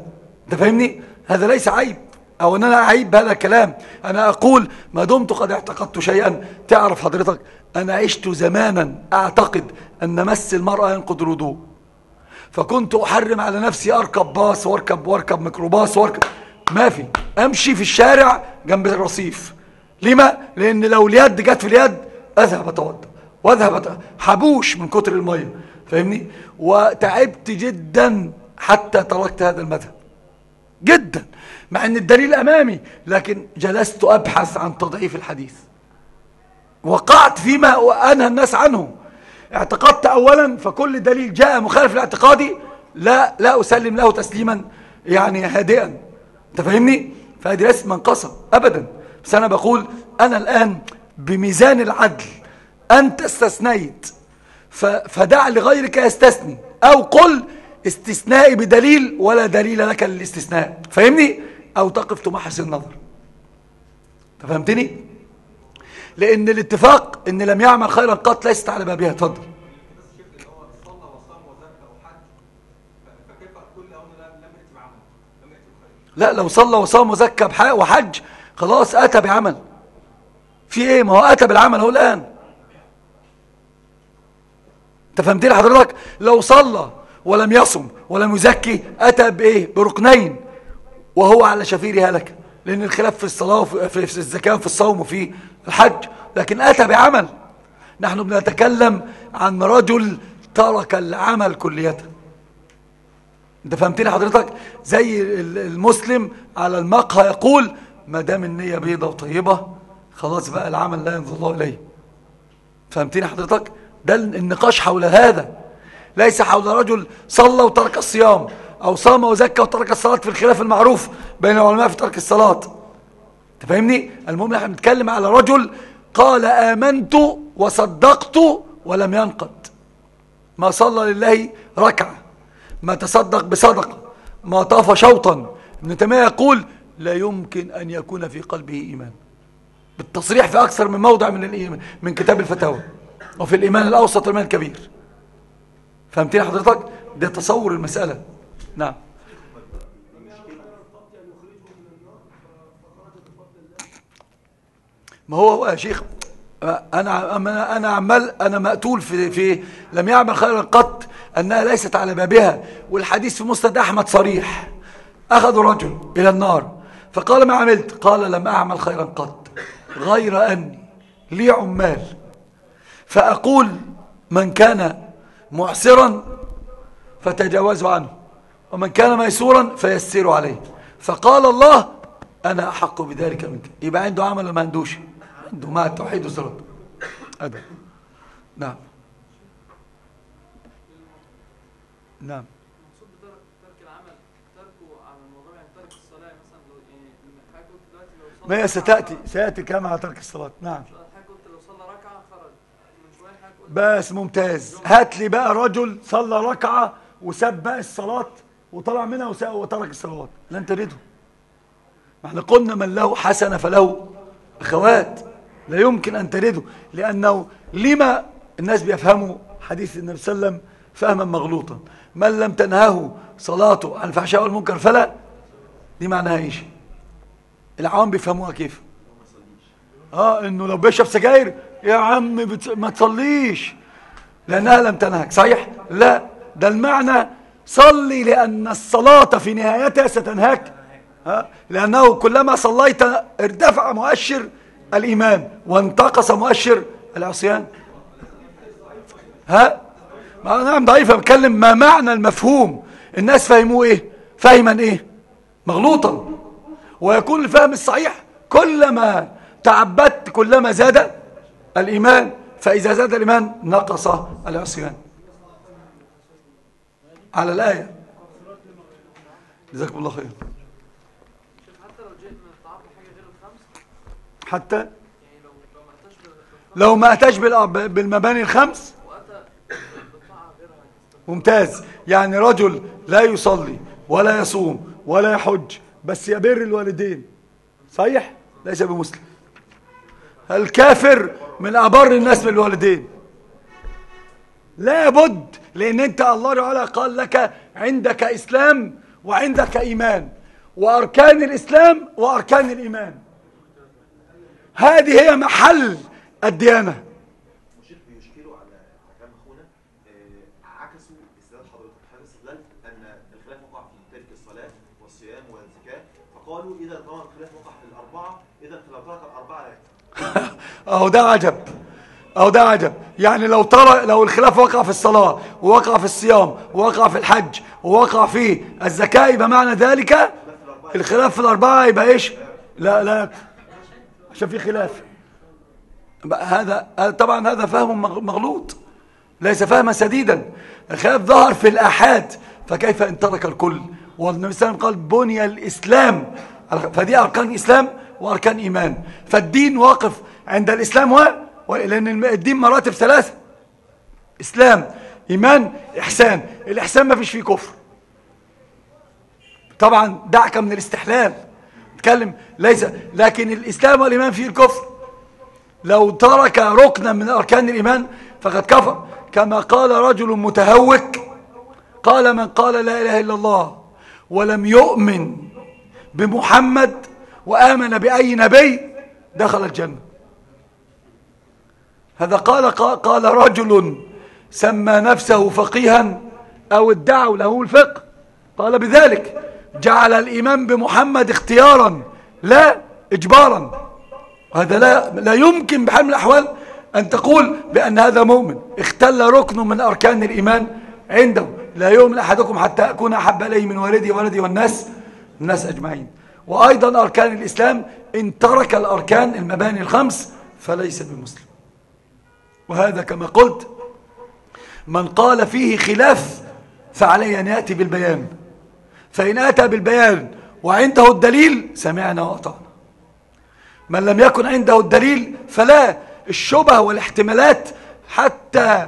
أنت فاهمني؟ هذا ليس عيب. أو أن أنا أعيب بهذا الكلام. أنا أقول ما دمت قد اعتقدت شيئا. تعرف حضرتك أنا عشت زمانا أعتقد أن مس المرأة ينقض الوضوء. فكنت أحرم على نفسي أركب باص وأركب وأركب ميكروباص واركب ما في. أمشي في الشارع جنب الرصيف. لما؟ لأن لو اليد جت في اليد أذهب أتوضا وأذهب حبوش من كتر المية. فاهمني؟ وتعبت جدا حتى تركت هذا المذهب. جدا. مع إن الدليل أمامي لكن جلست أبحث عن تضعيف الحديث. وقعت فيما أنهى الناس عنه. اعتقدت اولا فكل دليل جاء مخالف لاعتقادي لا لا أسلم له تسليما يعني هادئا. أنت فاهمني؟ فهذه ليست منقصة ابدا. بس أنا بقول أنا الآن بميزان العدل. أنت استثنيت فدع لغيرك يستثني أو قل استثنائي بدليل ولا دليل لك للاستثناء. فهمني أو تقف تمحص النظر. فهمتني؟ لأن الاتفاق أن لم يعمل خيرا قط ليست على بابها. تفضل لا لو صلى وصام وزكى وحج خلاص أتى بعمل. في إيه؟ ما هو أتى بالعمل هو الآن. أنت فهمتني حضرتك لو صلى ولم يصم ولم يزكي أتى بإيه؟ بركنين وهو على شفير هلك لأن الخلاف في الصلاة وفي الزكاة وفي الصوم وفي الحج لكن أتى بعمل. نحن بنتكلم عن رجل ترك العمل كلية أنت فهمتني حضرتك؟ زي المسلم على المقهى يقول ما دام النية بيضة وطيبة خلاص بقى العمل لا ينظر الله إليه. فهمتني حضرتك؟ ده النقاش حول هذا. ليس حول رجل صلى وترك الصيام. أو صام وزكى وترك الصلاة في الخلاف المعروف بين العلماء في ترك الصلاة. تفهمني المهم نحن بنتكلم على رجل قال آمنت وصدقت ولم ينقض. ما صلى لله ركعة ما تصدق بصدقة ما طاف شوطا. ابن تيمية يقول لا يمكن أن يكون في قلبه إيمان. بالتصريح في أكثر من موضع من الإيمان من كتاب الفتاوى. وفي الإيمان الأوسط والإيمان الكبير. فهمتني حضرتك؟ ده تصور المسألة. نعم. ما هو هو يا شيخ؟ أنا أنا عمال أنا مقتول في في لم يعمل خيرا قط أنها ليست على بابها والحديث في مسند أحمد صريح. اخذوا رجل إلى النار فقال ما عملت؟ قال لم أعمل خيرا قط غير أني لي عمال. فأقول من كان معسرا فتجاوزوا عنه. ومن كان ميسورا فيسروا عليه. فقال الله أنا أحق بذلك منك. يبقى عنده عمل ولا ما عندوش. عنده مع التوحيد والصلاة هذا نعم. نعم. ما هي ستأتي سيأتي كما على ترك الصلاة. نعم. بس ممتاز. هات لي بقى رجل صلى ركعة وساب بقى الصلاة. وطلع منها وترك الصلاة لن ترده ما إحنا قلنا من له حسنة فله. أخوات لا يمكن أن ترده لأنه لما الناس بيفهموا حديث النبي صلى الله عليه وسلم فهما مغلوطا. من لم تنهه صلاته عن الفحشاء والمنكر فلا. دي معناها إيش العوام بيفهموها كيف؟ آه إنه لو بيشرب سجاير يا عم. ما تصليش. لأنها لم تنهك. صحيح؟ لا. ده المعنى صلي لأن الصلاة في نهايتها ستنهاك. ها؟ لأنه كلما صليت ارتفع مؤشر الإيمان وانتقص مؤشر العصيان. ها؟ نعم ضعيفة بتكلم ما معنى المفهوم؟ الناس فهموه إيه؟ فهما إيه؟ مغلوطا. ويكون الفهم الصحيح كلما تعبدت كلما زاد الإيمان فإذا زاد الإيمان نقص العصيان. على الآية. جزاكم الله خير. حتى لو ما أتاش بالمباني الخمس؟ ممتاز. يعني رجل لا يصلي ولا يصوم ولا يحج بس يبر الوالدين. صحيح؟ ليس بمسلم. الكافر من أبر الناس بالوالدين. لا بد لأن أنت الله تعالى قال لك عندك إسلام وعندك إيمان وأركان الإسلام وأركان الإيمان. هذه هي محل الديانة. آه، فقالوا إذا طبعا الخلاف وقع في الأربعة اذا فلو ترك الأربعة لا *laughs* أهو ده عجب. اهو ده عجب يعني لو ترى لو الخلاف وقع في الصلاة ووقع في الصيام ووقع في الحج ووقع في الزكاة يبقى معنى ذلك الخلاف في الأربعة يبقى إيش؟ لا لا. عشان في خلاف. هذا طبعا هذا فهم مغلوط. ليس فهما سديدا. الخلاف ظهر في الآحاد. فكيف إن ترك الكل؟ والنبي صلى الله عليه وسلم قال بني الإسلام. فدي أركان إسلام وأركان إيمان. فالدين واقف عند الإسلام و... لأن الدين مراتب ثلاثة. إسلام إيمان إحسان. الإحسان ما فيش فيه كفر. طبعا دعك من الاستحلال. تكلم ليس لكن الإسلام والإيمان فيه الكفر. لو ترك ركنا من أركان الإيمان فقد كفر. كما قال رجل متهوك قال من قال لا إله إلا الله ولم يؤمن بمحمد وآمن بأي نبي دخل الجنة. هذا قال قال رجل سمى نفسه فقيها أو ادعوا له الفقه. قال بذلك جعل الإيمان بمحمد اختيارا لا إجبارا. هذا لا, لا يمكن بحال من الأحوال أن تقول بأن هذا مؤمن. اختل ركن من أركان الإيمان عنده. لا يؤمن أحدكم حتى أكون أحب إليه من والدي ولدي والناس الناس أجمعين. وأيضا أركان الإسلام إن ترك الأركان المباني الخمس فليس بمسلم. وهذا كما قلت من قال فيه خلاف فعليه أن يأتي بالبيان. فإن أتى بالبيان وعنده الدليل سمعنا وأطعنا. من لم يكن عنده الدليل فلا. الشبه والاحتمالات حتى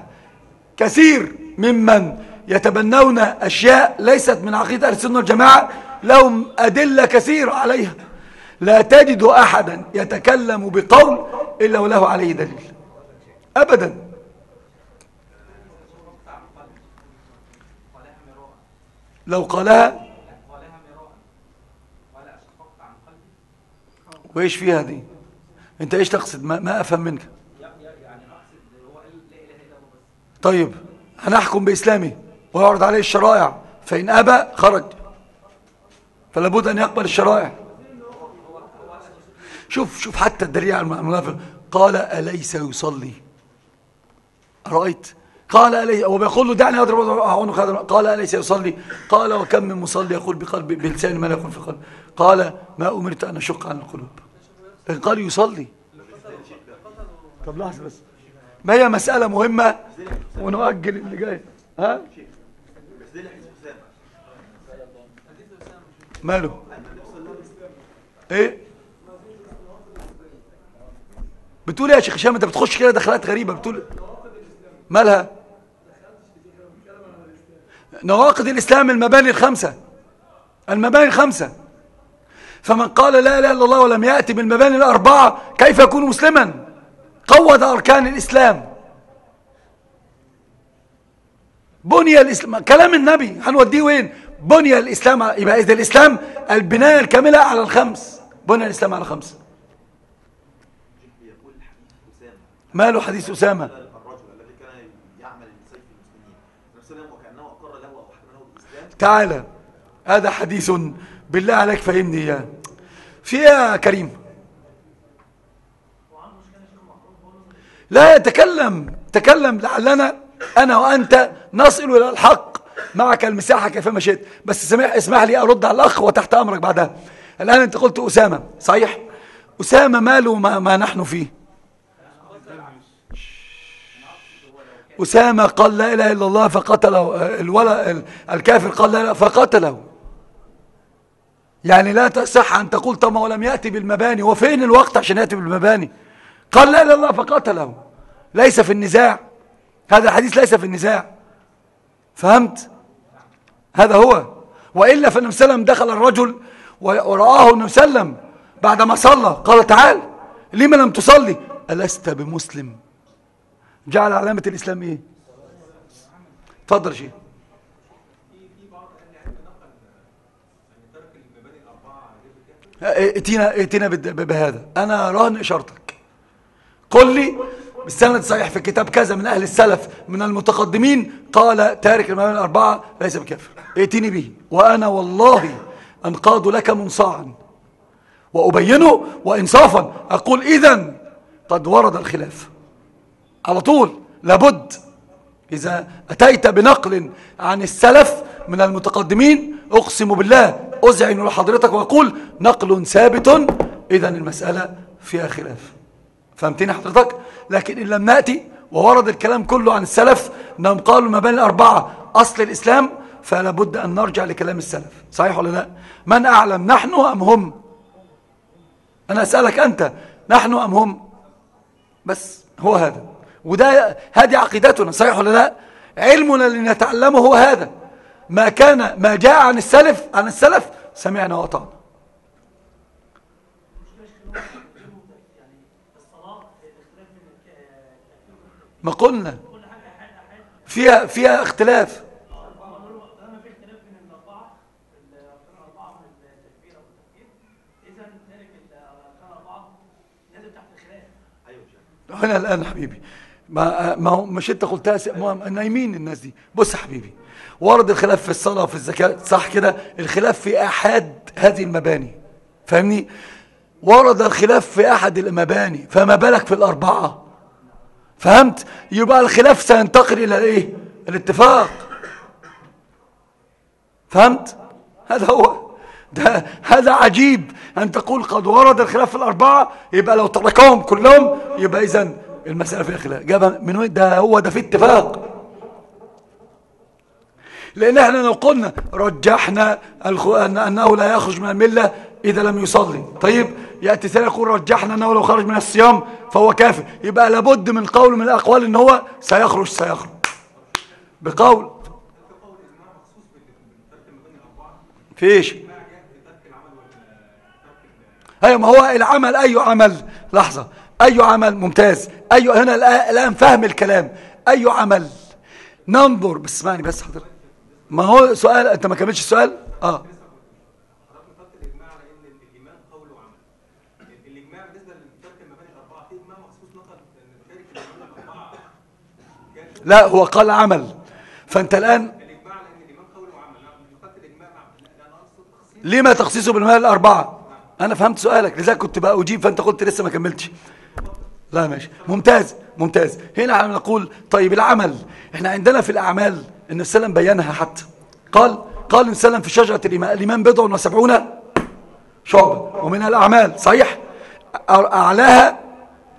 كثير ممن يتبنون أشياء ليست من عقيدة أهل السنة والجماعة لهم أدلة كثيرة عليها. لا تجد أحدا يتكلم بقول إلا وله عليه دليل. أبدا. لو قالها. وإيش فيها دي أنت إيش تقصد؟ ما, ما أفهم منك. طيب هنحكم بإسلامي ويعرض عليه الشرائع. فإن أبى خرج. فلا بد أن يقبل الشرائع. شوف شوف حتى الدليل على المنافق قال أليس يصلي؟ رأيت. قال أليس هو بيقول له دعني أضرب عنق قال أليس يصلي قال وكم من مصلي يقول بقلب بلسان ما يقول في قلب. قال ما أمرت أن أشق عن القلوب. قال يصلي. طب لحظة بس. ما هي مسألة مهمة؟ ونؤجل اللي جاي. ها؟ ماله؟ إيه؟ بتقول إيه يا شيخ هشام؟ أنت بتخش كده دخلات غريبة. بتقول مالها نواقض الإسلام المباني الخمسة. المباني الخمسة. فمن قال لا إله إلا الله ولم يأتي بالمباني الأربعة كيف يكون مسلما؟ قوض أركان الإسلام. بني الإسلام كلام النبي هنوديه وين؟ بني الإسلام يبقى إذا الإسلام البناية الكاملة على الخمس. بني الإسلام على خمس. ماله حديث أسامة الرجل الذي كان يعمل سيف المسلمين وكأنه أقر له أو حكم له بالإسلام تعالى هذا حديث بالله عليك فهمني إياه في يا كريم. لا يتكلم تكلم لعلنا أنا وأنت نصل إلى الحق معك المساحة كيفما شئت. بس سمح اسمح لي أرد على الأخ وتحت أمرك بعدها. الآن أنت قلت أسامة صحيح؟ أسامة ماله ما, ما نحن فيه. أسامة قال لا إله إلا الله فقتله. الولا الكافر قال لا فقتله. يعني لا تصح أن تقول طب ما هو لم يأتي بالمباني. وفين الوقت عشان يأتي بالمباني؟ قال لا إله إلا الله فقتله. ليس في النزاع. هذا الحديث ليس في النزاع. فهمت؟ هذا هو. وإلا فالنبي صلى الله عليه وسلم دخل الرجل ورآه النبي صلى الله عليه وسلم بعدما صلى. قال تعال لما لم تصلي؟ ألست بمسلم؟ جعل علامة الإسلام إيه تفضل شيء ائتينا ائتينا بهذا. أنا راهن إشارتك. قل لي بالسند صحيح في كتاب كذا من أهل السلف من المتقدمين قال تارك المباني الأربعة ليس بكافر ائتني به. وأنا والله أنقاد لك منصاعا. وأبينه وإنصافا. أقول إذا قد ورد الخلاف. على طول لابد. إذا أتيت بنقل عن السلف من المتقدمين أقسم بالله أزعن لحضرتك وأقول نقل ثابت. إذا المسألة فيها خلاف. فهمتني حضرتك؟ لكن إن لم نأتي وورد الكلام كله عن السلف أنهم قالوا ما بين الأربعة أصل الإسلام فلا بد أن نرجع لكلام السلف. صحيح ولا لا؟ من أعلم نحن أم هم؟ أنا أسألك أنت نحن أم هم؟ بس هو هذا. وده هذه عقيدتنا صحيح ولا لا؟ علمنا اللي نتعلمه هو هذا. ما كان ما جاء عن السلف عن السلف سمعنا وأطعنا. ما قلنا. فيها فيها اختلاف. هنا الآن حبيبي. ما ما هو مش انت قلتها نايمين الناس دي. بص يا حبيبي ورد الخلاف في الصلاة وفي الزكاة صح كده؟ الخلاف في أحد هذه المباني فاهمني؟ ورد الخلاف في أحد المباني فما بالك في الأربعة؟ فهمت؟ يبقى الخلاف سينتقل إلى إيه؟ الاتفاق. فهمت؟ هذا هو. ده هذا عجيب أن تقول قد ورد الخلاف في الأربعة يبقى لو تركهم كلهم يبقى إذن المسألة فيها خلاف جابها من وين؟ ده هو ده في اتفاق. لأن إحنا لو قلنا رجحنا أنه لا يخرج من الملة إذا لم يصلي. طيب يأتي ثاني يقول رجحنا أنه لو خرج من الصيام فهو كافر. يبقى لابد من قول من الأقوال أن هو سيخرج سيخرج. بقول. فيش. أيوه ما هو العمل أي عمل؟ لحظة. أي عمل ممتاز. أي هنا الآن فهم الكلام. أي عمل؟ ننظر. بس اسمعني بس حضرتك. ما هو سؤال؟ أنت ما كملتش السؤال؟ آه. لا هو قال عمل. فأنت الآن لما تخصيصه بالمال الأربعة؟ أنا فهمت سؤالك. لذلك كنت بقى أجيب فأنت قلت لسه ما كملتش. لا ماشي. ممتاز ممتاز. هنا نقول طيب العمل. إحنا عندنا في الأعمال إن السلام بينها حتى. قال قال السلام في شجرة الإيمان الإيمان بضع وسبعون شعبة. ومن الأعمال صحيح أعلاها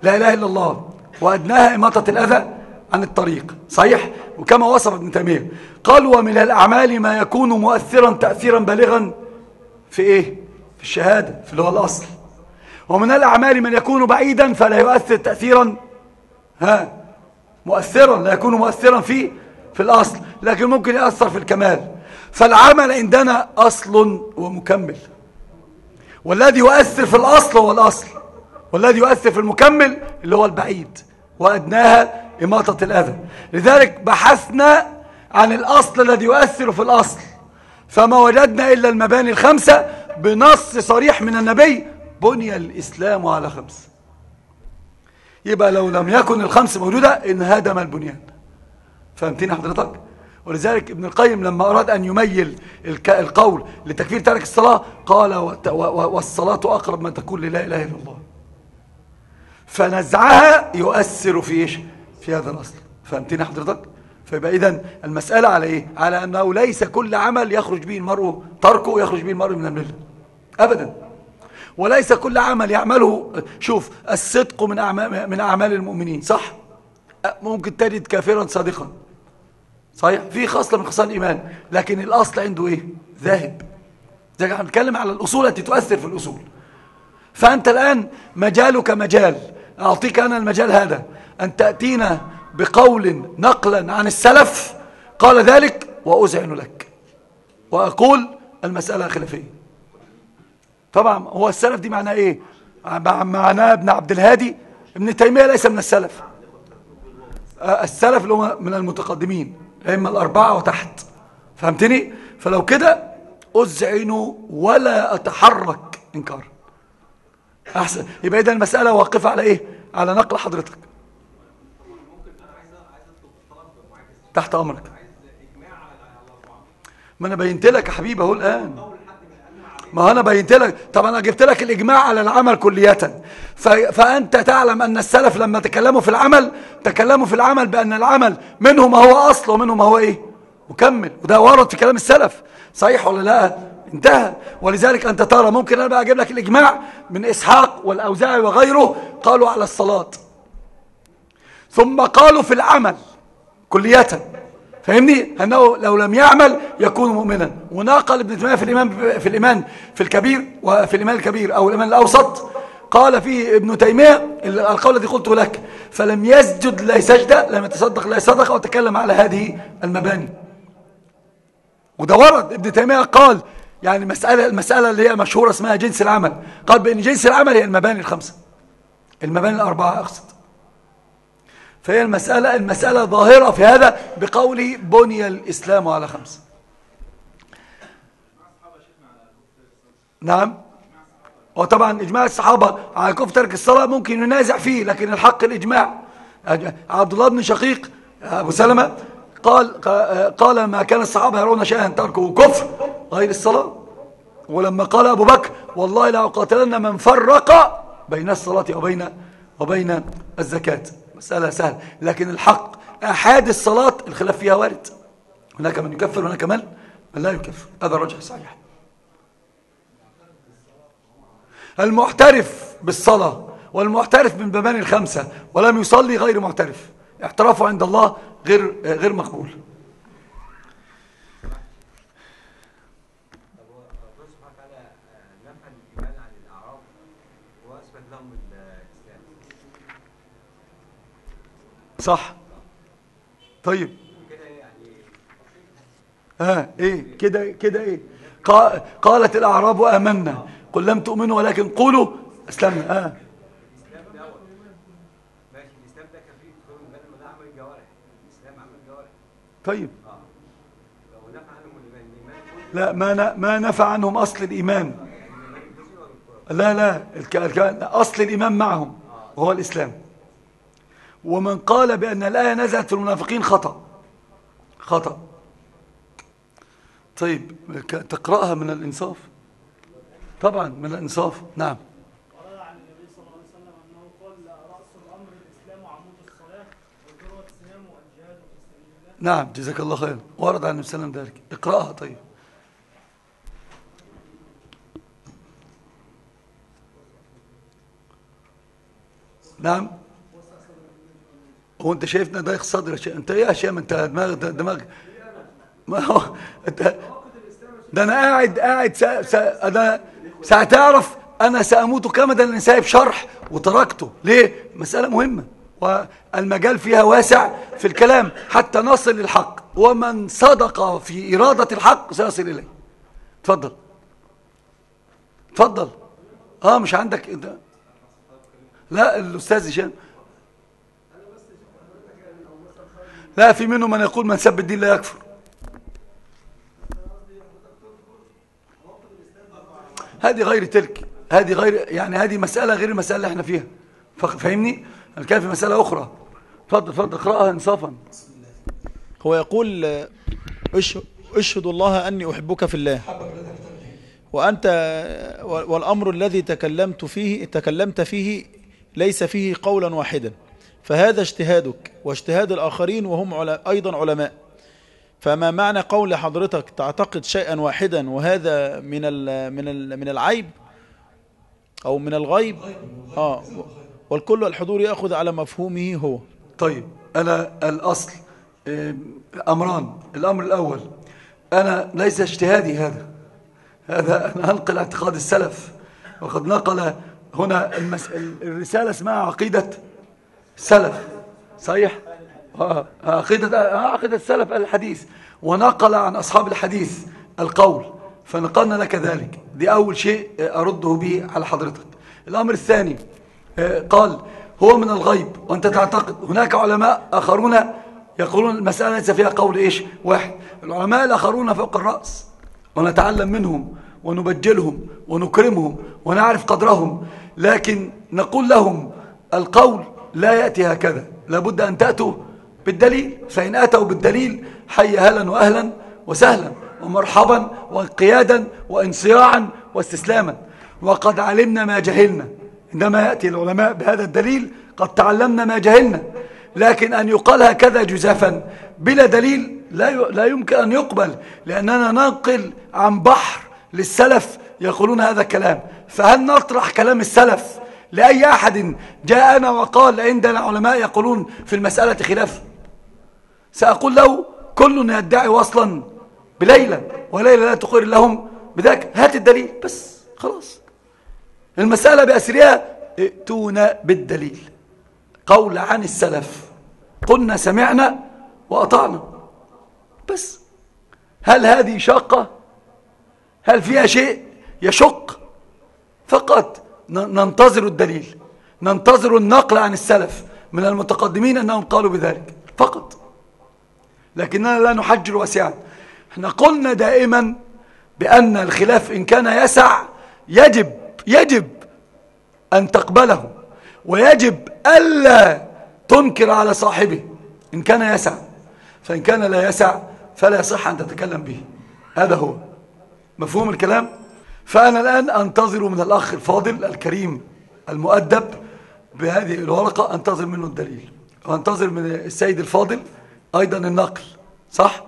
لا إله إلا الله وأدناها إماطة الأذى عن الطريق. صحيح؟ وكما وصف ابن تيمية. قال ومن الأعمال ما يكون مؤثرا تأثيرا بالغا في إيه؟ في الشهادة في اللي هو الأصل. ومن الأعمال من يكون بعيدا فلا يؤثر تأثيرا ها مؤثرا لا يكون مؤثرا في في الأصل لكن ممكن يأثر في الكمال. فالعمل عندنا أصل ومكمل. والذي يؤثر في الأصل هو الأصل والذي يؤثر في المكمل اللي هو البعيد وأدناها إماطة الأذى. لذلك بحثنا عن الأصل الذي يؤثر في الأصل. فما وجدنا إلا المباني الخمسة بنص صريح من النبي بني الإسلام على خمس. يبقى لو لم يكن الخمس موجودة انهدم البنيان. فهمتين حضرتك؟ ولذلك ابن القيم لما أراد أن يميل القول لتكفير تارك الصلاة قال والصلاة أقرب ما تكون للا إله إلا الله. فنزعها يؤثر في إيش؟ في هذا الأصل. فهمتين حضرتك؟ فيبقى إذن المسألة على إيه؟ على أنه ليس كل عمل يخرج به المرء تركه ويخرج به المرء من الملة. أبدا. وليس كل عمل يعمله شوف الصدق من أعمال, من أعمال المؤمنين. صح. ممكن تجد كافرا صادقا. صحيح؟ في خاصة من خصال الإيمان. لكن الأصل عنده إيه؟ ذاهب زي إحنا بنتكلم على الأصول التي تؤثر في الأصول. فأنت الآن مجالك مجال. أعطيك أنا المجال هذا. أن تأتينا بقول نقلا عن السلف. قال ذلك وأذعن لك. وأقول المسألة خلافية. طبعا هو السلف دي معناه إيه؟ معناه ابن عبد الهادي ابن تيمية ليس من السلف. السلف اللي هم من المتقدمين اما الأربعة وتحت. فهمتني؟ فلو كده أذعن ولا أتحرك. إنكار. أحسن. يبقى إذا المسألة واقفة على إيه؟ على نقل حضرتك. تحت أمرك. ما أنا بينت لك يا حبيبي أهو الآن. ما أنا بينت لك طب أنا جبت لك الإجماع على العمل كلية فأنت تعلم أن السلف لما تكلموا في العمل تكلموا في العمل بأن العمل منه ما هو أصل ومنه ما هو إيه؟ مكمل. وده ورد في كلام السلف. صحيح ولا لا؟ انتهى. ولذلك أنت ترى ممكن أنا بقى أجيب لك الإجماع من إسحاق والأوزاعي وغيره قالوا على الصلاة. ثم قالوا في العمل كلية فاهمني أنه لو لم يعمل يكون مؤمنا. وناقل ابن تيمية في الإيمان في الإيمان في الكبير وفي الإيمان الكبير أو الإيمان الأوسط. قال فيه ابن تيمية القول الذي قلته لك فلم يسجد لا سجدة لم يتصدق لا صدقة وتكلم على هذه المباني. وده ورد. ابن تيمية قال يعني مسألة المسألة اللي هي مشهورة اسمها جنس العمل. قال بأن جنس العمل هي المباني الخمسة. المباني الأربعة أقصد. فهي المسألة المسألة ظاهرة في هذا بقوله بني الإسلام على خمس. نعم. وطبعا إجماع الصحابة على كفر ترك الصلاة ممكن ينازع فيه لكن الحق الإجماع. عبد الله بن شقيق أبو سلمة قال قال ما كان الصحابة يرون شيئا تركه كفر غير الصلاة. ولما قال أبو بكر والله لا أقاتلن من فرق بين الصلاة وبين وبين الزكاة. مسألة سهلة لكن الحق أحاد الصلاة الخلاف فيها وارد. هناك من يكفر وهناك من لا يكفر. هذا الرجح صحيح المحترف بالصلاة والمعترف بابان الخمسة ولم يصلي غير معترف. اعترافه عند الله غير غير مقبول طب هو ربنا سبحانه وتعالى آه، نفى الايمان عن الاعراب واثبت لهم الاسلام صح. طيب. ها إيه؟ كده كده إيه؟ قا- قالت الأعراب آمنا. قل لم تؤمنوا ولكن قولوا أسلمنا. الجوارح طيب. لا ما ما نفى عنهم أصل الإيمان. لا لا أصل الإيمان معهم وهو الإسلام. ومن قال بأن الآية نزلت في المنافقين خطأ. خطأ. طيب تقرأها من الإنصاف؟ طبعا من الإنصاف. نعم. نعم جزاك الله خير ورد عن النبي صلى الله عليه وسلم ذلك. اقرأها طيب. نعم. هو انت شايفنا ضيق صدر شيخ؟ انت إيه يا هشام؟ انت دماغ دماغ ما هو انت ده أنا قاعد قاعد سا سا أنا ساعتعرف أنا سأموت كمدا لأني سايب شرح وتركته. ليه؟ مسألة مهمة. والمجال فيها واسع في الكلام حتى نصل للحق. ومن صدق في إرادة الحق سيصل إليه. اتفضل. اتفضل. آه مش عندك ده. لا الأستاذ هشام. لا في منهم من يقول من سب الدين لا يكفر. هذه غير تلك. هذه غير يعني هذه مسألة غير المسألة اللي إحنا فيها. فاهمني؟ كان في مسألة أخرى. اتفضل اتفضل اقرأها انصافا. هو يقول أش- أشهد الله أني أحبك في الله. وأنت والأمر الذي تكلمت فيه تكلمت فيه ليس فيه قولا واحدا. فهذا اجتهادك واجتهاد الآخرين وهم أيضا علماء. فما معنى قول حضرتك تعتقد شيئا واحدا وهذا من من من العيب أو من الغيب؟ آه والكل الحضور يأخذ على مفهومه هو. طيب أنا الأصل آم، أمران الأمر الأول. أنا ليس اجتهادي هذا. هذا أنا أنقل اعتقاد السلف. وقد نقل هنا. الرسالة اسمها عقيدة سلف. صحيح؟ آه، عقيدة آه، عقيدة السلف الحديث. ونقل عن أصحاب الحديث القول فنقلنا لك ذلك. دي أول شيء آه، أرده به على حضرتك. الأمر الثاني آه، قال هو من الغيب. وأنت تعتقد هناك علماء آخرون يقولون المسألة ليس فيها قول إيش؟ واحد. العلماء الآخرون فوق الرأس. ونتعلم منهم ونبجلهم ونكرمهم ونعرف قدرهم. لكن نقول لهم القول لا يأتي هكذا. لابد أن تأتوا بالدليل فإن أتوا بالدليل حي هلا وأهلا وسهلا ومرحبا وانقيادا وانصياعا واستسلاما. وقد علمنا ما جهلنا. عندما يأتي العلماء بهذا الدليل قد تعلمنا ما جهلنا. لكن أن يقال هكذا جزافا بلا دليل لا لا يمكن أن يقبل لأننا ننقل عن بحر للسلف يقولون هذا الكلام فهل نطرح كلام السلف لأي أحد جاءنا وقال عندنا علماء يقولون في المسألة خلاف. سأقول له كل يدعي وصلا بليلى وليلى لا تقر لهم بذاك. هات الدليل بس خلاص. المسألة بأسرها ائتونا بالدليل. قول عن السلف. قلنا سمعنا وأطعنا. بس. هل هذه شاقة؟ هل فيها شيء يشق؟ فقط ننتظر الدليل ننتظر النقل عن السلف من المتقدمين أنهم قالوا بذلك فقط. لكننا لا نحجر واسعا إحنا قلنا دائما بأن الخلاف إن كان يسع يجب يجب أن تقبله ويجب ألا تنكر على صاحبه إن كان يسع. فإن كان لا يسع فلا يصح أن تتكلم به. هذا هو. مفهوم الكلام؟ فأنا الآن أنتظر من الأخ الفاضل الكريم المؤدب بهذه الورقة أنتظر منه الدليل. وأنتظر من السيد الفاضل أيضا النقل صح؟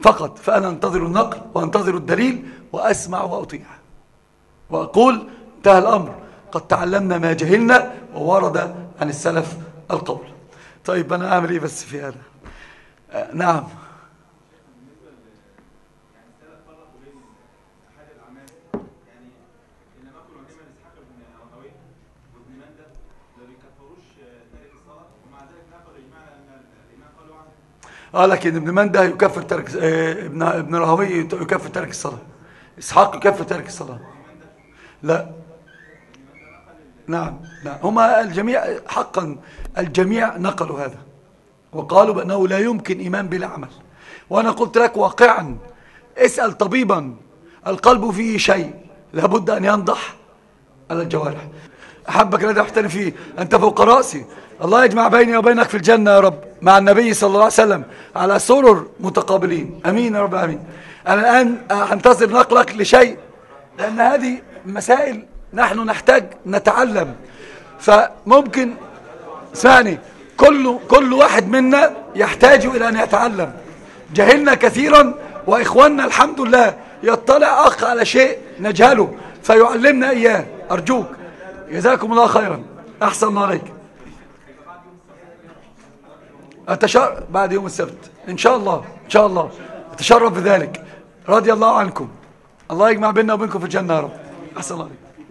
فقط. فأنا أنتظر النقل وأنتظر الدليل وأسمع وأطيع. وأقول انتهى الأمر. قد تعلمنا ما جهلنا وورد عن السلف القول. طيب أنا أعمل إيه بس في هذا؟ آه، نعم. آه لكن ابن من ده يكفر ترك آه، ابن ابن رهوي يكفر ترك الصلاة. إسحاق يكفر ترك الصلاة. لا. نعم نعم. هما الجميع حقا الجميع نقلوا هذا. وقالوا بأنه لا يمكن إيمان بلا عمل. وأنا قلت لك واقعا. اسأل طبيبا. القلب فيه شيء. لابد أن ينضح على الجوارح. أحبك الذي أحتني فيه أنت فوق رأسي. الله يجمع بيني وبينك في الجنة يا رب مع النبي صلى الله عليه وسلم على سرر متقابلين. أمين يا رب أمين. أنا الآن أنتظر نقلك لشيء لأن هذه مسائل نحن نحتاج نتعلم. فممكن اسمعني كل كل واحد منا يحتاج إلى أن يتعلم. جهلنا كثيرا وإخواننا الحمد لله يطلع أخ على شيء نجهله فيعلمنا إياه. أرجوك. جزاكم الله خيرا. أحسن الله عليك. أتشرف بعد يوم السبت. إن شاء الله إن شاء الله. أتشرف بذلك. رضي الله عنكم. الله يجمع بيننا وبينكم في الجنة يا رب. أحسن الله عليك.